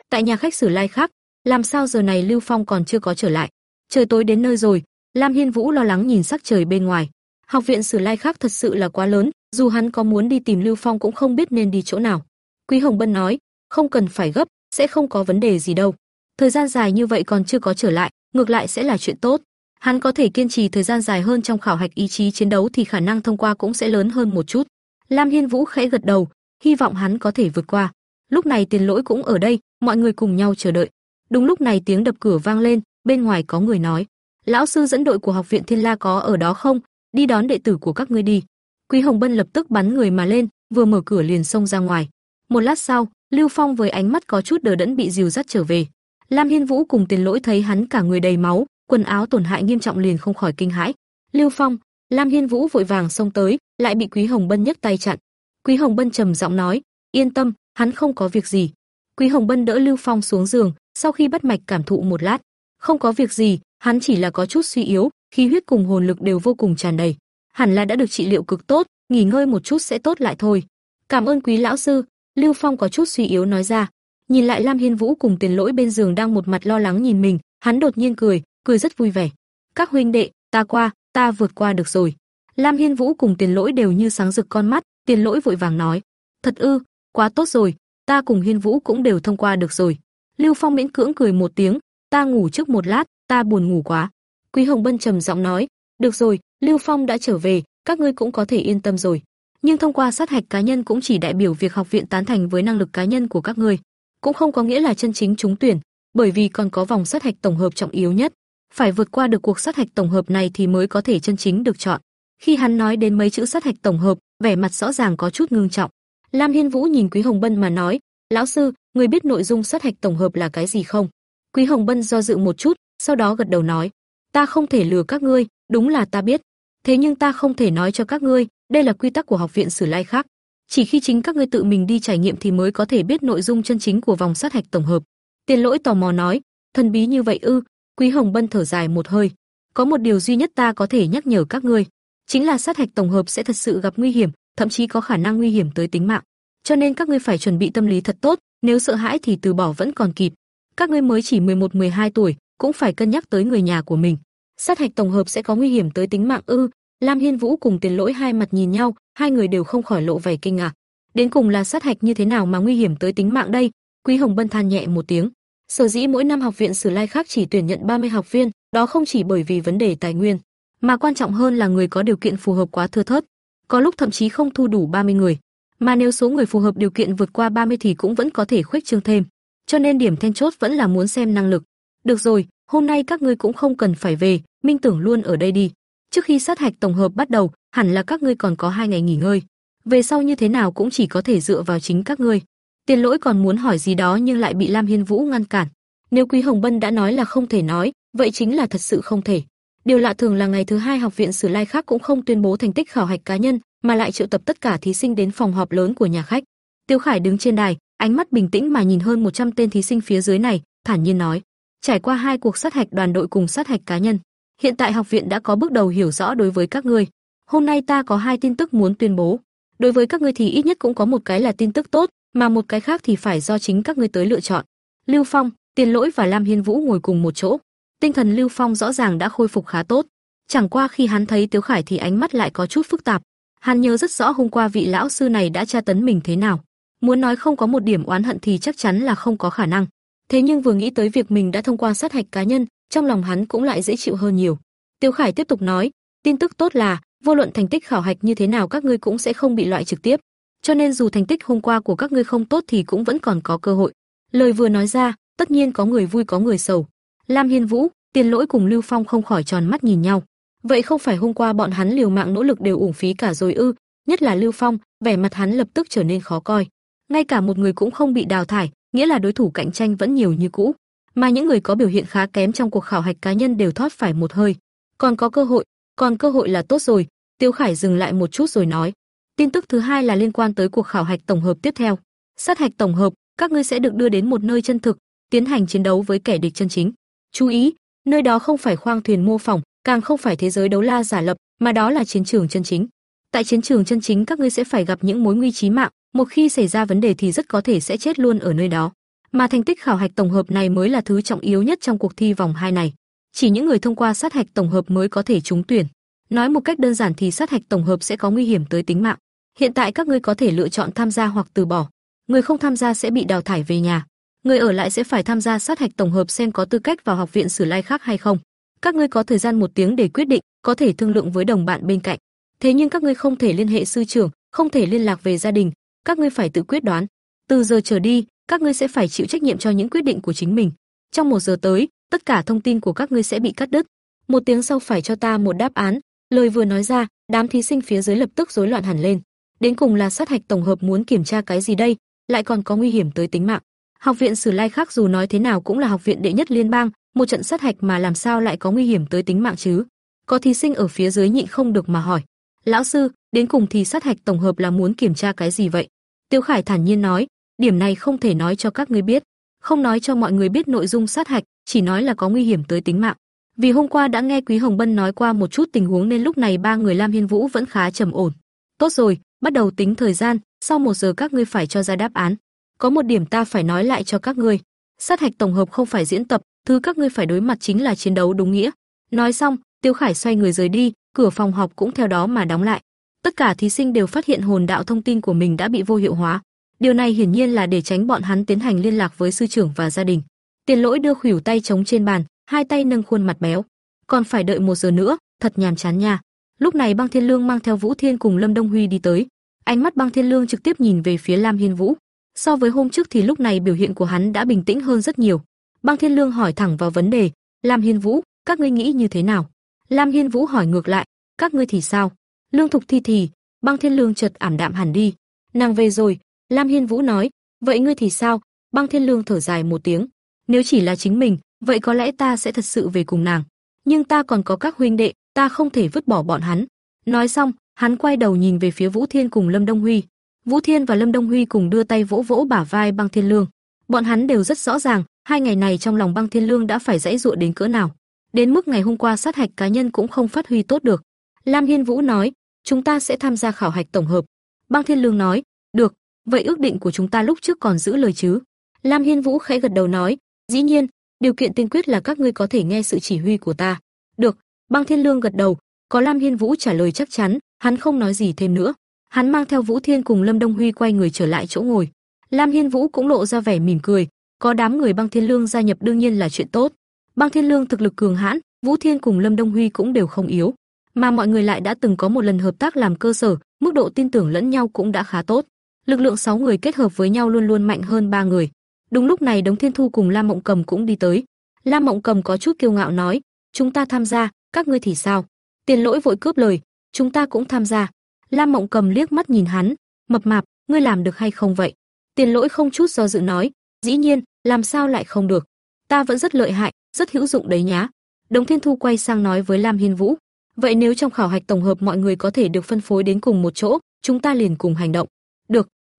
Tại nhà khách Sử Lai khác, làm sao giờ này Lưu Phong còn chưa có trở lại? Trời tối đến nơi rồi, Lam Hiên Vũ lo lắng nhìn sắc trời bên ngoài. Học viện Sử Lai khác thật sự là quá lớn, dù hắn có muốn đi tìm Lưu Phong cũng không biết nên đi chỗ nào. Quý Hồng Bân nói, không cần phải gấp, sẽ không có vấn đề gì đâu. Thời gian dài như vậy còn chưa có trở lại, ngược lại sẽ là chuyện tốt. Hắn có thể kiên trì thời gian dài hơn trong khảo hạch ý chí chiến đấu thì khả năng thông qua cũng sẽ lớn hơn một chút. Lam Hiên Vũ khẽ gật đầu, hy vọng hắn có thể vượt qua. Lúc này Tiền Lỗi cũng ở đây, mọi người cùng nhau chờ đợi. Đúng lúc này tiếng đập cửa vang lên, bên ngoài có người nói: "Lão sư dẫn đội của học viện Thiên La có ở đó không? Đi đón đệ tử của các ngươi đi." Quý Hồng Bân lập tức bắn người mà lên, vừa mở cửa liền xông ra ngoài. Một lát sau, Lưu Phong với ánh mắt có chút đờ đẫn bị dìu dắt trở về. Lam Hiên Vũ cùng Tiền Lỗi thấy hắn cả người đầy máu, quần áo tổn hại nghiêm trọng liền không khỏi kinh hãi. Lưu Phong, Lam Hiên Vũ vội vàng xông tới, lại bị Quý Hồng Bân nhấc tay chặn. Quý Hồng Bân trầm giọng nói, "Yên tâm, hắn không có việc gì." Quý Hồng Bân đỡ Lưu Phong xuống giường, sau khi bắt mạch cảm thụ một lát, không có việc gì, hắn chỉ là có chút suy yếu, khí huyết cùng hồn lực đều vô cùng tràn đầy. hẳn là đã được trị liệu cực tốt, nghỉ ngơi một chút sẽ tốt lại thôi. Cảm ơn quý lão sư, Lưu Phong có chút suy yếu nói ra. Nhìn lại Lam Hiên Vũ cùng Tiền Lỗi bên giường đang một mặt lo lắng nhìn mình, hắn đột nhiên cười, cười rất vui vẻ. Các huynh đệ, ta qua, ta vượt qua được rồi. Lam Hiên Vũ cùng Tiền Lỗi đều như sáng rực con mắt, Tiền Lỗi vội vàng nói: "Thật ư, quá tốt rồi, ta cùng Hiên Vũ cũng đều thông qua được rồi." Lưu Phong miễn cưỡng cười một tiếng, "Ta ngủ trước một lát, ta buồn ngủ quá." Quý Hồng Bân trầm giọng nói: "Được rồi, Lưu Phong đã trở về, các ngươi cũng có thể yên tâm rồi." Nhưng thông qua sát hạch cá nhân cũng chỉ đại biểu việc học viện tán thành với năng lực cá nhân của các ngươi, cũng không có nghĩa là chân chính trúng tuyển, bởi vì còn có vòng sát hạch tổng hợp trọng yếu nhất, phải vượt qua được cuộc sát hạch tổng hợp này thì mới có thể chân chính được chọn. Khi hắn nói đến mấy chữ sát hạch tổng hợp, vẻ mặt rõ ràng có chút ngưng trọng. Lam Hiên Vũ nhìn Quý Hồng Bân mà nói, "Lão sư, người biết nội dung sát hạch tổng hợp là cái gì không?" Quý Hồng Bân do dự một chút, sau đó gật đầu nói, "Ta không thể lừa các ngươi, đúng là ta biết, thế nhưng ta không thể nói cho các ngươi, đây là quy tắc của học viện Sử Lai khác. Chỉ khi chính các ngươi tự mình đi trải nghiệm thì mới có thể biết nội dung chân chính của vòng sát hạch tổng hợp." Tiền Lỗi tò mò nói, "Thần bí như vậy ư?" Quý Hồng Bân thở dài một hơi, "Có một điều duy nhất ta có thể nhắc nhở các ngươi, chính là sát hạch tổng hợp sẽ thật sự gặp nguy hiểm, thậm chí có khả năng nguy hiểm tới tính mạng. Cho nên các ngươi phải chuẩn bị tâm lý thật tốt, nếu sợ hãi thì từ bỏ vẫn còn kịp. Các ngươi mới chỉ 11-12 tuổi, cũng phải cân nhắc tới người nhà của mình. Sát hạch tổng hợp sẽ có nguy hiểm tới tính mạng ư? Lam Hiên Vũ cùng Tiền Lỗi hai mặt nhìn nhau, hai người đều không khỏi lộ vẻ kinh ngạc. Đến cùng là sát hạch như thế nào mà nguy hiểm tới tính mạng đây? Quý Hồng Bân than nhẹ một tiếng. Sở dĩ mỗi năm học viện Sử Lai khác chỉ tuyển nhận 30 học viên, đó không chỉ bởi vì vấn đề tài nguyên, mà quan trọng hơn là người có điều kiện phù hợp quá thưa thớt, có lúc thậm chí không thu đủ 30 người, mà nếu số người phù hợp điều kiện vượt qua 30 thì cũng vẫn có thể khuếch trương thêm. Cho nên điểm then chốt vẫn là muốn xem năng lực. Được rồi, hôm nay các ngươi cũng không cần phải về, Minh Tưởng luôn ở đây đi. Trước khi sát hạch tổng hợp bắt đầu, hẳn là các ngươi còn có hai ngày nghỉ ngơi. Về sau như thế nào cũng chỉ có thể dựa vào chính các ngươi. Tiền Lỗi còn muốn hỏi gì đó nhưng lại bị Lam Hiên Vũ ngăn cản. Nếu Quý Hồng Bân đã nói là không thể nói, vậy chính là thật sự không thể. Điều lạ thường là ngày thứ hai học viện Sử Lai khác cũng không tuyên bố thành tích khảo hạch cá nhân, mà lại triệu tập tất cả thí sinh đến phòng họp lớn của nhà khách. Tiêu Khải đứng trên đài, ánh mắt bình tĩnh mà nhìn hơn 100 tên thí sinh phía dưới này, thản nhiên nói: "Trải qua hai cuộc sát hạch đoàn đội cùng sát hạch cá nhân, hiện tại học viện đã có bước đầu hiểu rõ đối với các ngươi. Hôm nay ta có hai tin tức muốn tuyên bố. Đối với các ngươi thì ít nhất cũng có một cái là tin tức tốt, mà một cái khác thì phải do chính các ngươi tới lựa chọn." Lưu Phong, Tiền Lỗi và Lam Hiên Vũ ngồi cùng một chỗ. Tinh thần Lưu Phong rõ ràng đã khôi phục khá tốt, chẳng qua khi hắn thấy Tiếu Khải thì ánh mắt lại có chút phức tạp. Hắn nhớ rất rõ hôm qua vị lão sư này đã tra tấn mình thế nào. Muốn nói không có một điểm oán hận thì chắc chắn là không có khả năng. Thế nhưng vừa nghĩ tới việc mình đã thông qua sát hạch cá nhân, trong lòng hắn cũng lại dễ chịu hơn nhiều. Tiêu Khải tiếp tục nói, tin tức tốt là, vô luận thành tích khảo hạch như thế nào các ngươi cũng sẽ không bị loại trực tiếp. Cho nên dù thành tích hôm qua của các ngươi không tốt thì cũng vẫn còn có cơ hội. Lời vừa nói ra, tất nhiên có người vui có người sầu. Lam Hiên Vũ, Tiền Lỗi cùng Lưu Phong không khỏi tròn mắt nhìn nhau. Vậy không phải hôm qua bọn hắn liều mạng nỗ lực đều uổng phí cả rồi ư? Nhất là Lưu Phong, vẻ mặt hắn lập tức trở nên khó coi. Ngay cả một người cũng không bị đào thải, nghĩa là đối thủ cạnh tranh vẫn nhiều như cũ, mà những người có biểu hiện khá kém trong cuộc khảo hạch cá nhân đều thoát phải một hơi. Còn có cơ hội, còn cơ hội là tốt rồi. Tiêu Khải dừng lại một chút rồi nói, tin tức thứ hai là liên quan tới cuộc khảo hạch tổng hợp tiếp theo. Sát hạch tổng hợp, các ngươi sẽ được đưa đến một nơi chân thực, tiến hành chiến đấu với kẻ địch chân chính. Chú ý, nơi đó không phải khoang thuyền mô phỏng, càng không phải thế giới đấu la giả lập, mà đó là chiến trường chân chính. Tại chiến trường chân chính các ngươi sẽ phải gặp những mối nguy chí mạng, một khi xảy ra vấn đề thì rất có thể sẽ chết luôn ở nơi đó. Mà thành tích khảo hạch tổng hợp này mới là thứ trọng yếu nhất trong cuộc thi vòng 2 này. Chỉ những người thông qua sát hạch tổng hợp mới có thể trúng tuyển. Nói một cách đơn giản thì sát hạch tổng hợp sẽ có nguy hiểm tới tính mạng. Hiện tại các ngươi có thể lựa chọn tham gia hoặc từ bỏ. Người không tham gia sẽ bị đào thải về nhà. Người ở lại sẽ phải tham gia sát hạch tổng hợp xem có tư cách vào học viện Sử Lai khác hay không. Các ngươi có thời gian một tiếng để quyết định, có thể thương lượng với đồng bạn bên cạnh. Thế nhưng các ngươi không thể liên hệ sư trưởng, không thể liên lạc về gia đình, các ngươi phải tự quyết đoán. Từ giờ trở đi, các ngươi sẽ phải chịu trách nhiệm cho những quyết định của chính mình. Trong một giờ tới, tất cả thông tin của các ngươi sẽ bị cắt đứt. Một tiếng sau phải cho ta một đáp án. Lời vừa nói ra, đám thí sinh phía dưới lập tức rối loạn hẳn lên. Đến cùng là sát hạch tổng hợp muốn kiểm tra cái gì đây, lại còn có nguy hiểm tới tính mạng. Học viện Sử Lai khác dù nói thế nào cũng là học viện đệ nhất liên bang, một trận sát hạch mà làm sao lại có nguy hiểm tới tính mạng chứ? Có thí sinh ở phía dưới nhịn không được mà hỏi. "Lão sư, đến cùng thì sát hạch tổng hợp là muốn kiểm tra cái gì vậy?" Tiêu Khải thản nhiên nói, "Điểm này không thể nói cho các ngươi biết, không nói cho mọi người biết nội dung sát hạch, chỉ nói là có nguy hiểm tới tính mạng. Vì hôm qua đã nghe Quý Hồng Bân nói qua một chút tình huống nên lúc này ba người Lam Hiên Vũ vẫn khá trầm ổn. Tốt rồi, bắt đầu tính thời gian, sau một giờ các ngươi phải cho ra đáp án. Có một điểm ta phải nói lại cho các ngươi. Sát hạch tổng hợp không phải diễn tập, thứ các ngươi phải đối mặt chính là chiến đấu đúng nghĩa. Nói xong, Tiêu Khải xoay người rời đi, cửa phòng học cũng theo đó mà đóng lại. Tất cả thí sinh đều phát hiện hồn đạo thông tin của mình đã bị vô hiệu hóa. Điều này hiển nhiên là để tránh bọn hắn tiến hành liên lạc với sư trưởng và gia đình. Tiền Lỗi đưa khuỷu tay chống trên bàn, hai tay nâng khuôn mặt béo. Còn phải đợi một giờ nữa, thật nhàm chán nha. Lúc này Băng Thiên Lương mang theo Vũ Thiên cùng Lâm Đông Huy đi tới. Ánh mắt Băng Thiên Lương trực tiếp nhìn về phía Lam Hiên Vũ. So với hôm trước thì lúc này biểu hiện của hắn đã bình tĩnh hơn rất nhiều. Băng Thiên Lương hỏi thẳng vào vấn đề, "Lam Hiên Vũ, các ngươi nghĩ như thế nào?" Lam Hiên Vũ hỏi ngược lại, "Các ngươi thì sao?" Lương Thục Thi thì, Băng Thiên Lương chợt ảm đạm hẳn đi. "Nàng về rồi." Lam Hiên Vũ nói, "Vậy ngươi thì sao?" Băng Thiên Lương thở dài một tiếng, "Nếu chỉ là chính mình, vậy có lẽ ta sẽ thật sự về cùng nàng, nhưng ta còn có các huynh đệ, ta không thể vứt bỏ bọn hắn." Nói xong, hắn quay đầu nhìn về phía Vũ Thiên cùng Lâm Đông Huy. Vũ Thiên và Lâm Đông Huy cùng đưa tay vỗ vỗ bả vai Băng Thiên Lương. Bọn hắn đều rất rõ ràng, hai ngày này trong lòng Băng Thiên Lương đã phải dãy dụa đến cỡ nào. Đến mức ngày hôm qua sát hạch cá nhân cũng không phát huy tốt được. Lam Hiên Vũ nói, chúng ta sẽ tham gia khảo hạch tổng hợp. Băng Thiên Lương nói, được, vậy ước định của chúng ta lúc trước còn giữ lời chứ? Lam Hiên Vũ khẽ gật đầu nói, dĩ nhiên, điều kiện tiên quyết là các ngươi có thể nghe sự chỉ huy của ta. Được, Băng Thiên Lương gật đầu, có Lam Hiên Vũ trả lời chắc chắn, hắn không nói gì thêm nữa. Hắn mang theo Vũ Thiên cùng Lâm Đông Huy quay người trở lại chỗ ngồi. Lam Hiên Vũ cũng lộ ra vẻ mỉm cười, có đám người Băng Thiên Lương gia nhập đương nhiên là chuyện tốt. Băng Thiên Lương thực lực cường hãn, Vũ Thiên cùng Lâm Đông Huy cũng đều không yếu, mà mọi người lại đã từng có một lần hợp tác làm cơ sở, mức độ tin tưởng lẫn nhau cũng đã khá tốt. Lực lượng 6 người kết hợp với nhau luôn luôn mạnh hơn ba người. Đúng lúc này Đống Thiên Thu cùng Lam Mộng Cầm cũng đi tới. Lam Mộng Cầm có chút kiêu ngạo nói, "Chúng ta tham gia, các ngươi thì sao?" Tiền Lỗi vội cướp lời, "Chúng ta cũng tham gia." Lam Mộng Cầm liếc mắt nhìn hắn, "Mập mạp, ngươi làm được hay không vậy?" Tiền Lỗi không chút do dự nói, "Dĩ nhiên, làm sao lại không được? Ta vẫn rất lợi hại, rất hữu dụng đấy nhá." Đống Thiên Thu quay sang nói với Lam Hiên Vũ, "Vậy nếu trong khảo hạch tổng hợp mọi người có thể được phân phối đến cùng một chỗ, chúng ta liền cùng hành động."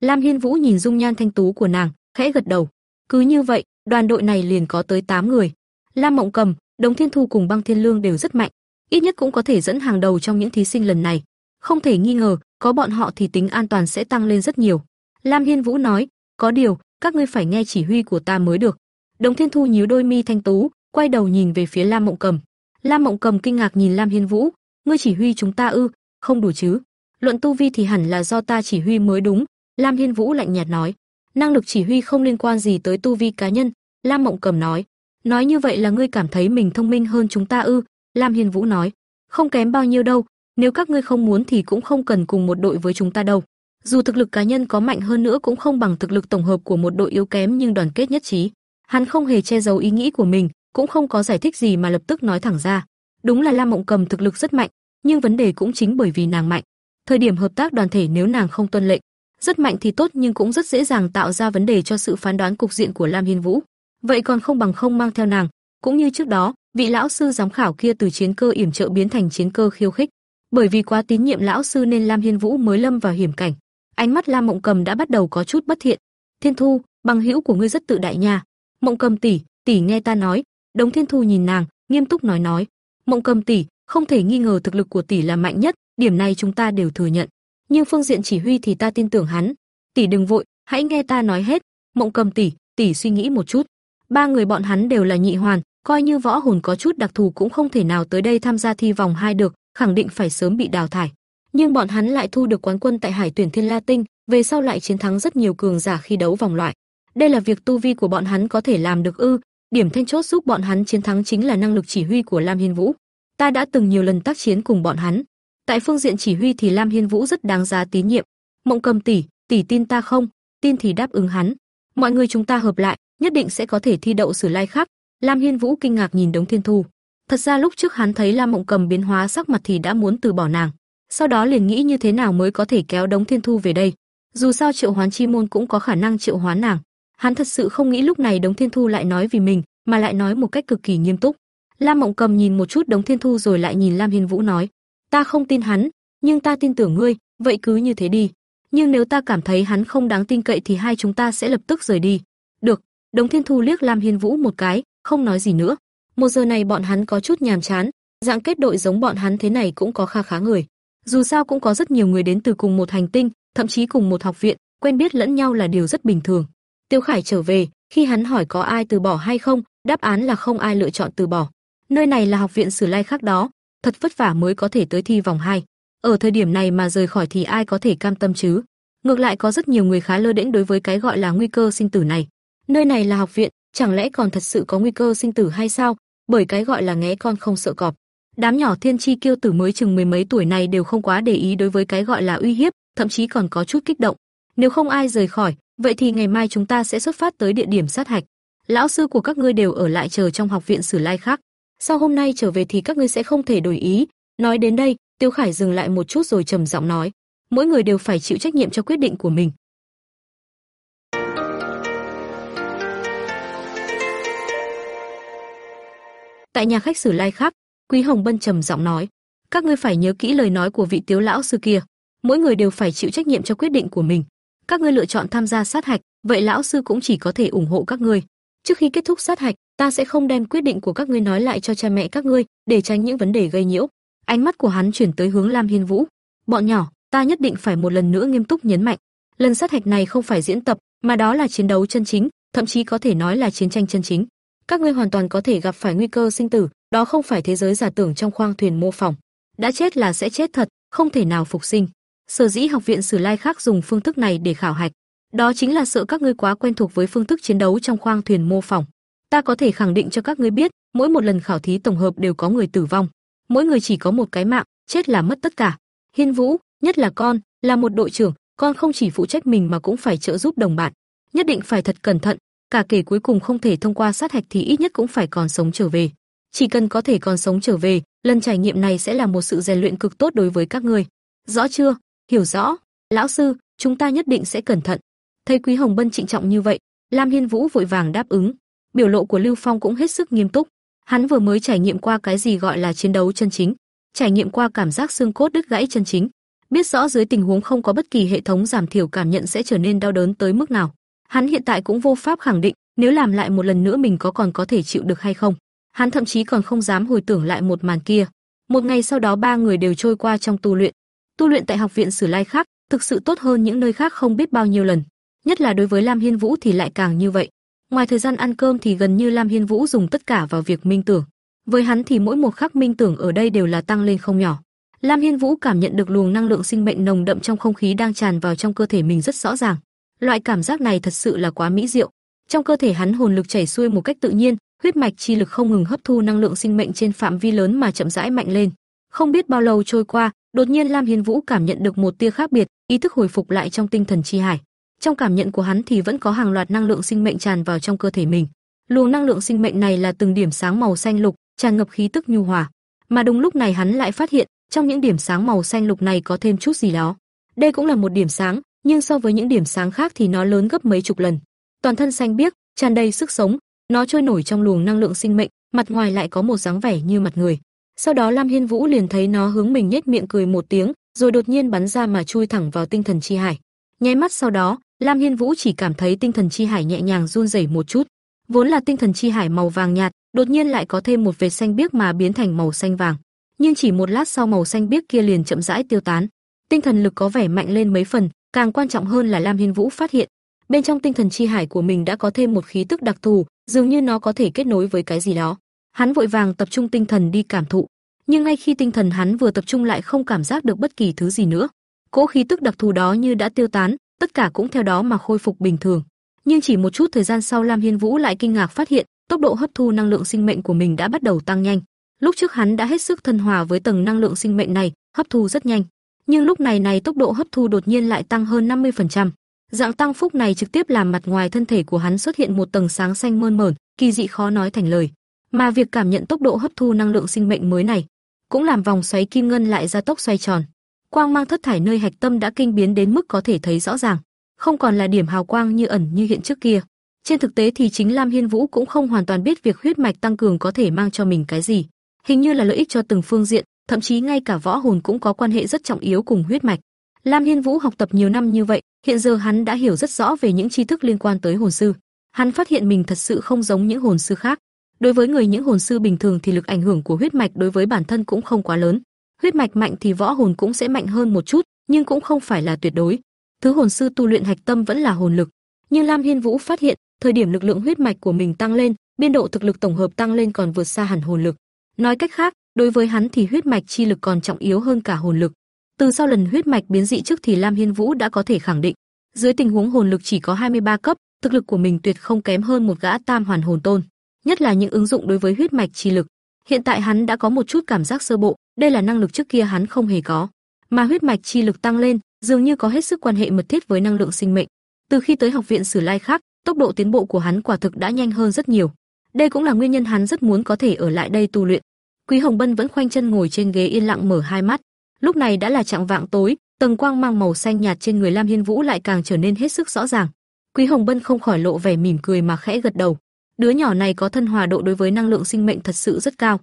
Lam Hiên Vũ nhìn dung nhan thanh tú của nàng, khẽ gật đầu. Cứ như vậy, đoàn đội này liền có tới 8 người. Lam Mộng Cầm, Đồng Thiên Thu cùng Băng Thiên Lương đều rất mạnh, ít nhất cũng có thể dẫn hàng đầu trong những thí sinh lần này. Không thể nghi ngờ, có bọn họ thì tính an toàn sẽ tăng lên rất nhiều. Lam Hiên Vũ nói, có điều, các ngươi phải nghe chỉ huy của ta mới được. Đồng Thiên Thu nhíu đôi mi thanh tú, quay đầu nhìn về phía Lam Mộng Cầm. Lam Mộng Cầm kinh ngạc nhìn Lam Hiên Vũ, ngươi chỉ huy chúng ta ư? Không đủ chứ? Luận tu vi thì hẳn là do ta chỉ huy mới đúng. Lam Hiên Vũ lạnh nhạt nói, năng lực chỉ huy không liên quan gì tới tu vi cá nhân. Lam Mộng Cầm nói, nói như vậy là ngươi cảm thấy mình thông minh hơn chúng ta ư? Lam Hiên Vũ nói, không kém bao nhiêu đâu, nếu các ngươi không muốn thì cũng không cần cùng một đội với chúng ta đâu. Dù thực lực cá nhân có mạnh hơn nữa cũng không bằng thực lực tổng hợp của một đội yếu kém nhưng đoàn kết nhất trí. Hắn không hề che giấu ý nghĩ của mình, cũng không có giải thích gì mà lập tức nói thẳng ra. Đúng là Lam Mộng Cầm thực lực rất mạnh, nhưng vấn đề cũng chính bởi vì nàng mạnh. Thời điểm hợp tác đoàn thể nếu nàng không tuân lệnh, rất mạnh thì tốt nhưng cũng rất dễ dàng tạo ra vấn đề cho sự phán đoán cục diện của Lam Hiên Vũ. Vậy còn không bằng không mang theo nàng, cũng như trước đó, vị lão sư giám khảo kia từ chiến cơ yểm trợ biến thành chiến cơ khiêu khích. Bởi vì quá tín nhiệm lão sư nên Lam Hiên Vũ mới lâm vào hiểm cảnh. Ánh mắt Lam Mộng Cầm đã bắt đầu có chút bất thiện. Thiên Thu, bằng hữu của ngươi rất tự đại nha. Mộng Cầm tỷ, tỷ nghe ta nói. Đống Thiên Thu nhìn nàng, nghiêm túc nói nói. Mộng Cầm tỷ, không thể nghi ngờ thực lực của tỷ là mạnh nhất, điểm này chúng ta đều thừa nhận. Nhưng phương diện chỉ huy thì ta tin tưởng hắn. Tỷ đừng vội, hãy nghe ta nói hết. Mộng Cầm tỷ, tỷ suy nghĩ một chút. Ba người bọn hắn đều là nhị hoàn, coi như võ hồn có chút đặc thù cũng không thể nào tới đây tham gia thi vòng hai được, khẳng định phải sớm bị đào thải. Nhưng bọn hắn lại thu được quán quân tại Hải tuyển Thiên La Tinh, về sau lại chiến thắng rất nhiều cường giả khi đấu vòng loại. Đây là việc tu vi của bọn hắn có thể làm được ư? Điểm then chốt giúp bọn hắn chiến thắng chính là năng lực chỉ huy của Lam Hiên Vũ. Ta đã từng nhiều lần tác chiến cùng bọn hắn. Tại phương diện chỉ huy thì Lam Hiên Vũ rất đáng giá tín nhiệm. Mộng Cầm tỷ, tỷ tin ta không? Tin thì đáp ứng hắn. Mọi người chúng ta hợp lại, nhất định sẽ có thể thi đậu sử lai khác. Lam Hiên Vũ kinh ngạc nhìn Đống Thiên Thu. Thật ra lúc trước hắn thấy Lam Mộng Cầm biến hóa sắc mặt thì đã muốn từ bỏ nàng, sau đó liền nghĩ như thế nào mới có thể kéo Đống Thiên Thu về đây. Dù sao Triệu Hoán Chi môn cũng có khả năng triệu hoán nàng. Hắn thật sự không nghĩ lúc này Đống Thiên Thu lại nói vì mình, mà lại nói một cách cực kỳ nghiêm túc. Lam Mộng Cầm nhìn một chút Đống Thiên Thu rồi lại nhìn Lam Hiên Vũ nói: "Ta không tin hắn, nhưng ta tin tưởng ngươi, vậy cứ như thế đi. Nhưng nếu ta cảm thấy hắn không đáng tin cậy thì hai chúng ta sẽ lập tức rời đi." "Được." Đống Thiên Thu liếc Lam Hiên Vũ một cái, không nói gì nữa. Một giờ này bọn hắn có chút nhàm chán, dạng kết đội giống bọn hắn thế này cũng có kha khá người. Dù sao cũng có rất nhiều người đến từ cùng một hành tinh, thậm chí cùng một học viện, quen biết lẫn nhau là điều rất bình thường. Tiêu Khải trở về, khi hắn hỏi có ai từ bỏ hay không, đáp án là không ai lựa chọn từ bỏ. Nơi này là học viện Sử Lai khác đó, thật vất vả mới có thể tới thi vòng 2. Ở thời điểm này mà rời khỏi thì ai có thể cam tâm chứ? Ngược lại có rất nhiều người khá lơ đễnh đối với cái gọi là nguy cơ sinh tử này. Nơi này là học viện, chẳng lẽ còn thật sự có nguy cơ sinh tử hay sao? Bởi cái gọi là ngẽ con không sợ cọp. Đám nhỏ thiên chi kiêu tử mới chừng mười mấy tuổi này đều không quá để ý đối với cái gọi là uy hiếp, thậm chí còn có chút kích động. Nếu không ai rời khỏi, vậy thì ngày mai chúng ta sẽ xuất phát tới địa điểm sát hạch. Lão sư của các ngươi đều ở lại chờ trong học viện Sử Lai khác. Sau hôm nay trở về thì các ngươi sẽ không thể đổi ý. Nói đến đây, Tiêu Khải dừng lại một chút rồi trầm giọng nói, mỗi người đều phải chịu trách nhiệm cho quyết định của mình. Tại nhà khách Sử Lai khác, Quý Hồng Bân trầm giọng nói, các ngươi phải nhớ kỹ lời nói của vị Tiếu lão sư kia, mỗi người đều phải chịu trách nhiệm cho quyết định của mình. Các ngươi lựa chọn tham gia sát hạch, vậy lão sư cũng chỉ có thể ủng hộ các ngươi. Trước khi kết thúc sát hạch, ta sẽ không đem quyết định của các ngươi nói lại cho cha mẹ các ngươi, để tránh những vấn đề gây nhiễu. Ánh mắt của hắn chuyển tới hướng Lam Hiên Vũ. Bọn nhỏ, ta nhất định phải một lần nữa nghiêm túc nhấn mạnh, lần sát hạch này không phải diễn tập, mà đó là chiến đấu chân chính, thậm chí có thể nói là chiến tranh chân chính. Các ngươi hoàn toàn có thể gặp phải nguy cơ sinh tử, đó không phải thế giới giả tưởng trong khoang thuyền mô phỏng. Đã chết là sẽ chết thật, không thể nào phục sinh. Sở dĩ học viện Sử Lai khác dùng phương thức này để khảo hạch, đó chính là sợ các ngươi quá quen thuộc với phương thức chiến đấu trong khoang thuyền mô phỏng. Ta có thể khẳng định cho các ngươi biết, mỗi một lần khảo thí tổng hợp đều có người tử vong, mỗi người chỉ có một cái mạng, chết là mất tất cả. Hiên Vũ, nhất là con, là một đội trưởng, con không chỉ phụ trách mình mà cũng phải trợ giúp đồng bạn, nhất định phải thật cẩn thận, cả kể cuối cùng không thể thông qua sát hạch thì ít nhất cũng phải còn sống trở về. Chỉ cần có thể còn sống trở về, lần trải nghiệm này sẽ là một sự rèn luyện cực tốt đối với các ngươi. Rõ chưa? Hiểu rõ. Lão sư, chúng ta nhất định sẽ cẩn thận. Thấy Quý Hồng Bân trịnh trọng như vậy, Lam Hiên Vũ vội vàng đáp ứng. Biểu lộ của Lưu Phong cũng hết sức nghiêm túc. Hắn vừa mới trải nghiệm qua cái gì gọi là chiến đấu chân chính, trải nghiệm qua cảm giác xương cốt đứt gãy chân chính, biết rõ dưới tình huống không có bất kỳ hệ thống giảm thiểu cảm nhận sẽ trở nên đau đớn tới mức nào. Hắn hiện tại cũng vô pháp khẳng định, nếu làm lại một lần nữa mình có còn có thể chịu được hay không. Hắn thậm chí còn không dám hồi tưởng lại một màn kia. Một ngày sau đó ba người đều trôi qua trong tu luyện. Tu luyện tại học viện Sử Lai khác, thực sự tốt hơn những nơi khác không biết bao nhiêu lần. Nhất là đối với Lam Hiên Vũ thì lại càng như vậy. Ngoài thời gian ăn cơm thì gần như Lam Hiên Vũ dùng tất cả vào việc minh tưởng. Với hắn thì mỗi một khắc minh tưởng ở đây đều là tăng lên không nhỏ. Lam Hiên Vũ cảm nhận được luồng năng lượng sinh mệnh nồng đậm trong không khí đang tràn vào trong cơ thể mình rất rõ ràng. Loại cảm giác này thật sự là quá mỹ diệu. Trong cơ thể hắn hồn lực chảy xuôi một cách tự nhiên, huyết mạch chi lực không ngừng hấp thu năng lượng sinh mệnh trên phạm vi lớn mà chậm rãi mạnh lên. Không biết bao lâu trôi qua, đột nhiên Lam Hiên Vũ cảm nhận được một tia khác biệt, ý thức hồi phục lại trong tinh thần chi hải. Trong cảm nhận của hắn thì vẫn có hàng loạt năng lượng sinh mệnh tràn vào trong cơ thể mình. Luồng năng lượng sinh mệnh này là từng điểm sáng màu xanh lục, tràn ngập khí tức nhu hòa. Mà đúng lúc này hắn lại phát hiện, trong những điểm sáng màu xanh lục này có thêm chút gì đó. Đây cũng là một điểm sáng, nhưng so với những điểm sáng khác thì nó lớn gấp mấy chục lần. Toàn thân xanh biếc, tràn đầy sức sống, nó trôi nổi trong luồng năng lượng sinh mệnh, mặt ngoài lại có một dáng vẻ như mặt người. Sau đó Lam Hiên Vũ liền thấy nó hướng mình nhếch miệng cười một tiếng, rồi đột nhiên bắn ra mà chui thẳng vào tinh thần chi hải. Nháy mắt sau đó, Lam Hiên Vũ chỉ cảm thấy tinh thần chi hải nhẹ nhàng run rẩy một chút. Vốn là tinh thần chi hải màu vàng nhạt, đột nhiên lại có thêm một vệt xanh biếc mà biến thành màu xanh vàng. Nhưng chỉ một lát sau màu xanh biếc kia liền chậm rãi tiêu tán. Tinh thần lực có vẻ mạnh lên mấy phần, càng quan trọng hơn là Lam Hiên Vũ phát hiện, bên trong tinh thần chi hải của mình đã có thêm một khí tức đặc thù, dường như nó có thể kết nối với cái gì đó. Hắn vội vàng tập trung tinh thần đi cảm thụ, nhưng ngay khi tinh thần hắn vừa tập trung lại không cảm giác được bất kỳ thứ gì nữa. Cỗ khí tức đặc thù đó như đã tiêu tán, tất cả cũng theo đó mà khôi phục bình thường. Nhưng chỉ một chút thời gian sau Lam Hiên Vũ lại kinh ngạc phát hiện, tốc độ hấp thu năng lượng sinh mệnh của mình đã bắt đầu tăng nhanh. Lúc trước hắn đã hết sức thân hòa với tầng năng lượng sinh mệnh này, hấp thu rất nhanh. Nhưng lúc này này tốc độ hấp thu đột nhiên lại tăng hơn 50%. Dạng tăng phúc này trực tiếp làm mặt ngoài thân thể của hắn xuất hiện một tầng sáng xanh mơn mởn, kỳ dị khó nói thành lời. Mà việc cảm nhận tốc độ hấp thu năng lượng sinh mệnh mới này, cũng làm vòng xoáy kim ngân lại ra tốc xoay tròn. Quang mang thất thải nơi hạch tâm đã kinh biến đến mức có thể thấy rõ ràng, không còn là điểm hào quang như ẩn như hiện trước kia. Trên thực tế thì chính Lam Hiên Vũ cũng không hoàn toàn biết việc huyết mạch tăng cường có thể mang cho mình cái gì, hình như là lợi ích cho từng phương diện, thậm chí ngay cả võ hồn cũng có quan hệ rất trọng yếu cùng huyết mạch. Lam Hiên Vũ học tập nhiều năm như vậy, hiện giờ hắn đã hiểu rất rõ về những tri thức liên quan tới hồn sư. Hắn phát hiện mình thật sự không giống những hồn sư khác. Đối với người những hồn sư bình thường thì lực ảnh hưởng của huyết mạch đối với bản thân cũng không quá lớn. Huyết mạch mạnh thì võ hồn cũng sẽ mạnh hơn một chút, nhưng cũng không phải là tuyệt đối. Thứ hồn sư tu luyện hạch tâm vẫn là hồn lực. Nhưng Lam Hiên Vũ phát hiện, thời điểm lực lượng huyết mạch của mình tăng lên, biên độ thực lực tổng hợp tăng lên còn vượt xa hẳn hồn lực. Nói cách khác, đối với hắn thì huyết mạch chi lực còn trọng yếu hơn cả hồn lực. Từ sau lần huyết mạch biến dị trước thì Lam Hiên Vũ đã có thể khẳng định, dưới tình huống hồn lực chỉ có 23 cấp, thực lực của mình tuyệt không kém hơn một gã tam hoàn hồn tôn, nhất là những ứng dụng đối với huyết mạch chi lực. Hiện tại hắn đã có một chút cảm giác sơ bộ, đây là năng lực trước kia hắn không hề có, mà huyết mạch chi lực tăng lên, dường như có hết sức quan hệ mật thiết với năng lượng sinh mệnh. Từ khi tới học viện Sử Lai khác, tốc độ tiến bộ của hắn quả thực đã nhanh hơn rất nhiều. Đây cũng là nguyên nhân hắn rất muốn có thể ở lại đây tu luyện. Quý Hồng Bân vẫn khoanh chân ngồi trên ghế yên lặng mở hai mắt. Lúc này đã là trạng vạng tối, tầng quang mang màu xanh nhạt trên người Lam Hiên Vũ lại càng trở nên hết sức rõ ràng. Quý Hồng Bân không khỏi lộ vẻ mỉm cười mà khẽ gật đầu. Đứa nhỏ này có thân hòa độ đối với năng lượng sinh mệnh thật sự rất cao.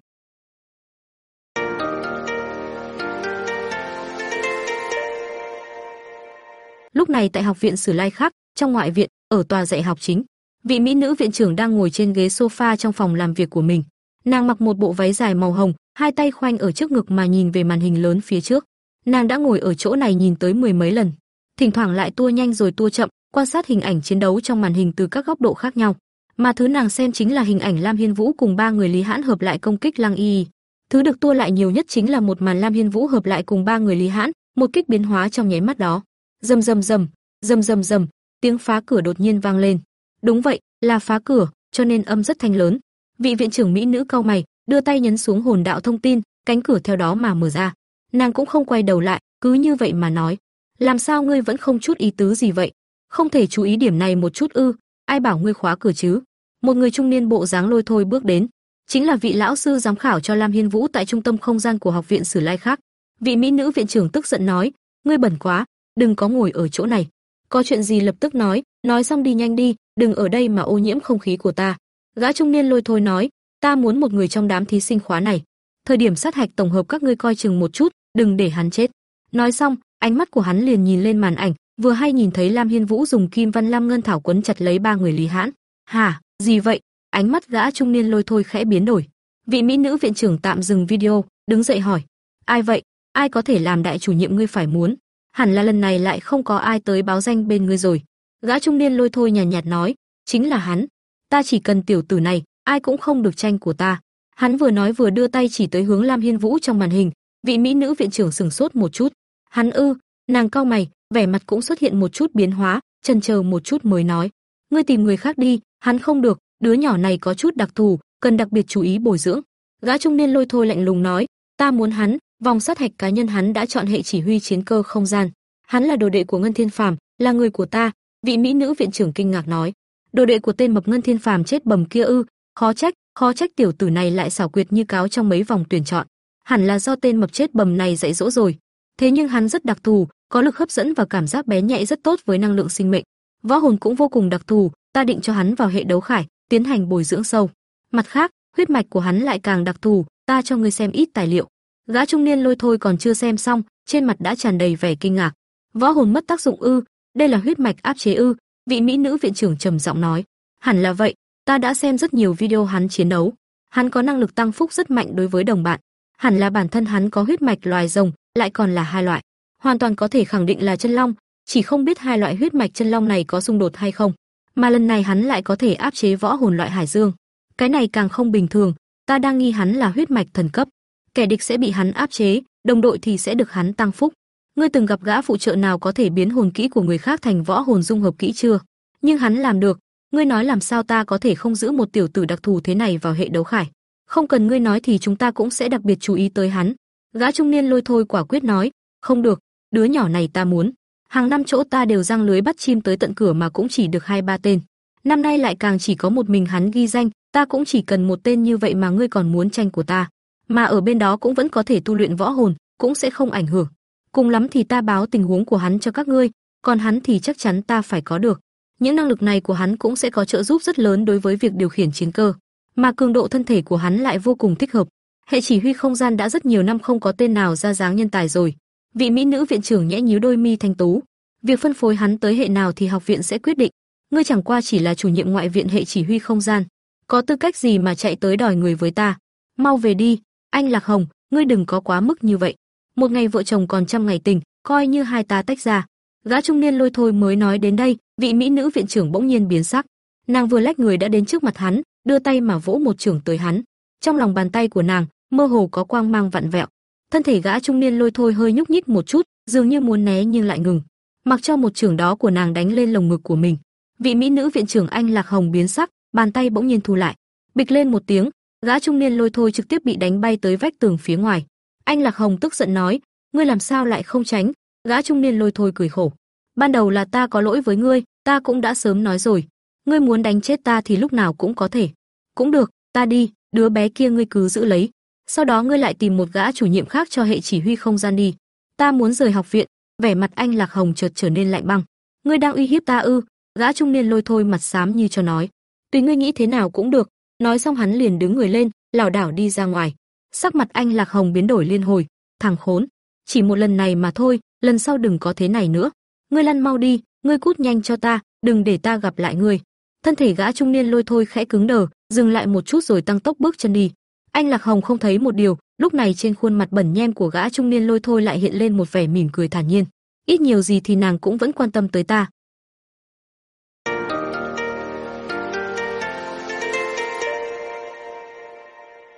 Lúc này tại học viện Sử Lai khác, trong ngoại viện, ở tòa dạy học chính, vị mỹ nữ viện trưởng đang ngồi trên ghế sofa trong phòng làm việc của mình. Nàng mặc một bộ váy dài màu hồng, hai tay khoanh ở trước ngực mà nhìn về màn hình lớn phía trước. Nàng đã ngồi ở chỗ này nhìn tới mười mấy lần, thỉnh thoảng lại tua nhanh rồi tua chậm, quan sát hình ảnh chiến đấu trong màn hình từ các góc độ khác nhau. Mà thứ nàng xem chính là hình ảnh Lam Hiên Vũ cùng ba người Lý Hãn hợp lại công kích Lăng Y. Thứ được tua lại nhiều nhất chính là một màn Lam Hiên Vũ hợp lại cùng ba người Lý Hãn, một kích biến hóa trong nháy mắt đó. Rầm rầm rầm, rầm rầm rầm, tiếng phá cửa đột nhiên vang lên. Đúng vậy, là phá cửa, cho nên âm rất thanh lớn. Vị viện trưởng mỹ nữ cau mày, đưa tay nhấn xuống hồn đạo thông tin, cánh cửa theo đó mà mở ra. Nàng cũng không quay đầu lại, cứ như vậy mà nói: "Làm sao ngươi vẫn không chút ý tứ gì vậy? Không thể chú ý điểm này một chút ư? Ai bảo ngươi khóa cửa chứ?" Một người trung niên bộ dáng lôi thôi bước đến, chính là vị lão sư giám khảo cho Lam Hiên Vũ tại trung tâm không gian của học viện Sử Lai khác. Vị mỹ nữ viện trưởng tức giận nói: "Ngươi bẩn quá, đừng có ngồi ở chỗ này. Có chuyện gì lập tức nói, nói xong đi nhanh đi, đừng ở đây mà ô nhiễm không khí của ta." Gã trung niên lôi thôi nói: "Ta muốn một người trong đám thí sinh khóa này. Thời điểm sát hạch tổng hợp các ngươi coi chừng một chút, đừng để hắn chết." Nói xong, ánh mắt của hắn liền nhìn lên màn ảnh, vừa hay nhìn thấy Lam Hiên Vũ dùng kim văn lam ngân thảo quấn chặt lấy ba người Lý Hãn. "Hả? Gì vậy?" Ánh mắt gã trung niên lôi thôi khẽ biến đổi. Vị mỹ nữ viện trưởng tạm dừng video, đứng dậy hỏi: "Ai vậy? Ai có thể làm đại chủ nhiệm ngươi phải muốn?" Hẳn là lần này lại không có ai tới báo danh bên ngươi rồi. Gã trung niên lôi thôi nhàn nhạt, nhạt nói: "Chính là hắn. Ta chỉ cần tiểu tử này, ai cũng không được tranh của ta." Hắn vừa nói vừa đưa tay chỉ tới hướng Lam Hiên Vũ trong màn hình, vị mỹ nữ viện trưởng sừng sốt một chút. Hắn ư? Nàng cau mày, vẻ mặt cũng xuất hiện một chút biến hóa, chần chờ một chút mới nói: "Ngươi tìm người khác đi, hắn không được, đứa nhỏ này có chút đặc thù, cần đặc biệt chú ý bồi dưỡng." Gã trung niên lôi thôi lạnh lùng nói: "Ta muốn hắn." Vòng sát hạch cá nhân hắn đã chọn hệ chỉ huy chiến cơ không gian. Hắn là đồ đệ của Ngân Thiên Phàm, là người của ta." Vị mỹ nữ viện trưởng kinh ngạc nói: "Đồ đệ của tên mập Ngân Thiên Phàm chết bầm kia ư? Khó trách, khó trách tiểu tử này lại xảo quyệt như cáo trong mấy vòng tuyển chọn. Hẳn là do tên mập chết bầm này dạy dỗ rồi." Thế nhưng hắn rất đặc thù, có lực hấp dẫn và cảm giác bé nhạy rất tốt với năng lượng sinh mệnh. Võ hồn cũng vô cùng đặc thù, ta định cho hắn vào hệ đấu khải, tiến hành bồi dưỡng sâu. Mặt khác, huyết mạch của hắn lại càng đặc thù, ta cho ngươi xem ít tài liệu. Gã trung niên lôi thôi còn chưa xem xong, trên mặt đã tràn đầy vẻ kinh ngạc. Võ hồn mất tác dụng ư? Đây là huyết mạch áp chế ư? Vị mỹ nữ viện trưởng trầm giọng nói. Hẳn là vậy, ta đã xem rất nhiều video hắn chiến đấu. Hắn có năng lực tăng phúc rất mạnh đối với đồng bạn. Hẳn là bản thân hắn có huyết mạch loài rồng, lại còn là hai loại. Hoàn toàn có thể khẳng định là chân long, chỉ không biết hai loại huyết mạch chân long này có xung đột hay không. Mà lần này hắn lại có thể áp chế võ hồn loại hải dương. Cái này càng không bình thường, ta đang nghi hắn là huyết mạch thần cấp. Kẻ địch sẽ bị hắn áp chế, đồng đội thì sẽ được hắn tăng phúc. Ngươi từng gặp gã phụ trợ nào có thể biến hồn kỹ của người khác thành võ hồn dung hợp kỹ chưa? Nhưng hắn làm được, ngươi nói làm sao ta có thể không giữ một tiểu tử đặc thù thế này vào hệ đấu khải? Không cần ngươi nói thì chúng ta cũng sẽ đặc biệt chú ý tới hắn. Gã trung niên lôi thôi quả quyết nói, không được, đứa nhỏ này ta muốn. Hàng năm chỗ ta đều răng lưới bắt chim tới tận cửa mà cũng chỉ được hai ba tên. Năm nay lại càng chỉ có một mình hắn ghi danh, ta cũng chỉ cần một tên như vậy mà ngươi còn muốn tranh của ta. Mà ở bên đó cũng vẫn có thể tu luyện võ hồn, cũng sẽ không ảnh hưởng. Cùng lắm thì ta báo tình huống của hắn cho các ngươi, còn hắn thì chắc chắn ta phải có được. Những năng lực này của hắn cũng sẽ có trợ giúp rất lớn đối với việc điều khiển chiến cơ, mà cường độ thân thể của hắn lại vô cùng thích hợp. Hệ chỉ huy không gian đã rất nhiều năm không có tên nào ra dáng nhân tài rồi. Vị mỹ nữ viện trưởng nhẽ nhíu đôi mi thanh tú, việc phân phối hắn tới hệ nào thì học viện sẽ quyết định. Ngươi chẳng qua chỉ là chủ nhiệm ngoại viện hệ chỉ huy không gian. có tư cách gì mà chạy tới đòi người với ta? Mau về đi, anh Lạc Hồng, ngươi đừng có quá mức như vậy. Một ngày vợ chồng còn trăm ngày tình, coi như hai ta tách ra. Gã trung niên lôi thôi mới nói đến đây, vị mỹ nữ viện trưởng bỗng nhiên biến sắc. Nàng vừa lách người đã đến trước mặt hắn, đưa tay mà vỗ một trưởng tới hắn. Trong lòng bàn tay của nàng, mơ hồ có quang mang vặn vẹo. Thân thể gã trung niên lôi thôi hơi nhúc nhích một chút, dường như muốn né nhưng lại ngừng. Mặc cho một trưởng đó của nàng đánh lên lồng ngực của mình. Vị mỹ nữ viện trưởng anh Lạc Hồng biến sắc, bàn tay bỗng nhiên thu lại. Bịch lên một tiếng, gã trung niên lôi thôi trực tiếp bị đánh bay tới vách tường phía ngoài. Anh Lạc Hồng tức giận nói, ngươi làm sao lại không tránh? Gã trung niên lôi thôi cười khổ. Ban đầu là ta có lỗi với ngươi, ta cũng đã sớm nói rồi. Ngươi muốn đánh chết ta thì lúc nào cũng có thể. Cũng được, ta đi, đứa bé kia ngươi cứ giữ lấy. Sau đó ngươi lại tìm một gã chủ nhiệm khác cho hệ chỉ huy không gian đi. Ta muốn rời học viện. Vẻ mặt anh Lạc Hồng chợt trở nên lạnh băng. Ngươi đang uy hiếp ta ư? Gã trung niên lôi thôi mặt xám như cho nói. Tùy ngươi nghĩ thế nào cũng được. Nói xong hắn liền đứng người lên, lảo đảo đi ra ngoài. Sắc mặt anh Lạc Hồng biến đổi liên hồi, thằng khốn, chỉ một lần này mà thôi, lần sau đừng có thế này nữa. Ngươi lăn mau đi, ngươi cút nhanh cho ta, đừng để ta gặp lại ngươi. Thân thể gã trung niên lôi thôi khẽ cứng đờ, dừng lại một chút rồi tăng tốc bước chân đi. Anh Lạc Hồng không thấy một điều, lúc này trên khuôn mặt bẩn nhem của gã trung niên lôi thôi lại hiện lên một vẻ mỉm cười thản nhiên. Ít nhiều gì thì nàng cũng vẫn quan tâm tới ta,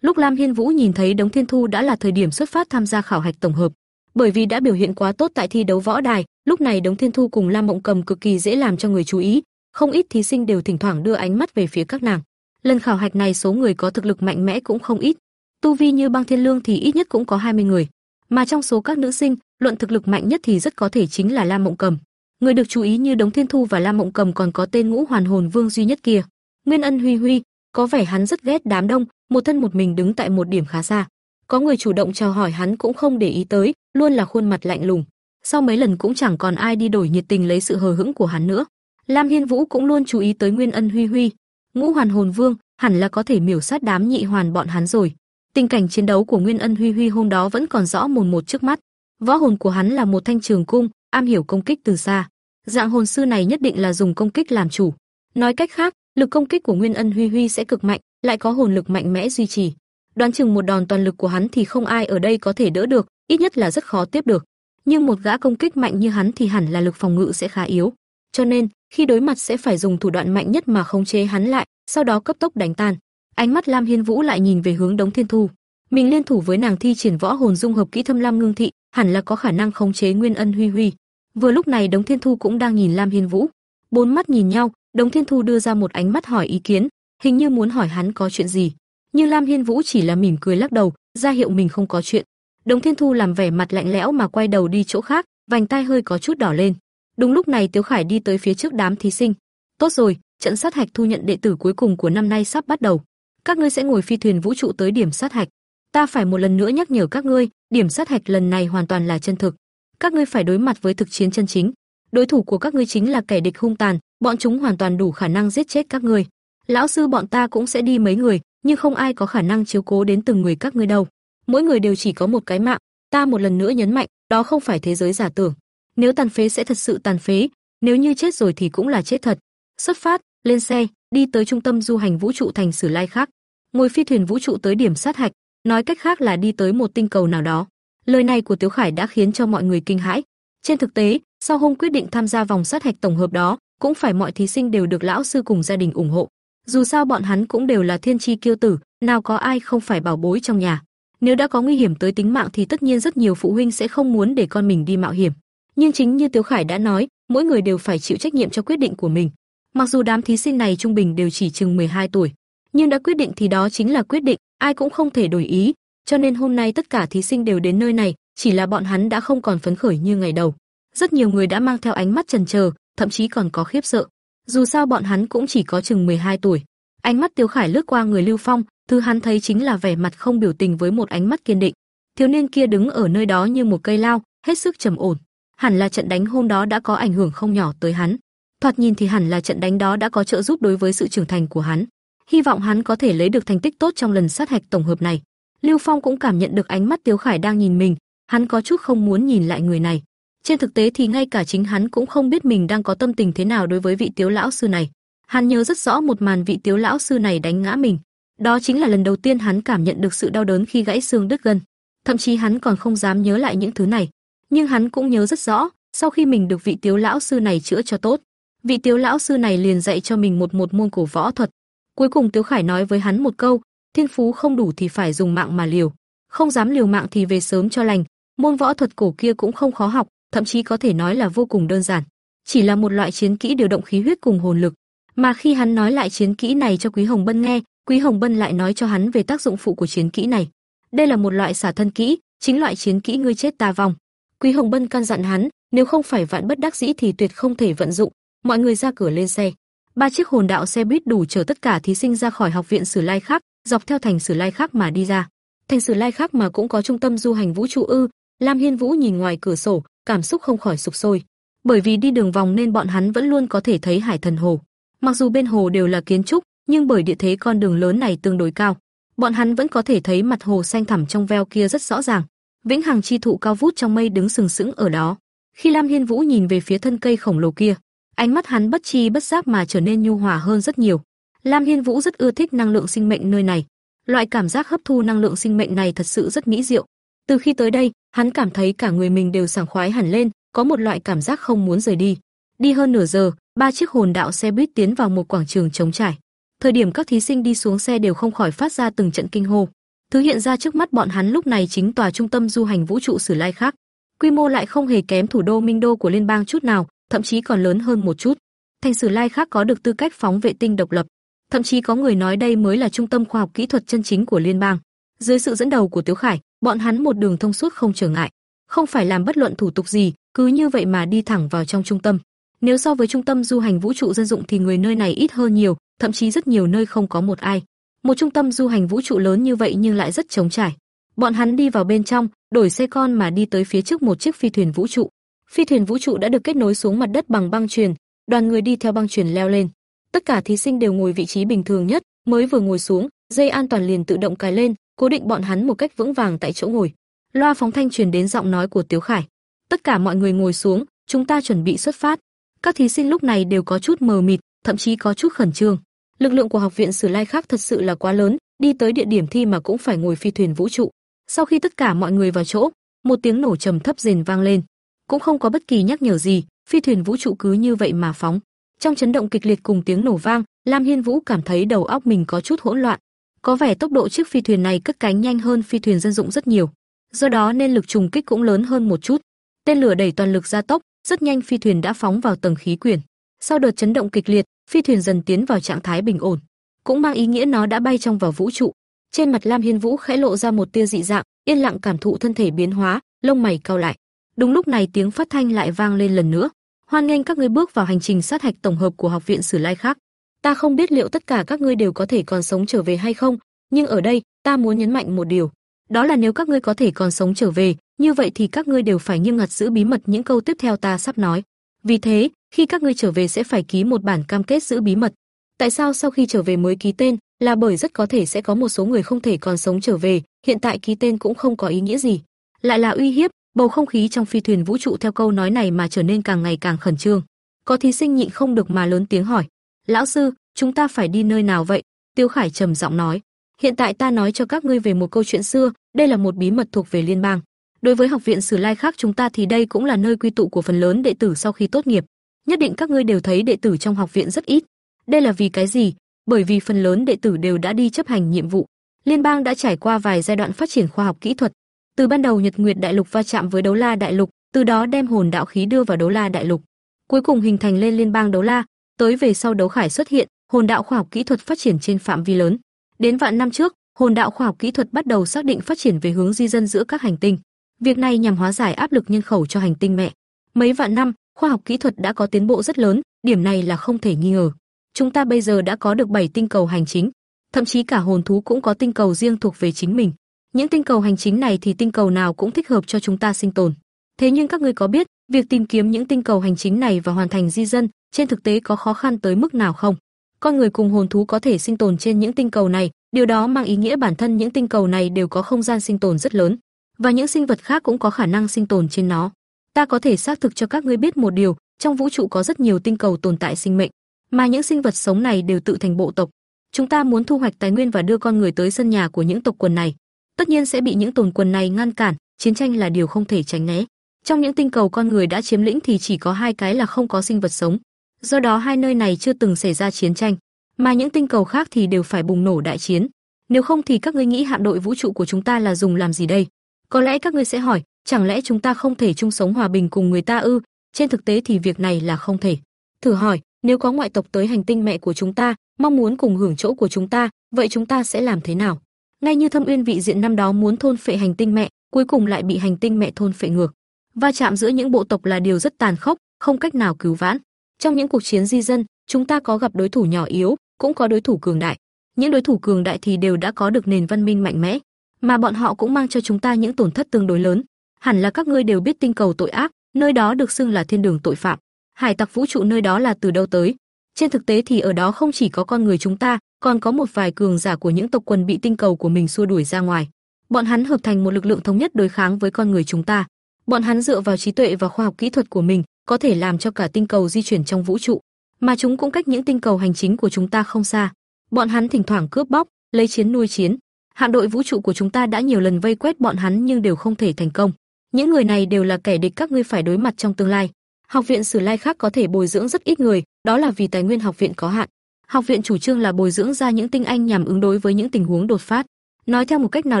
Lúc Lam Hiên Vũ nhìn thấy Đống Thiên Thu đã là thời điểm xuất phát tham gia khảo hạch tổng hợp, bởi vì đã biểu hiện quá tốt tại thi đấu võ đài, lúc này Đống Thiên Thu cùng Lam Mộng Cầm cực kỳ dễ làm cho người chú ý, không ít thí sinh đều thỉnh thoảng đưa ánh mắt về phía các nàng. Lần khảo hạch này số người có thực lực mạnh mẽ cũng không ít, tu vi như Băng Thiên Lương thì ít nhất cũng có 20 người, mà trong số các nữ sinh, luận thực lực mạnh nhất thì rất có thể chính là Lam Mộng Cầm. Người được chú ý như Đống Thiên Thu và Lam Mộng Cầm còn có tên Ngũ Hoàn Hồn Vương duy nhất kia, Nguyên Ân Huy Huy, có vẻ hắn rất ghét đám đông, một thân một mình đứng tại một điểm khá xa. Có người chủ động chào hỏi hắn cũng không để ý tới, luôn là khuôn mặt lạnh lùng. Sau mấy lần cũng chẳng còn ai đi đổi nhiệt tình lấy sự hờ hững của hắn nữa. Lam Hiên Vũ cũng luôn chú ý tới Nguyên Ân Huy Huy, Ngũ Hoàn Hồn Vương, hẳn là có thể miểu sát đám nhị hoàn bọn hắn rồi. Tình cảnh chiến đấu của Nguyên Ân Huy Huy hôm đó vẫn còn rõ mồn một trước mắt. Võ hồn của hắn là một thanh trường cung, am hiểu công kích từ xa. Dạng hồn sư này nhất định là dùng công kích làm chủ. Nói cách khác, lực công kích của Nguyên Ân Huy Huy sẽ cực mạnh, lại có hồn lực mạnh mẽ duy trì. Đoán chừng một đòn toàn lực của hắn thì không ai ở đây có thể đỡ được, ít nhất là rất khó tiếp được. Nhưng một gã công kích mạnh như hắn thì hẳn là lực phòng ngự sẽ khá yếu. Cho nên, khi đối mặt sẽ phải dùng thủ đoạn mạnh nhất mà khống chế hắn lại, sau đó cấp tốc đánh tan. Ánh mắt Lam Hiên Vũ lại nhìn về hướng Đống Thiên Thu. Mình liên thủ với nàng thi triển võ hồn dung hợp kỹ thâm lam ngưng thị, hẳn là có khả năng khống chế Nguyên Ân Huy Huy. Vừa lúc này Đống Thiên Thu cũng đang nhìn Lam Hiên Vũ. Bốn mắt nhìn nhau, Đống Thiên Thu đưa ra một ánh mắt hỏi ý kiến, hình như muốn hỏi hắn có chuyện gì. Nhưng Lam Hiên Vũ chỉ là mỉm cười lắc đầu, ra hiệu mình không có chuyện. Đồng Thiên Thu làm vẻ mặt lạnh lẽo mà quay đầu đi chỗ khác, vành tai hơi có chút đỏ lên. Đúng lúc này Tiếu Khải đi tới phía trước đám thí sinh. Tốt rồi, trận sát hạch thu nhận đệ tử cuối cùng của năm nay sắp bắt đầu. Các ngươi sẽ ngồi phi thuyền vũ trụ tới điểm sát hạch. Ta phải một lần nữa nhắc nhở các ngươi, điểm sát hạch lần này hoàn toàn là chân thực. Các ngươi phải đối mặt với thực chiến chân chính. Đối thủ của các ngươi chính là kẻ địch hung tàn, bọn chúng hoàn toàn đủ khả năng giết chết các ngươi. Lão sư bọn ta cũng sẽ đi mấy người, nhưng không ai có khả năng chiếu cố đến từng người các ngươi đâu. Mỗi người đều chỉ có một cái mạng, ta một lần nữa nhấn mạnh, đó không phải thế giới giả tưởng. Nếu tàn phế sẽ thật sự tàn phế, nếu như chết rồi thì cũng là chết thật. Xuất phát, lên xe, đi tới trung tâm du hành vũ trụ thành Sử Lai khác. Ngồi phi thuyền vũ trụ tới điểm sát hạch, nói cách khác là đi tới một tinh cầu nào đó. Lời này của Tiếu Khải đã khiến cho mọi người kinh hãi. Trên thực tế, sau hôm quyết định tham gia vòng sát hạch tổng hợp đó, cũng phải mọi thí sinh đều được lão sư cùng gia đình ủng hộ. Dù sao bọn hắn cũng đều là thiên chi kiêu tử, nào có ai không phải bảo bối trong nhà. Nếu đã có nguy hiểm tới tính mạng thì tất nhiên rất nhiều phụ huynh sẽ không muốn để con mình đi mạo hiểm. Nhưng chính như Tiếu Khải đã nói, mỗi người đều phải chịu trách nhiệm cho quyết định của mình. Mặc dù đám thí sinh này trung bình đều chỉ chừng 12 tuổi, nhưng đã quyết định thì đó chính là quyết định, ai cũng không thể đổi ý, cho nên hôm nay tất cả thí sinh đều đến nơi này, chỉ là bọn hắn đã không còn phấn khởi như ngày đầu. Rất nhiều người đã mang theo ánh mắt chần chờ, thậm chí còn có khiếp sợ. Dù sao bọn hắn cũng chỉ có chừng 12 tuổi. Ánh mắt Tiêu Khải lướt qua người Lưu Phong, thứ hắn thấy chính là vẻ mặt không biểu tình với một ánh mắt kiên định. Thiếu niên kia đứng ở nơi đó như một cây lao, hết sức trầm ổn. Hẳn là trận đánh hôm đó đã có ảnh hưởng không nhỏ tới hắn. Thoạt nhìn thì hẳn là trận đánh đó đã có trợ giúp đối với sự trưởng thành của hắn. Hy vọng hắn có thể lấy được thành tích tốt trong lần sát hạch tổng hợp này. Lưu Phong cũng cảm nhận được ánh mắt Tiêu Khải đang nhìn mình, hắn có chút không muốn nhìn lại người này. Trên thực tế thì ngay cả chính hắn cũng không biết mình đang có tâm tình thế nào đối với vị Tiếu lão sư này. Hắn nhớ rất rõ một màn vị Tiếu lão sư này đánh ngã mình, đó chính là lần đầu tiên hắn cảm nhận được sự đau đớn khi gãy xương đứt gân. Thậm chí hắn còn không dám nhớ lại những thứ này, nhưng hắn cũng nhớ rất rõ, sau khi mình được vị Tiếu lão sư này chữa cho tốt, vị Tiếu lão sư này liền dạy cho mình một một môn cổ võ thuật. Cuối cùng Tiếu Khải nói với hắn một câu, thiên phú không đủ thì phải dùng mạng mà liều, không dám liều mạng thì về sớm cho lành. Môn võ thuật cổ kia cũng không khó học, thậm chí có thể nói là vô cùng đơn giản, chỉ là một loại chiến kỹ điều động khí huyết cùng hồn lực. Mà khi hắn nói lại chiến kỹ này cho Quý Hồng Bân nghe, Quý Hồng Bân lại nói cho hắn về tác dụng phụ của chiến kỹ này. Đây là một loại xả thân kỹ, chính loại chiến kỹ ngươi chết ta vong. Quý Hồng Bân căn dặn hắn, nếu không phải vạn bất đắc dĩ thì tuyệt không thể vận dụng. Mọi người ra cửa lên xe. Ba chiếc hồn đạo xe buýt đủ chở tất cả thí sinh ra khỏi học viện Sử Lai khác, dọc theo thành Sử Lai khác mà đi ra. Thành Sử Lai khác mà cũng có trung tâm du hành vũ trụ ư? Lam Hiên Vũ nhìn ngoài cửa sổ, cảm xúc không khỏi sục sôi. Bởi vì đi đường vòng nên bọn hắn vẫn luôn có thể thấy Hải Thần Hồ. Mặc dù bên hồ đều là kiến trúc, nhưng bởi địa thế con đường lớn này tương đối cao, bọn hắn vẫn có thể thấy mặt hồ xanh thẳm trong veo kia rất rõ ràng. Vĩnh Hằng chi thụ cao vút trong mây đứng sừng sững ở đó. Khi Lam Hiên Vũ nhìn về phía thân cây khổng lồ kia, ánh mắt hắn bất chi bất giác mà trở nên nhu hòa hơn rất nhiều. Lam Hiên Vũ rất ưa thích năng lượng sinh mệnh nơi này. Loại cảm giác hấp thu năng lượng sinh mệnh này thật sự rất mỹ diệu. Từ khi tới đây, hắn cảm thấy cả người mình đều sảng khoái hẳn lên, có một loại cảm giác không muốn rời đi. Đi hơn nửa giờ, ba chiếc hồn đạo xe buýt tiến vào một quảng trường trống trải. Thời điểm các thí sinh đi xuống xe đều không khỏi phát ra từng trận kinh hô. Thứ hiện ra trước mắt bọn hắn lúc này chính tòa trung tâm du hành vũ trụ Sử Lai khác. Quy mô lại không hề kém thủ đô Minh Đô của liên bang chút nào, thậm chí còn lớn hơn một chút. Thành Sử Lai khác có được tư cách phóng vệ tinh độc lập, thậm chí có người nói đây mới là trung tâm khoa học kỹ thuật chân chính của liên bang. Dưới sự dẫn đầu của Tiếu Khải, bọn hắn một đường thông suốt không trở ngại, không phải làm bất luận thủ tục gì, cứ như vậy mà đi thẳng vào trong trung tâm. Nếu so với trung tâm du hành vũ trụ dân dụng thì người nơi này ít hơn nhiều, thậm chí rất nhiều nơi không có một ai. Một trung tâm du hành vũ trụ lớn như vậy nhưng lại rất trống trải. Bọn hắn đi vào bên trong, đổi xe con mà đi tới phía trước một chiếc phi thuyền vũ trụ. Phi thuyền vũ trụ đã được kết nối xuống mặt đất bằng băng truyền, đoàn người đi theo băng truyền leo lên. Tất cả thí sinh đều ngồi vị trí bình thường nhất, mới vừa ngồi xuống, dây an toàn liền tự động cài lên, cố định bọn hắn một cách vững vàng tại chỗ ngồi. Loa phóng thanh truyền đến giọng nói của Tiếu Khải. Tất cả mọi người ngồi xuống, chúng ta chuẩn bị xuất phát. Các thí sinh lúc này đều có chút mờ mịt, thậm chí có chút khẩn trương. Lực lượng của học viện Sử Lai khác thật sự là quá lớn, đi tới địa điểm thi mà cũng phải ngồi phi thuyền vũ trụ. Sau khi tất cả mọi người vào chỗ, một tiếng nổ trầm thấp rền vang lên, cũng không có bất kỳ nhắc nhở gì, phi thuyền vũ trụ cứ như vậy mà phóng. Trong chấn động kịch liệt cùng tiếng nổ vang, Lam Hiên Vũ cảm thấy đầu óc mình có chút hỗn loạn. Có vẻ tốc độ chiếc phi thuyền này cất cánh nhanh hơn phi thuyền dân dụng rất nhiều, do đó nên lực trùng kích cũng lớn hơn một chút. Tên lửa đẩy toàn lực gia tốc, rất nhanh phi thuyền đã phóng vào tầng khí quyển. Sau đợt chấn động kịch liệt, phi thuyền dần tiến vào trạng thái bình ổn, cũng mang ý nghĩa nó đã bay trong vào vũ trụ. Trên mặt Lam Hiên Vũ khẽ lộ ra một tia dị dạng, yên lặng cảm thụ thân thể biến hóa, lông mày cau lại. Đúng lúc này tiếng phát thanh lại vang lên lần nữa. Hoan nghênh các ngươi bước vào hành trình sát hạch tổng hợp của học viện Sử Lai khác. Ta không biết liệu tất cả các ngươi đều có thể còn sống trở về hay không, nhưng ở đây, ta muốn nhấn mạnh một điều, đó là nếu các ngươi có thể còn sống trở về, như vậy thì các ngươi đều phải nghiêm ngặt giữ bí mật những câu tiếp theo ta sắp nói. Vì thế, khi các ngươi trở về sẽ phải ký một bản cam kết giữ bí mật. Tại sao sau khi trở về mới ký tên? Là bởi rất có thể sẽ có một số người không thể còn sống trở về, hiện tại ký tên cũng không có ý nghĩa gì. Lại là uy hiếp, bầu không khí trong phi thuyền vũ trụ theo câu nói này mà trở nên càng ngày càng khẩn trương. Có thí sinh nhịn không được mà lớn tiếng hỏi: "Lão sư, chúng ta phải đi nơi nào vậy?" Tiêu Khải trầm giọng nói: "Hiện tại ta nói cho các ngươi về một câu chuyện xưa, đây là một bí mật thuộc về liên bang. Đối với học viện Sử Lai khác chúng ta thì đây cũng là nơi quy tụ của phần lớn đệ tử sau khi tốt nghiệp. Nhất định các ngươi đều thấy đệ tử trong học viện rất ít. Đây là vì cái gì? Bởi vì phần lớn đệ tử đều đã đi chấp hành nhiệm vụ. Liên bang đã trải qua vài giai đoạn phát triển khoa học kỹ thuật. Từ ban đầu Nhật Nguyệt Đại Lục va chạm với Đấu La Đại Lục, từ đó đem hồn đạo khí đưa vào Đấu La Đại Lục. Cuối cùng hình thành lên liên bang Đấu La, tới về sau Đấu Khải xuất hiện, hồn đạo khoa học kỹ thuật phát triển trên phạm vi lớn. Đến vạn năm trước, hồn đạo khoa học kỹ thuật bắt đầu xác định phát triển về hướng di dân giữa các hành tinh. Việc này nhằm hóa giải áp lực nhân khẩu cho hành tinh mẹ. Mấy vạn năm, khoa học kỹ thuật đã có tiến bộ rất lớn, điểm này là không thể nghi ngờ. Chúng ta bây giờ đã có được 7 tinh cầu hành chính, thậm chí cả hồn thú cũng có tinh cầu riêng thuộc về chính mình. Những tinh cầu hành chính này thì tinh cầu nào cũng thích hợp cho chúng ta sinh tồn. Thế nhưng các ngươi có biết, việc tìm kiếm những tinh cầu hành chính này và hoàn thành di dân, trên thực tế có khó khăn tới mức nào không? Con người cùng hồn thú có thể sinh tồn trên những tinh cầu này, điều đó mang ý nghĩa bản thân những tinh cầu này đều có không gian sinh tồn rất lớn, và những sinh vật khác cũng có khả năng sinh tồn trên nó. Ta có thể xác thực cho các ngươi biết một điều, trong vũ trụ có rất nhiều tinh cầu tồn tại sinh mệnh. mà những sinh vật sống này đều tự thành bộ tộc. Chúng ta muốn thu hoạch tài nguyên và đưa con người tới sân nhà của những tộc quần này, tất nhiên sẽ bị những tồn quần này ngăn cản, chiến tranh là điều không thể tránh né. Trong những tinh cầu con người đã chiếm lĩnh thì chỉ có hai cái là không có sinh vật sống. Do đó hai nơi này chưa từng xảy ra chiến tranh, mà những tinh cầu khác thì đều phải bùng nổ đại chiến. Nếu không thì các ngươi nghĩ hạm đội vũ trụ của chúng ta là dùng làm gì đây? Có lẽ các ngươi sẽ hỏi, chẳng lẽ chúng ta không thể chung sống hòa bình cùng người ta ư? Trên thực tế thì việc này là không thể. Thử hỏi, nếu có ngoại tộc tới hành tinh mẹ của chúng ta, mong muốn cùng hưởng chỗ của chúng ta, vậy chúng ta sẽ làm thế nào? Ngay như Thâm Uyên vị diện năm đó muốn thôn phệ hành tinh mẹ, cuối cùng lại bị hành tinh mẹ thôn phệ ngược. Va chạm giữa những bộ tộc là điều rất tàn khốc, không cách nào cứu vãn. Trong những cuộc chiến di dân, chúng ta có gặp đối thủ nhỏ yếu, cũng có đối thủ cường đại. Những đối thủ cường đại thì đều đã có được nền văn minh mạnh mẽ, mà bọn họ cũng mang cho chúng ta những tổn thất tương đối lớn. Hẳn là các ngươi đều biết tinh cầu tội ác, nơi đó được xưng là thiên đường tội phạm. Hải tặc vũ trụ nơi đó là từ đâu tới? Trên thực tế thì ở đó không chỉ có con người chúng ta, còn có một vài cường giả của những tộc quần bị tinh cầu của mình xua đuổi ra ngoài. Bọn hắn hợp thành một lực lượng thống nhất đối kháng với con người chúng ta. Bọn hắn dựa vào trí tuệ và khoa học kỹ thuật của mình, có thể làm cho cả tinh cầu di chuyển trong vũ trụ, mà chúng cũng cách những tinh cầu hành chính của chúng ta không xa. Bọn hắn thỉnh thoảng cướp bóc, lấy chiến nuôi chiến. Hạm đội vũ trụ của chúng ta đã nhiều lần vây quét bọn hắn nhưng đều không thể thành công. Những người này đều là kẻ địch các ngươi phải đối mặt trong tương lai. Học viện Sử Lai khác có thể bồi dưỡng rất ít người, đó là vì tài nguyên học viện có hạn. Học viện chủ trương là bồi dưỡng ra những tinh anh nhằm ứng đối với những tình huống đột phát. Nói theo một cách nào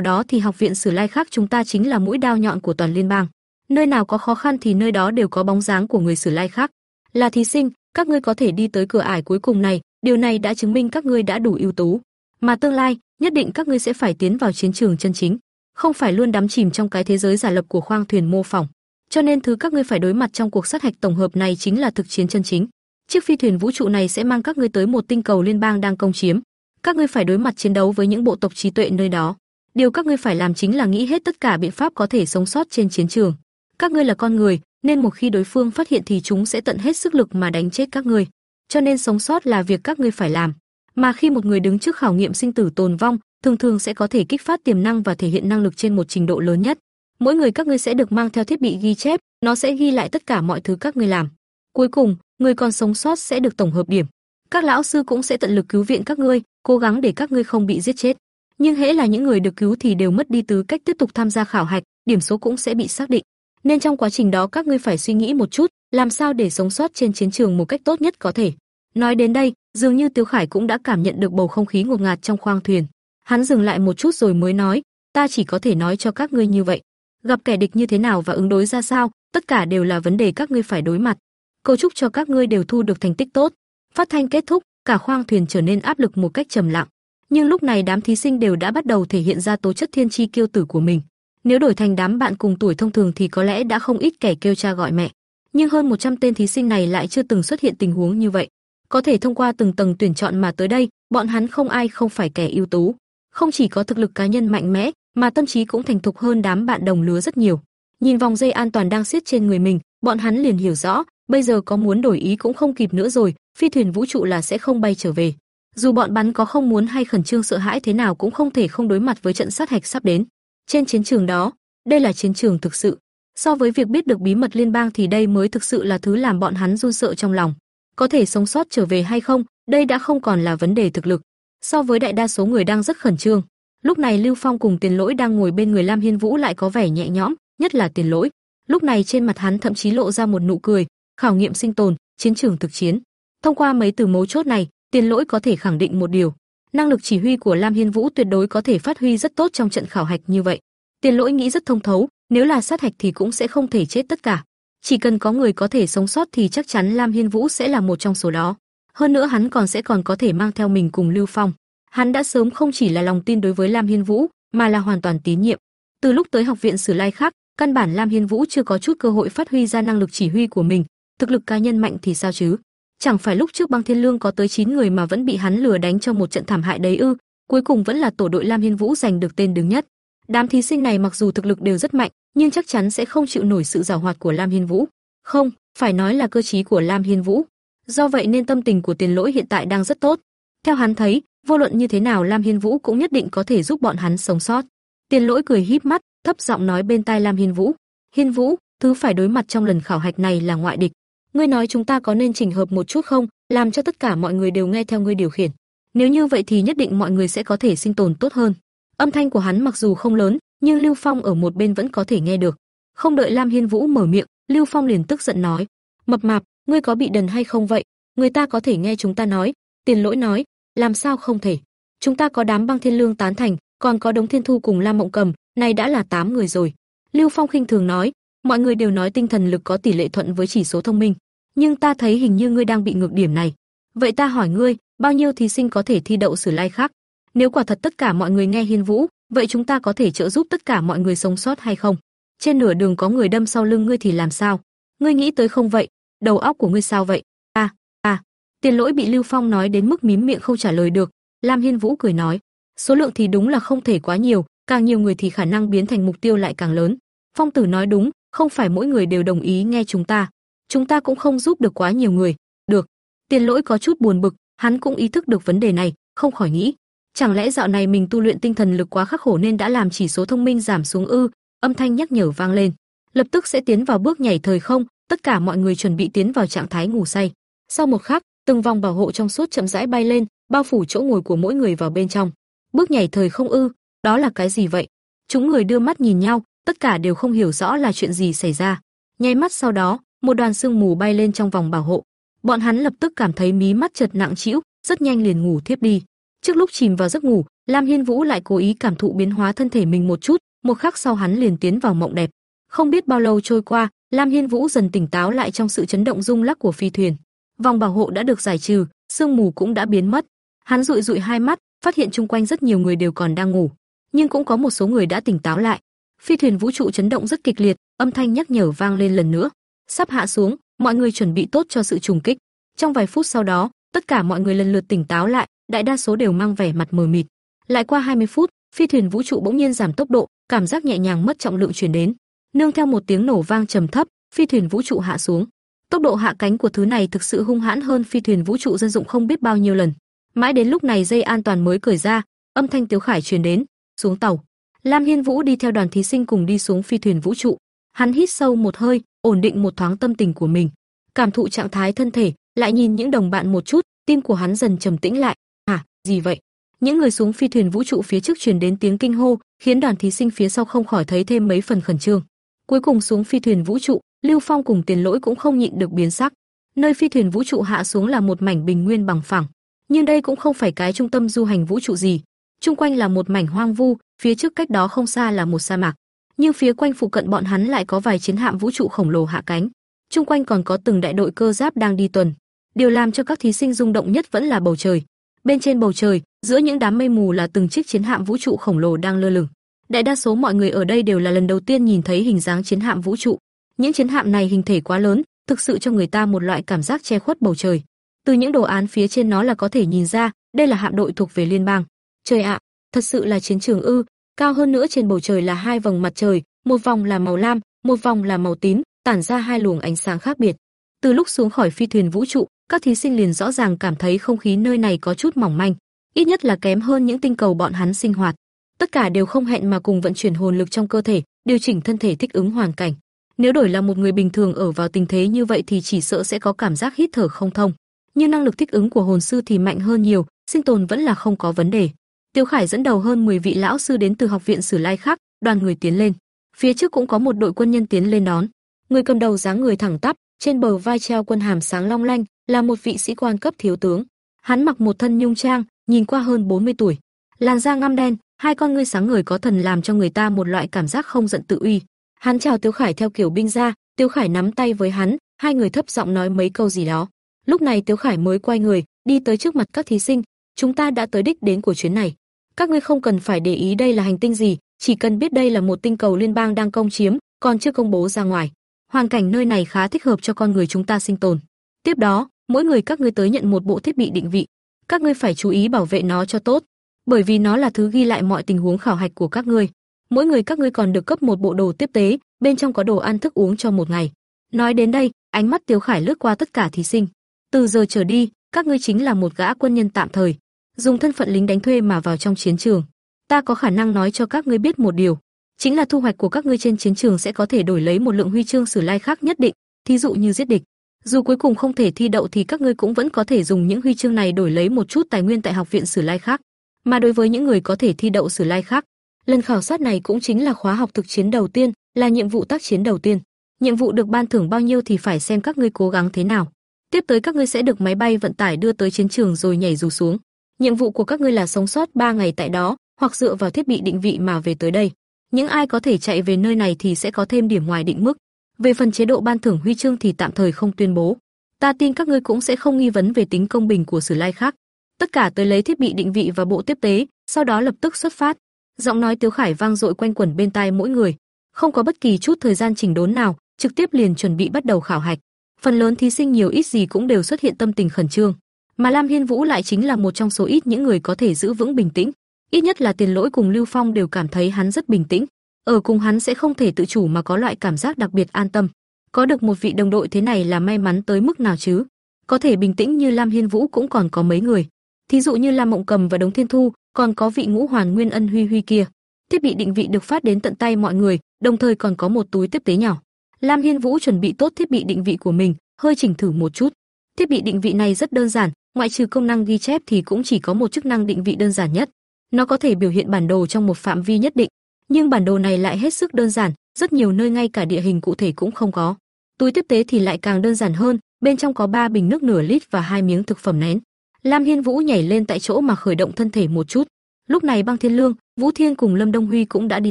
đó thì học viện Sử Lai khác chúng ta chính là mũi đao nhọn của toàn liên bang. Nơi nào có khó khăn thì nơi đó đều có bóng dáng của người Sử Lai khác. Là thí sinh, các ngươi có thể đi tới cửa ải cuối cùng này, điều này đã chứng minh các ngươi đã đủ ưu tú. Mà tương lai, nhất định các ngươi sẽ phải tiến vào chiến trường chân chính, không phải luôn đắm chìm trong cái thế giới giả lập của khoang thuyền mô phỏng. Cho nên thứ các ngươi phải đối mặt trong cuộc sát hạch tổng hợp này chính là thực chiến chân chính. Chiếc phi thuyền vũ trụ này sẽ mang các ngươi tới một tinh cầu liên bang đang công chiếm. Các ngươi phải đối mặt chiến đấu với những bộ tộc trí tuệ nơi đó. Điều các ngươi phải làm chính là nghĩ hết tất cả biện pháp có thể sống sót trên chiến trường. Các ngươi là con người, nên một khi đối phương phát hiện thì chúng sẽ tận hết sức lực mà đánh chết các ngươi. Cho nên sống sót là việc các ngươi phải làm. Mà khi một người đứng trước khảo nghiệm sinh tử tồn vong, thường thường sẽ có thể kích phát tiềm năng và thể hiện năng lực trên một trình độ lớn nhất. Mỗi người các ngươi sẽ được mang theo thiết bị ghi chép, nó sẽ ghi lại tất cả mọi thứ các ngươi làm. Cuối cùng, người còn sống sót sẽ được tổng hợp điểm. Các lão sư cũng sẽ tận lực cứu viện các ngươi, cố gắng để các ngươi không bị giết chết. Nhưng hễ là những người được cứu thì đều mất đi tư cách tiếp tục tham gia khảo hạch, điểm số cũng sẽ bị xác định. Nên trong quá trình đó các ngươi phải suy nghĩ một chút, làm sao để sống sót trên chiến trường một cách tốt nhất có thể. Nói đến đây, dường như Tiêu Khải cũng đã cảm nhận được bầu không khí ngột ngạt trong khoang thuyền. Hắn dừng lại một chút rồi mới nói, ta chỉ có thể nói cho các ngươi như vậy. Gặp kẻ địch như thế nào và ứng đối ra sao, tất cả đều là vấn đề các ngươi phải đối mặt. Cầu chúc cho các ngươi đều thu được thành tích tốt. Phát thanh kết thúc, cả khoang thuyền trở nên áp lực một cách trầm lặng. Nhưng lúc này đám thí sinh đều đã bắt đầu thể hiện ra tố chất thiên chi kiêu tử của mình. Nếu đổi thành đám bạn cùng tuổi thông thường thì có lẽ đã không ít kẻ kêu cha gọi mẹ. Nhưng hơn 100 tên thí sinh này lại chưa từng xuất hiện tình huống như vậy. Có thể thông qua từng tầng tuyển chọn mà tới đây, bọn hắn không ai không phải kẻ ưu tú. Không chỉ có thực lực cá nhân mạnh mẽ, mà tâm trí cũng thành thục hơn đám bạn đồng lứa rất nhiều. Nhìn vòng dây an toàn đang siết trên người mình, bọn hắn liền hiểu rõ, bây giờ có muốn đổi ý cũng không kịp nữa rồi, phi thuyền vũ trụ là sẽ không bay trở về. Dù bọn bắn có không muốn hay khẩn trương sợ hãi thế nào cũng không thể không đối mặt với trận sát hạch sắp đến. Trên chiến trường đó, đây là chiến trường thực sự. So với việc biết được bí mật liên bang thì đây mới thực sự là thứ làm bọn hắn run sợ trong lòng. Có thể sống sót trở về hay không, đây đã không còn là vấn đề thực lực. So với đại đa số người đang rất khẩn trương, lúc này Lưu Phong cùng Tiền Lỗi đang ngồi bên người Lam Hiên Vũ lại có vẻ nhẹ nhõm, nhất là Tiền Lỗi. Lúc này trên mặt hắn thậm chí lộ ra một nụ cười, khảo nghiệm sinh tồn, chiến trường thực chiến. Thông qua mấy từ mấu chốt này, Tiền Lỗi có thể khẳng định một điều, năng lực chỉ huy của Lam Hiên Vũ tuyệt đối có thể phát huy rất tốt trong trận khảo hạch như vậy. Tiền Lỗi nghĩ rất thông thấu, nếu là sát hạch thì cũng sẽ không thể chết tất cả. Chỉ cần có người có thể sống sót thì chắc chắn Lam Hiên Vũ sẽ là một trong số đó. Hơn nữa hắn còn sẽ còn có thể mang theo mình cùng Lưu Phong. Hắn đã sớm không chỉ là lòng tin đối với Lam Hiên Vũ, mà là hoàn toàn tín nhiệm. Từ lúc tới học viện Sử Lai khác, căn bản Lam Hiên Vũ chưa có chút cơ hội phát huy ra năng lực chỉ huy của mình, thực lực cá nhân mạnh thì sao chứ? Chẳng phải lúc trước Băng Thiên Lương có tới 9 người mà vẫn bị hắn lừa đánh trong một trận thảm hại đấy ư? Cuối cùng vẫn là tổ đội Lam Hiên Vũ giành được tên đứng nhất. Đám thí sinh này mặc dù thực lực đều rất mạnh, nhưng chắc chắn sẽ không chịu nổi sự giảo hoạt của Lam Hiên Vũ. Không, phải nói là cơ trí của Lam Hiên Vũ. Do vậy nên tâm tình của Tiền Lỗi hiện tại đang rất tốt. Theo hắn thấy, vô luận như thế nào Lam Hiên Vũ cũng nhất định có thể giúp bọn hắn sống sót. Tiền Lỗi cười híp mắt, thấp giọng nói bên tai Lam Hiên Vũ, "Hiên Vũ, thứ phải đối mặt trong lần khảo hạch này là ngoại địch. Ngươi nói chúng ta có nên chỉnh hợp một chút không? làm cho tất cả mọi người đều nghe theo ngươi điều khiển. Nếu như vậy thì nhất định mọi người sẽ có thể sinh tồn tốt hơn. Âm thanh của hắn mặc dù không lớn, nhưng Lưu Phong ở một bên vẫn có thể nghe được. Không đợi Lam Hiên Vũ mở miệng, Lưu Phong liền tức giận nói: "Mập mạp, ngươi có bị đần hay không vậy? Người ta có thể nghe chúng ta nói." Tiền Lỗi nói: "Làm sao không thể? Chúng ta có đám băng thiên lương tán thành, còn có đống thiên thu cùng Lam Mộng Cầm, này đã là 8 người rồi." Lưu Phong khinh thường nói: "Mọi người đều nói tinh thần lực có tỷ lệ thuận với chỉ số thông minh, nhưng ta thấy hình như ngươi đang bị ngược điểm này. Vậy ta hỏi ngươi, bao nhiêu thí sinh có thể thi đậu sử lai khác? Nếu quả thật tất cả mọi người nghe Hiên Vũ, vậy chúng ta có thể trợ giúp tất cả mọi người sống sót hay không? Trên nửa đường có người đâm sau lưng ngươi thì làm sao? Ngươi nghĩ tới không vậy? Đầu óc của ngươi sao vậy? À, à. Tiền Lỗi bị Lưu Phong nói đến mức mím miệng không trả lời được. Lam Hiên Vũ cười nói, số lượng thì đúng là không thể quá nhiều, càng nhiều người thì khả năng biến thành mục tiêu lại càng lớn. Phong Tử nói đúng, không phải mỗi người đều đồng ý nghe chúng ta. Chúng ta cũng không giúp được quá nhiều người. Được. Tiền Lỗi có chút buồn bực, hắn cũng ý thức được vấn đề này, không khỏi nghĩ, chẳng lẽ dạo này mình tu luyện tinh thần lực quá khắc khổ nên đã làm chỉ số thông minh giảm xuống ư? Âm thanh nhắc nhở vang lên, lập tức sẽ tiến vào bước nhảy thời không, tất cả mọi người chuẩn bị tiến vào trạng thái ngủ say. Sau một khắc, từng vòng bảo hộ trong suốt chậm rãi bay lên, bao phủ chỗ ngồi của mỗi người vào bên trong. Bước nhảy thời không ư? Đó là cái gì vậy? Chúng người đưa mắt nhìn nhau, tất cả đều không hiểu rõ là chuyện gì xảy ra. Nháy mắt sau đó, một đoàn sương mù bay lên trong vòng bảo hộ. Bọn hắn lập tức cảm thấy mí mắt chợt nặng trĩu, rất nhanh liền ngủ thiếp đi. Trước lúc chìm vào giấc ngủ, Lam Hiên Vũ lại cố ý cảm thụ biến hóa thân thể mình một chút, một khắc sau hắn liền tiến vào mộng đẹp. Không biết bao lâu trôi qua, Lam Hiên Vũ dần tỉnh táo lại trong sự chấn động rung lắc của phi thuyền. Vòng bảo hộ đã được giải trừ, sương mù cũng đã biến mất. Hắn dụi dụi hai mắt, phát hiện chung quanh rất nhiều người đều còn đang ngủ, nhưng cũng có một số người đã tỉnh táo lại. Phi thuyền vũ trụ chấn động rất kịch liệt, âm thanh nhắc nhở vang lên lần nữa. Sắp hạ xuống, mọi người chuẩn bị tốt cho sự trùng kích. Trong vài phút sau đó, tất cả mọi người lần lượt tỉnh táo lại, đại đa số đều mang vẻ mặt mờ mịt. Lại qua 20 phút, phi thuyền vũ trụ bỗng nhiên giảm tốc độ, cảm giác nhẹ nhàng mất trọng lượng truyền đến. Nương theo một tiếng nổ vang trầm thấp, phi thuyền vũ trụ hạ xuống. Tốc độ hạ cánh của thứ này thực sự hung hãn hơn phi thuyền vũ trụ dân dụng không biết bao nhiêu lần. Mãi đến lúc này dây an toàn mới cởi ra, âm thanh Tiếu Khải truyền đến, xuống tàu. Lam Hiên Vũ đi theo đoàn thí sinh cùng đi xuống phi thuyền vũ trụ. Hắn hít sâu một hơi, ổn định một thoáng tâm tình của mình, cảm thụ trạng thái thân thể, lại nhìn những đồng bạn một chút, tim của hắn dần trầm tĩnh lại. À, gì vậy? Những người xuống phi thuyền vũ trụ phía trước truyền đến tiếng kinh hô, khiến đoàn thí sinh phía sau không khỏi thấy thêm mấy phần khẩn trương. Cuối cùng xuống phi thuyền vũ trụ, Lưu Phong cùng Tiền Lỗi cũng không nhịn được biến sắc. Nơi phi thuyền vũ trụ hạ xuống là một mảnh bình nguyên bằng phẳng, nhưng đây cũng không phải cái trung tâm du hành vũ trụ gì. Trung quanh là một mảnh hoang vu, phía trước cách đó không xa là một sa mạc, nhưng phía quanh phụ cận bọn hắn lại có vài chiến hạm vũ trụ khổng lồ hạ cánh. Trung quanh còn có từng đại đội cơ giáp đang đi tuần. Điều làm cho các thí sinh rung động nhất vẫn là bầu trời. Bên trên bầu trời, giữa những đám mây mù là từng chiếc chiến hạm vũ trụ khổng lồ đang lơ lửng. Đại đa số mọi người ở đây đều là lần đầu tiên nhìn thấy hình dáng chiến hạm vũ trụ. Những chiến hạm này hình thể quá lớn, thực sự cho người ta một loại cảm giác che khuất bầu trời. Từ những đồ án phía trên nó là có thể nhìn ra, đây là hạm đội thuộc về liên bang. Trời ạ, thật sự là chiến trường ư? Cao hơn nữa trên bầu trời là hai vầng mặt trời, một vòng là màu lam, một vòng là màu tím, tản ra hai luồng ánh sáng khác biệt. Từ lúc xuống khỏi phi thuyền vũ trụ, các thí sinh liền rõ ràng cảm thấy không khí nơi này có chút mỏng manh, ít nhất là kém hơn những tinh cầu bọn hắn sinh hoạt. Tất cả đều không hẹn mà cùng vận chuyển hồn lực trong cơ thể, điều chỉnh thân thể thích ứng hoàn cảnh. Nếu đổi là một người bình thường ở vào tình thế như vậy thì chỉ sợ sẽ có cảm giác hít thở không thông. Nhưng năng lực thích ứng của hồn sư thì mạnh hơn nhiều, sinh tồn vẫn là không có vấn đề. Tiêu Khải dẫn đầu hơn 10 vị lão sư đến từ học viện Sử Lai khác, đoàn người tiến lên. Phía trước cũng có một đội quân nhân tiến lên đón. Người cầm đầu dáng người thẳng tắp, trên bờ vai treo quân hàm sáng long lanh, là một vị sĩ quan cấp thiếu tướng. Hắn mặc một thân nhung trang, nhìn qua hơn 40 tuổi, làn da ngăm đen, hai con ngươi sáng ngời có thần làm cho người ta một loại cảm giác không giận tự uy. Hắn chào Tiêu Khải theo kiểu binh gia, Tiêu Khải nắm tay với hắn, hai người thấp giọng nói mấy câu gì đó. Lúc này Tiêu Khải mới quay người, đi tới trước mặt các thí sinh, "Chúng ta đã tới đích đến của chuyến này. Các ngươi không cần phải để ý đây là hành tinh gì, chỉ cần biết đây là một tinh cầu liên bang đang công chiếm, còn chưa công bố ra ngoài. Hoàn cảnh nơi này khá thích hợp cho con người chúng ta sinh tồn. Tiếp đó, mỗi người các ngươi tới nhận một bộ thiết bị định vị. Các ngươi phải chú ý bảo vệ nó cho tốt, bởi vì nó là thứ ghi lại mọi tình huống khảo hạch của các ngươi. Mỗi người các ngươi còn được cấp một bộ đồ tiếp tế, bên trong có đồ ăn thức uống cho một ngày. Nói đến đây, ánh mắt tiêu Khải lướt qua tất cả thí sinh. Từ giờ trở đi, các ngươi chính là một gã quân nhân tạm thời, dùng thân phận lính đánh thuê mà vào trong chiến trường. Ta có khả năng nói cho các ngươi biết một điều, chính là thu hoạch của các ngươi trên chiến trường sẽ có thể đổi lấy một lượng huy chương sử lai khác nhất định, thí dụ như giết địch. Dù cuối cùng không thể thi đậu thì các ngươi cũng vẫn có thể dùng những huy chương này đổi lấy một chút tài nguyên tại học viện Sử Lai khác. Mà đối với những người có thể thi đậu Sử Lai khác, lần khảo sát này cũng chính là khóa học thực chiến đầu tiên, là nhiệm vụ tác chiến đầu tiên. Nhiệm vụ được ban thưởng bao nhiêu thì phải xem các ngươi cố gắng thế nào. Tiếp tới các ngươi sẽ được máy bay vận tải đưa tới chiến trường rồi nhảy dù xuống. Nhiệm vụ của các ngươi là sống sót 3 ngày tại đó, hoặc dựa vào thiết bị định vị mà về tới đây. Những ai có thể chạy về nơi này thì sẽ có thêm điểm ngoài định mức. Về phần chế độ ban thưởng huy chương thì tạm thời không tuyên bố. Ta tin các ngươi cũng sẽ không nghi vấn về tính công bình của Sử Lai khác. Tất cả tới lấy thiết bị định vị và bộ tiếp tế, sau đó lập tức xuất phát. Giọng nói Tiếu Khải vang dội quanh quẩn bên tai mỗi người, không có bất kỳ chút thời gian chỉnh đốn nào, trực tiếp liền chuẩn bị bắt đầu khảo hạch. Phần lớn thí sinh nhiều ít gì cũng đều xuất hiện tâm tình khẩn trương, mà Lam Hiên Vũ lại chính là một trong số ít những người có thể giữ vững bình tĩnh. Ít nhất là Tiền Lỗi cùng Lưu Phong đều cảm thấy hắn rất bình tĩnh, ở cùng hắn sẽ không thể tự chủ mà có loại cảm giác đặc biệt an tâm. Có được một vị đồng đội thế này là may mắn tới mức nào chứ? Có thể bình tĩnh như Lam Hiên Vũ cũng còn có mấy người. Thí dụ như Lam Mộng Cầm và Đống Thiên Thu, còn có vị Ngũ Hoàn Nguyên Ân Huy Huy kia. Thiết bị định vị được phát đến tận tay mọi người, đồng thời còn có một túi tiếp tế nhỏ. Lam Hiên Vũ chuẩn bị tốt thiết bị định vị của mình, hơi chỉnh thử một chút. Thiết bị định vị này rất đơn giản, ngoại trừ công năng ghi chép thì cũng chỉ có một chức năng định vị đơn giản nhất. Nó có thể biểu hiện bản đồ trong một phạm vi nhất định, nhưng bản đồ này lại hết sức đơn giản, rất nhiều nơi ngay cả địa hình cụ thể cũng không có. Túi tiếp tế thì lại càng đơn giản hơn, bên trong có ba bình nước nửa lít và hai miếng thực phẩm nén. Lam Hiên Vũ nhảy lên tại chỗ mà khởi động thân thể một chút. Lúc này Băng Thiên Lương, Vũ Thiên cùng Lâm Đông Huy cũng đã đi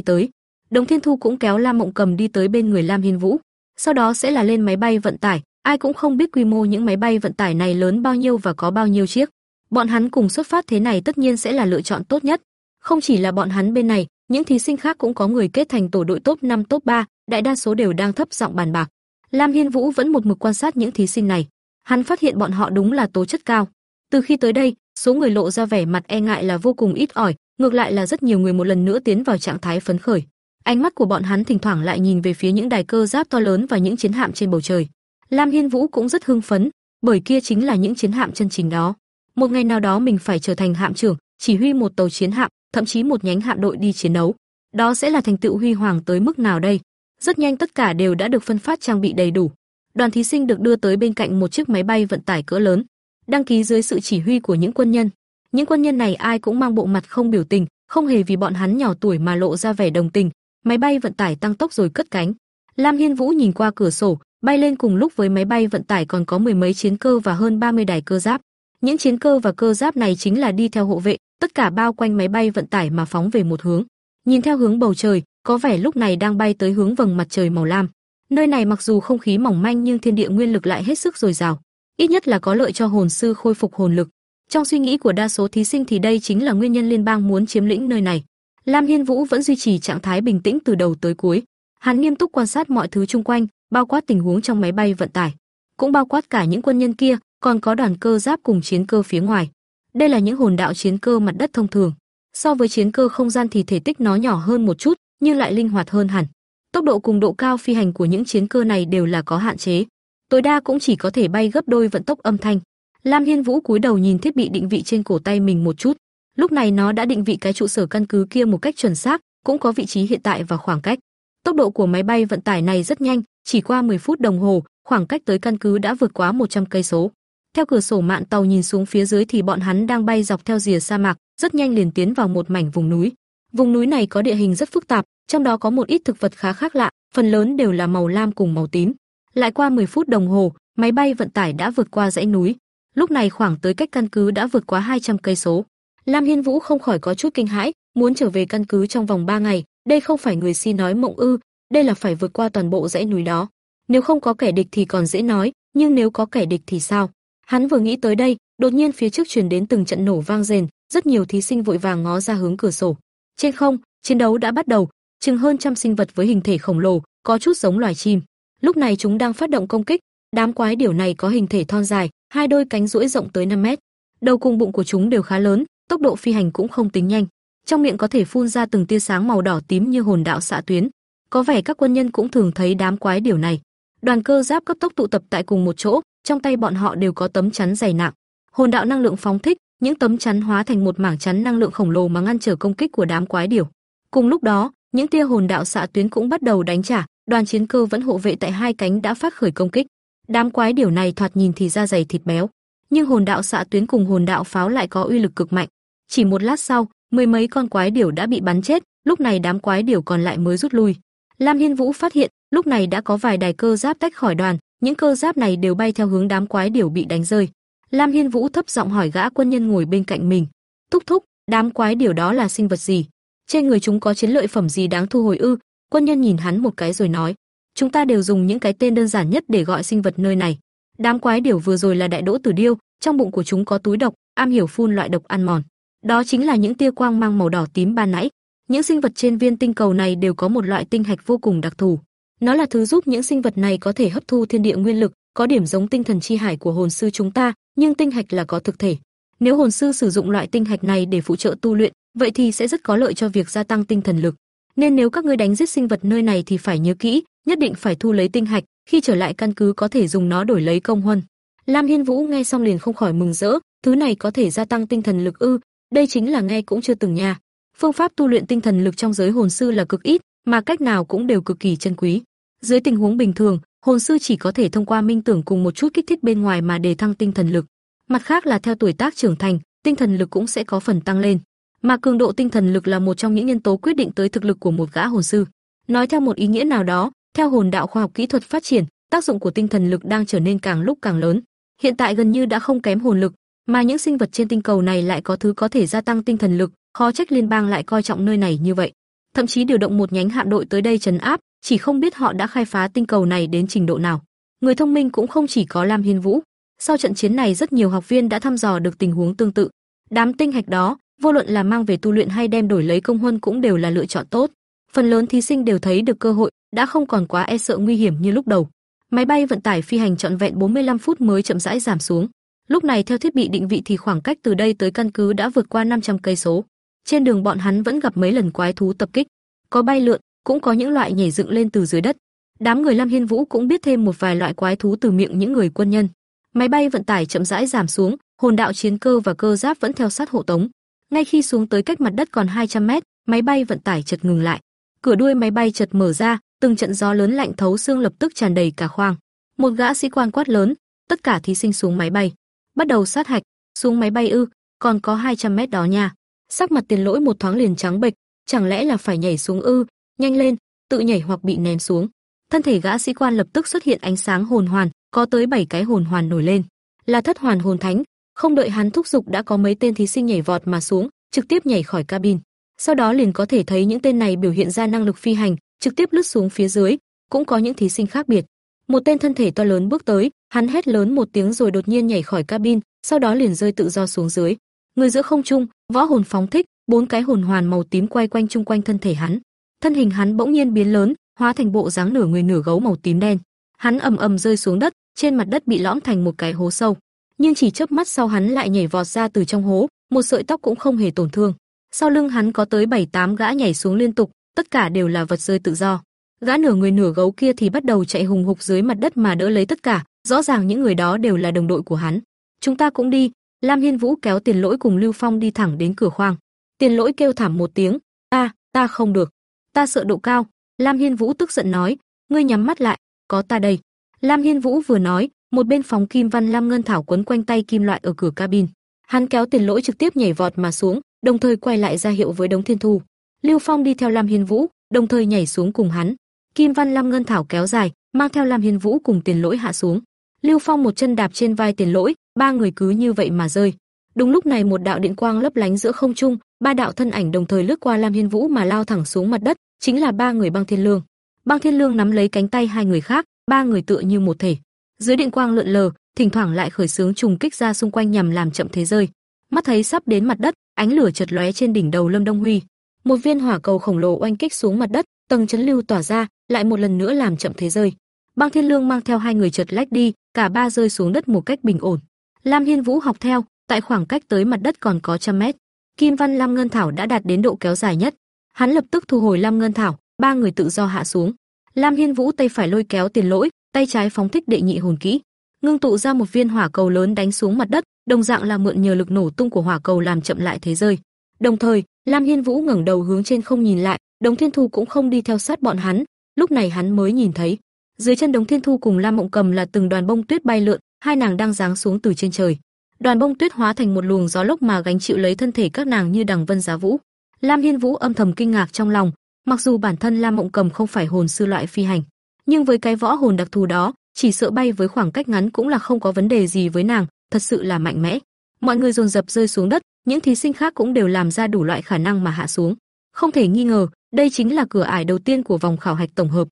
tới. Đồng Thiên Thu cũng kéo Lam Mộng Cầm đi tới bên người Lam Hiên Vũ. Sau đó sẽ là lên máy bay vận tải, ai cũng không biết quy mô những máy bay vận tải này lớn bao nhiêu và có bao nhiêu chiếc. Bọn hắn cùng xuất phát thế này tất nhiên sẽ là lựa chọn tốt nhất. Không chỉ là bọn hắn bên này, những thí sinh khác cũng có người kết thành tổ đội top 5 top 3, đại đa số đều đang thấp giọng bàn bạc. Lam Hiên Vũ vẫn một mực quan sát những thí sinh này. Hắn phát hiện bọn họ đúng là tố chất cao. Từ khi tới đây, số người lộ ra vẻ mặt e ngại là vô cùng ít ỏi, ngược lại là rất nhiều người một lần nữa tiến vào trạng thái phấn khởi. Ánh mắt của bọn hắn thỉnh thoảng lại nhìn về phía những đài cơ giáp to lớn và những chiến hạm trên bầu trời. Lam Hiên Vũ cũng rất hưng phấn, bởi kia chính là những chiến hạm chân chính đó. Một ngày nào đó mình phải trở thành hạm trưởng, chỉ huy một tàu chiến hạm, thậm chí một nhánh hạm đội đi chiến đấu. Đó sẽ là thành tựu huy hoàng tới mức nào đây? Rất nhanh tất cả đều đã được phân phát trang bị đầy đủ. Đoàn thí sinh được đưa tới bên cạnh một chiếc máy bay vận tải cỡ lớn, đăng ký dưới sự chỉ huy của những quân nhân. Những quân nhân này ai cũng mang bộ mặt không biểu tình, không hề vì bọn hắn nhỏ tuổi mà lộ ra vẻ đồng tình. Máy bay vận tải tăng tốc rồi cất cánh. Lam Hiên Vũ nhìn qua cửa sổ, bay lên cùng lúc với máy bay vận tải còn có mười mấy chiến cơ và hơn 30 đài cơ giáp. Những chiến cơ và cơ giáp này chính là đi theo hộ vệ, tất cả bao quanh máy bay vận tải mà phóng về một hướng. Nhìn theo hướng bầu trời, có vẻ lúc này đang bay tới hướng vầng mặt trời màu lam. Nơi này mặc dù không khí mỏng manh nhưng thiên địa nguyên lực lại hết sức dồi dào, ít nhất là có lợi cho hồn sư khôi phục hồn lực. Trong suy nghĩ của đa số thí sinh thì đây chính là nguyên nhân liên bang muốn chiếm lĩnh nơi này. Lam Hiên Vũ vẫn duy trì trạng thái bình tĩnh từ đầu tới cuối. Hắn nghiêm túc quan sát mọi thứ xung quanh, bao quát tình huống trong máy bay vận tải, cũng bao quát cả những quân nhân kia, còn có đoàn cơ giáp cùng chiến cơ phía ngoài. Đây là những hồn đạo chiến cơ mặt đất thông thường. So với chiến cơ không gian thì thể tích nó nhỏ hơn một chút, nhưng lại linh hoạt hơn hẳn. Tốc độ cùng độ cao phi hành của những chiến cơ này đều là có hạn chế. Tối đa cũng chỉ có thể bay gấp đôi vận tốc âm thanh. Lam Hiên Vũ cúi đầu nhìn thiết bị định vị trên cổ tay mình một chút. Lúc này nó đã định vị cái trụ sở căn cứ kia một cách chuẩn xác, cũng có vị trí hiện tại và khoảng cách. Tốc độ của máy bay vận tải này rất nhanh, chỉ qua 10 phút đồng hồ, khoảng cách tới căn cứ đã vượt quá 100 cây số. Theo cửa sổ mạn tàu nhìn xuống phía dưới thì bọn hắn đang bay dọc theo rìa sa mạc, rất nhanh liền tiến vào một mảnh vùng núi. Vùng núi này có địa hình rất phức tạp, trong đó có một ít thực vật khá khác lạ, phần lớn đều là màu lam cùng màu tím. Lại qua 10 phút đồng hồ, máy bay vận tải đã vượt qua dãy núi. Lúc này khoảng tới cách căn cứ đã vượt quá 200 cây số. Lam Hiên Vũ không khỏi có chút kinh hãi, muốn trở về căn cứ trong vòng 3 ngày, đây không phải người si nói mộng ư, đây là phải vượt qua toàn bộ dãy núi đó. Nếu không có kẻ địch thì còn dễ nói, nhưng nếu có kẻ địch thì sao? Hắn vừa nghĩ tới đây, đột nhiên phía trước truyền đến từng trận nổ vang rền, rất nhiều thí sinh vội vàng ngó ra hướng cửa sổ. Trên không, chiến đấu đã bắt đầu, chừng hơn trăm sinh vật với hình thể khổng lồ, có chút giống loài chim. Lúc này chúng đang phát động công kích, đám quái điểu này có hình thể thon dài, hai đôi cánh duỗi rộng tới 5 mét. Đầu cùng bụng của chúng đều khá lớn, tốc độ phi hành cũng không tính nhanh. Trong miệng có thể phun ra từng tia sáng màu đỏ tím như hồn đạo xạ tuyến. Có vẻ các quân nhân cũng thường thấy đám quái điều này. Đoàn cơ giáp cấp tốc tụ tập tại cùng một chỗ, trong tay bọn họ đều có tấm chắn dày nặng. Hồn đạo năng lượng phóng thích, những tấm chắn hóa thành một mảng chắn năng lượng khổng lồ mà ngăn trở công kích của đám quái điểu. Cùng lúc đó, những tia hồn đạo xạ tuyến cũng bắt đầu đánh trả, đoàn chiến cơ vẫn hộ vệ tại hai cánh đã phát khởi công kích. Đám quái điểu này thoạt nhìn thì da dày thịt béo, nhưng hồn đạo xạ tuyến cùng hồn đạo pháo lại có uy lực cực mạnh. Chỉ một lát sau, mười mấy con quái điểu đã bị bắn chết, lúc này đám quái điểu còn lại mới rút lui. Lam Hiên Vũ phát hiện, lúc này đã có vài đài cơ giáp tách khỏi đoàn, những cơ giáp này đều bay theo hướng đám quái điểu bị đánh rơi. Lam Hiên Vũ thấp giọng hỏi gã quân nhân ngồi bên cạnh mình, "Thúc thúc, đám quái điểu đó là sinh vật gì? Trên người chúng có chiến lợi phẩm gì đáng thu hồi ư?" Quân nhân nhìn hắn một cái rồi nói, "Chúng ta đều dùng những cái tên đơn giản nhất để gọi sinh vật nơi này. Đám quái điểu vừa rồi là đại đỗ tử điêu, trong bụng của chúng có túi độc, am hiểu phun loại độc ăn mòn. Đó chính là những tia quang mang màu đỏ tím ban nãy. Những sinh vật trên viên tinh cầu này đều có một loại tinh hạch vô cùng đặc thù. Nó là thứ giúp những sinh vật này có thể hấp thu thiên địa nguyên lực, có điểm giống tinh thần chi hải của hồn sư chúng ta, nhưng tinh hạch là có thực thể. Nếu hồn sư sử dụng loại tinh hạch này để phụ trợ tu luyện, vậy thì sẽ rất có lợi cho việc gia tăng tinh thần lực. Nên nếu các ngươi đánh giết sinh vật nơi này thì phải nhớ kỹ, nhất định phải thu lấy tinh hạch, khi trở lại căn cứ có thể dùng nó đổi lấy công huân. Lam Hiên Vũ nghe xong liền không khỏi mừng rỡ, thứ này có thể gia tăng tinh thần lực ư? Đây chính là nghe cũng chưa từng nha. Phương pháp tu luyện tinh thần lực trong giới hồn sư là cực ít, mà cách nào cũng đều cực kỳ chân quý. Dưới tình huống bình thường, hồn sư chỉ có thể thông qua minh tưởng cùng một chút kích thích bên ngoài mà đề thăng tinh thần lực. Mặt khác là theo tuổi tác trưởng thành, tinh thần lực cũng sẽ có phần tăng lên. Mà cường độ tinh thần lực là một trong những nhân tố quyết định tới thực lực của một gã hồn sư. Nói theo một ý nghĩa nào đó, theo hồn đạo khoa học kỹ thuật phát triển, tác dụng của tinh thần lực đang trở nên càng lúc càng lớn. Hiện tại gần như đã không kém hồn lực, mà những sinh vật trên tinh cầu này lại có thứ có thể gia tăng tinh thần lực, khó trách liên bang lại coi trọng nơi này như vậy. Thậm chí điều động một nhánh hạm đội tới đây trấn áp, chỉ không biết họ đã khai phá tinh cầu này đến trình độ nào. Người thông minh cũng không chỉ có Lam Hiên Vũ. Sau trận chiến này rất nhiều học viên đã thăm dò được tình huống tương tự. Đám tinh hạch đó, vô luận là mang về tu luyện hay đem đổi lấy công huân cũng đều là lựa chọn tốt. Phần lớn thí sinh đều thấy được cơ hội, đã không còn quá e sợ nguy hiểm như lúc đầu. Máy bay vận tải phi hành trọn vẹn 45 phút mới chậm rãi giảm xuống. Lúc này theo thiết bị định vị thì khoảng cách từ đây tới căn cứ đã vượt qua 500 cây số. Trên đường bọn hắn vẫn gặp mấy lần quái thú tập kích, có bay lượn, cũng có những loại nhảy dựng lên từ dưới đất. Đám người Lam Hiên Vũ cũng biết thêm một vài loại quái thú từ miệng những người quân nhân. Máy bay vận tải chậm rãi giảm xuống, hồn đạo chiến cơ và cơ giáp vẫn theo sát hộ tống. Ngay khi xuống tới cách mặt đất còn 200 mét, máy bay vận tải chợt ngừng lại. Cửa đuôi máy bay chợt mở ra, từng trận gió lớn lạnh thấu xương lập tức tràn đầy cả khoang. Một gã sĩ quan quát lớn, tất cả thí sinh xuống máy bay, bắt đầu sát hạch, xuống máy bay ư, còn có 200 mét đó nha. Sắc mặt Tiền Lỗi một thoáng liền trắng bệch, chẳng lẽ là phải nhảy xuống ư? Nhanh lên, tự nhảy hoặc bị ném xuống. Thân thể gã sĩ quan lập tức xuất hiện ánh sáng hồn hoàn, có tới 7 cái hồn hoàn nổi lên, là thất hoàn hồn thánh, không đợi hắn thúc giục đã có mấy tên thí sinh nhảy vọt mà xuống, trực tiếp nhảy khỏi cabin. Sau đó liền có thể thấy những tên này biểu hiện ra năng lực phi hành, trực tiếp lướt xuống phía dưới, cũng có những thí sinh khác biệt. Một tên thân thể to lớn bước tới, hắn hét lớn một tiếng rồi đột nhiên nhảy khỏi cabin, sau đó liền rơi tự do xuống dưới. Người giữa không trung, võ hồn phóng thích, bốn cái hồn hoàn màu tím quay quanh chung quanh thân thể hắn. Thân hình hắn bỗng nhiên biến lớn, hóa thành bộ dáng nửa người nửa gấu màu tím đen. Hắn ầm ầm rơi xuống đất, trên mặt đất bị lõm thành một cái hố sâu. Nhưng chỉ chớp mắt sau hắn lại nhảy vọt ra từ trong hố, một sợi tóc cũng không hề tổn thương. Sau lưng hắn có tới 7-8 gã nhảy xuống liên tục, tất cả đều là vật rơi tự do. Gã nửa người nửa gấu kia thì bắt đầu chạy hùng hục dưới mặt đất mà đỡ lấy tất cả, rõ ràng những người đó đều là đồng đội của hắn. Chúng ta cũng đi, Lam Hiên Vũ kéo Tiền Lỗi cùng Lưu Phong đi thẳng đến cửa khoang. Tiền Lỗi kêu thảm một tiếng, "A, ta không được, ta sợ độ cao." Lam Hiên Vũ tức giận nói, "Ngươi nhắm mắt lại, có ta đây." Lam Hiên Vũ vừa nói, một bên phóng kim văn lam ngân thảo quấn quanh tay kim loại ở cửa cabin. Hắn kéo Tiền Lỗi trực tiếp nhảy vọt mà xuống, đồng thời quay lại ra hiệu với Đống Thiên Thu. Lưu Phong đi theo Lam Hiên Vũ, đồng thời nhảy xuống cùng hắn. Kim Văn Lam Ngân Thảo kéo dài, mang theo Lam Hiên Vũ cùng Tiền Lỗi hạ xuống. Lưu Phong một chân đạp trên vai Tiền Lỗi, ba người cứ như vậy mà rơi. Đúng lúc này một đạo điện quang lấp lánh giữa không trung, ba đạo thân ảnh đồng thời lướt qua Lam Hiên Vũ mà lao thẳng xuống mặt đất, chính là ba người Băng Thiên Lương. Băng Thiên Lương nắm lấy cánh tay hai người khác, ba người tựa như một thể. Dưới điện quang lượn lờ, thỉnh thoảng lại khởi sướng trùng kích ra xung quanh nhằm làm chậm thế rơi. Mắt thấy sắp đến mặt đất, ánh lửa chợt lóe trên đỉnh đầu Lâm Đông Huy. Một viên hỏa cầu khổng lồ oanh kích xuống mặt đất, tầng chấn lưu tỏa ra, lại một lần nữa làm chậm thế rơi. Băng Thiên Lương mang theo hai người chợt lách đi, cả ba rơi xuống đất một cách bình ổn. Lam Hiên Vũ học theo, tại khoảng cách tới mặt đất còn có trăm mét. Kim Văn Lam Ngân Thảo đã đạt đến độ kéo dài nhất. Hắn lập tức thu hồi Lam Ngân Thảo, ba người tự do hạ xuống. Lam Hiên Vũ tay phải lôi kéo tiền lỗi, tay trái phóng thích đệ nhị hồn kỹ, ngưng tụ ra một viên hỏa cầu lớn đánh xuống mặt đất, đồng dạng là mượn nhờ lực nổ tung của hỏa cầu làm chậm lại thế rơi. Đồng thời, Lam Hiên Vũ ngẩng đầu hướng trên không nhìn lại, Đống Thiên Thu cũng không đi theo sát bọn hắn, lúc này hắn mới nhìn thấy, Dưới chân Đống Thiên Thu cùng Lam Mộng Cầm là từng đoàn bông tuyết bay lượn, hai nàng đang giáng xuống từ trên trời. Đoàn bông tuyết hóa thành một luồng gió lốc mà gánh chịu lấy thân thể các nàng như đằng vân giá vũ. Lam Hiên Vũ âm thầm kinh ngạc trong lòng, mặc dù bản thân Lam Mộng Cầm không phải hồn sư loại phi hành, nhưng với cái võ hồn đặc thù đó, chỉ sợ bay với khoảng cách ngắn cũng là không có vấn đề gì với nàng, thật sự là mạnh mẽ. Mọi người dồn dập rơi xuống đất, những thí sinh khác cũng đều làm ra đủ loại khả năng mà hạ xuống. Không thể nghi ngờ, đây chính là cửa ải đầu tiên của vòng khảo hạch tổng hợp.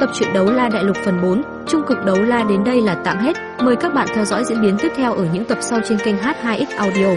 Tập truyện đấu la đại lục phần 4, trung cực đấu la đến đây là tạm hết. Mời các bạn theo dõi diễn biến tiếp theo ở những tập sau trên kênh H2X Audio.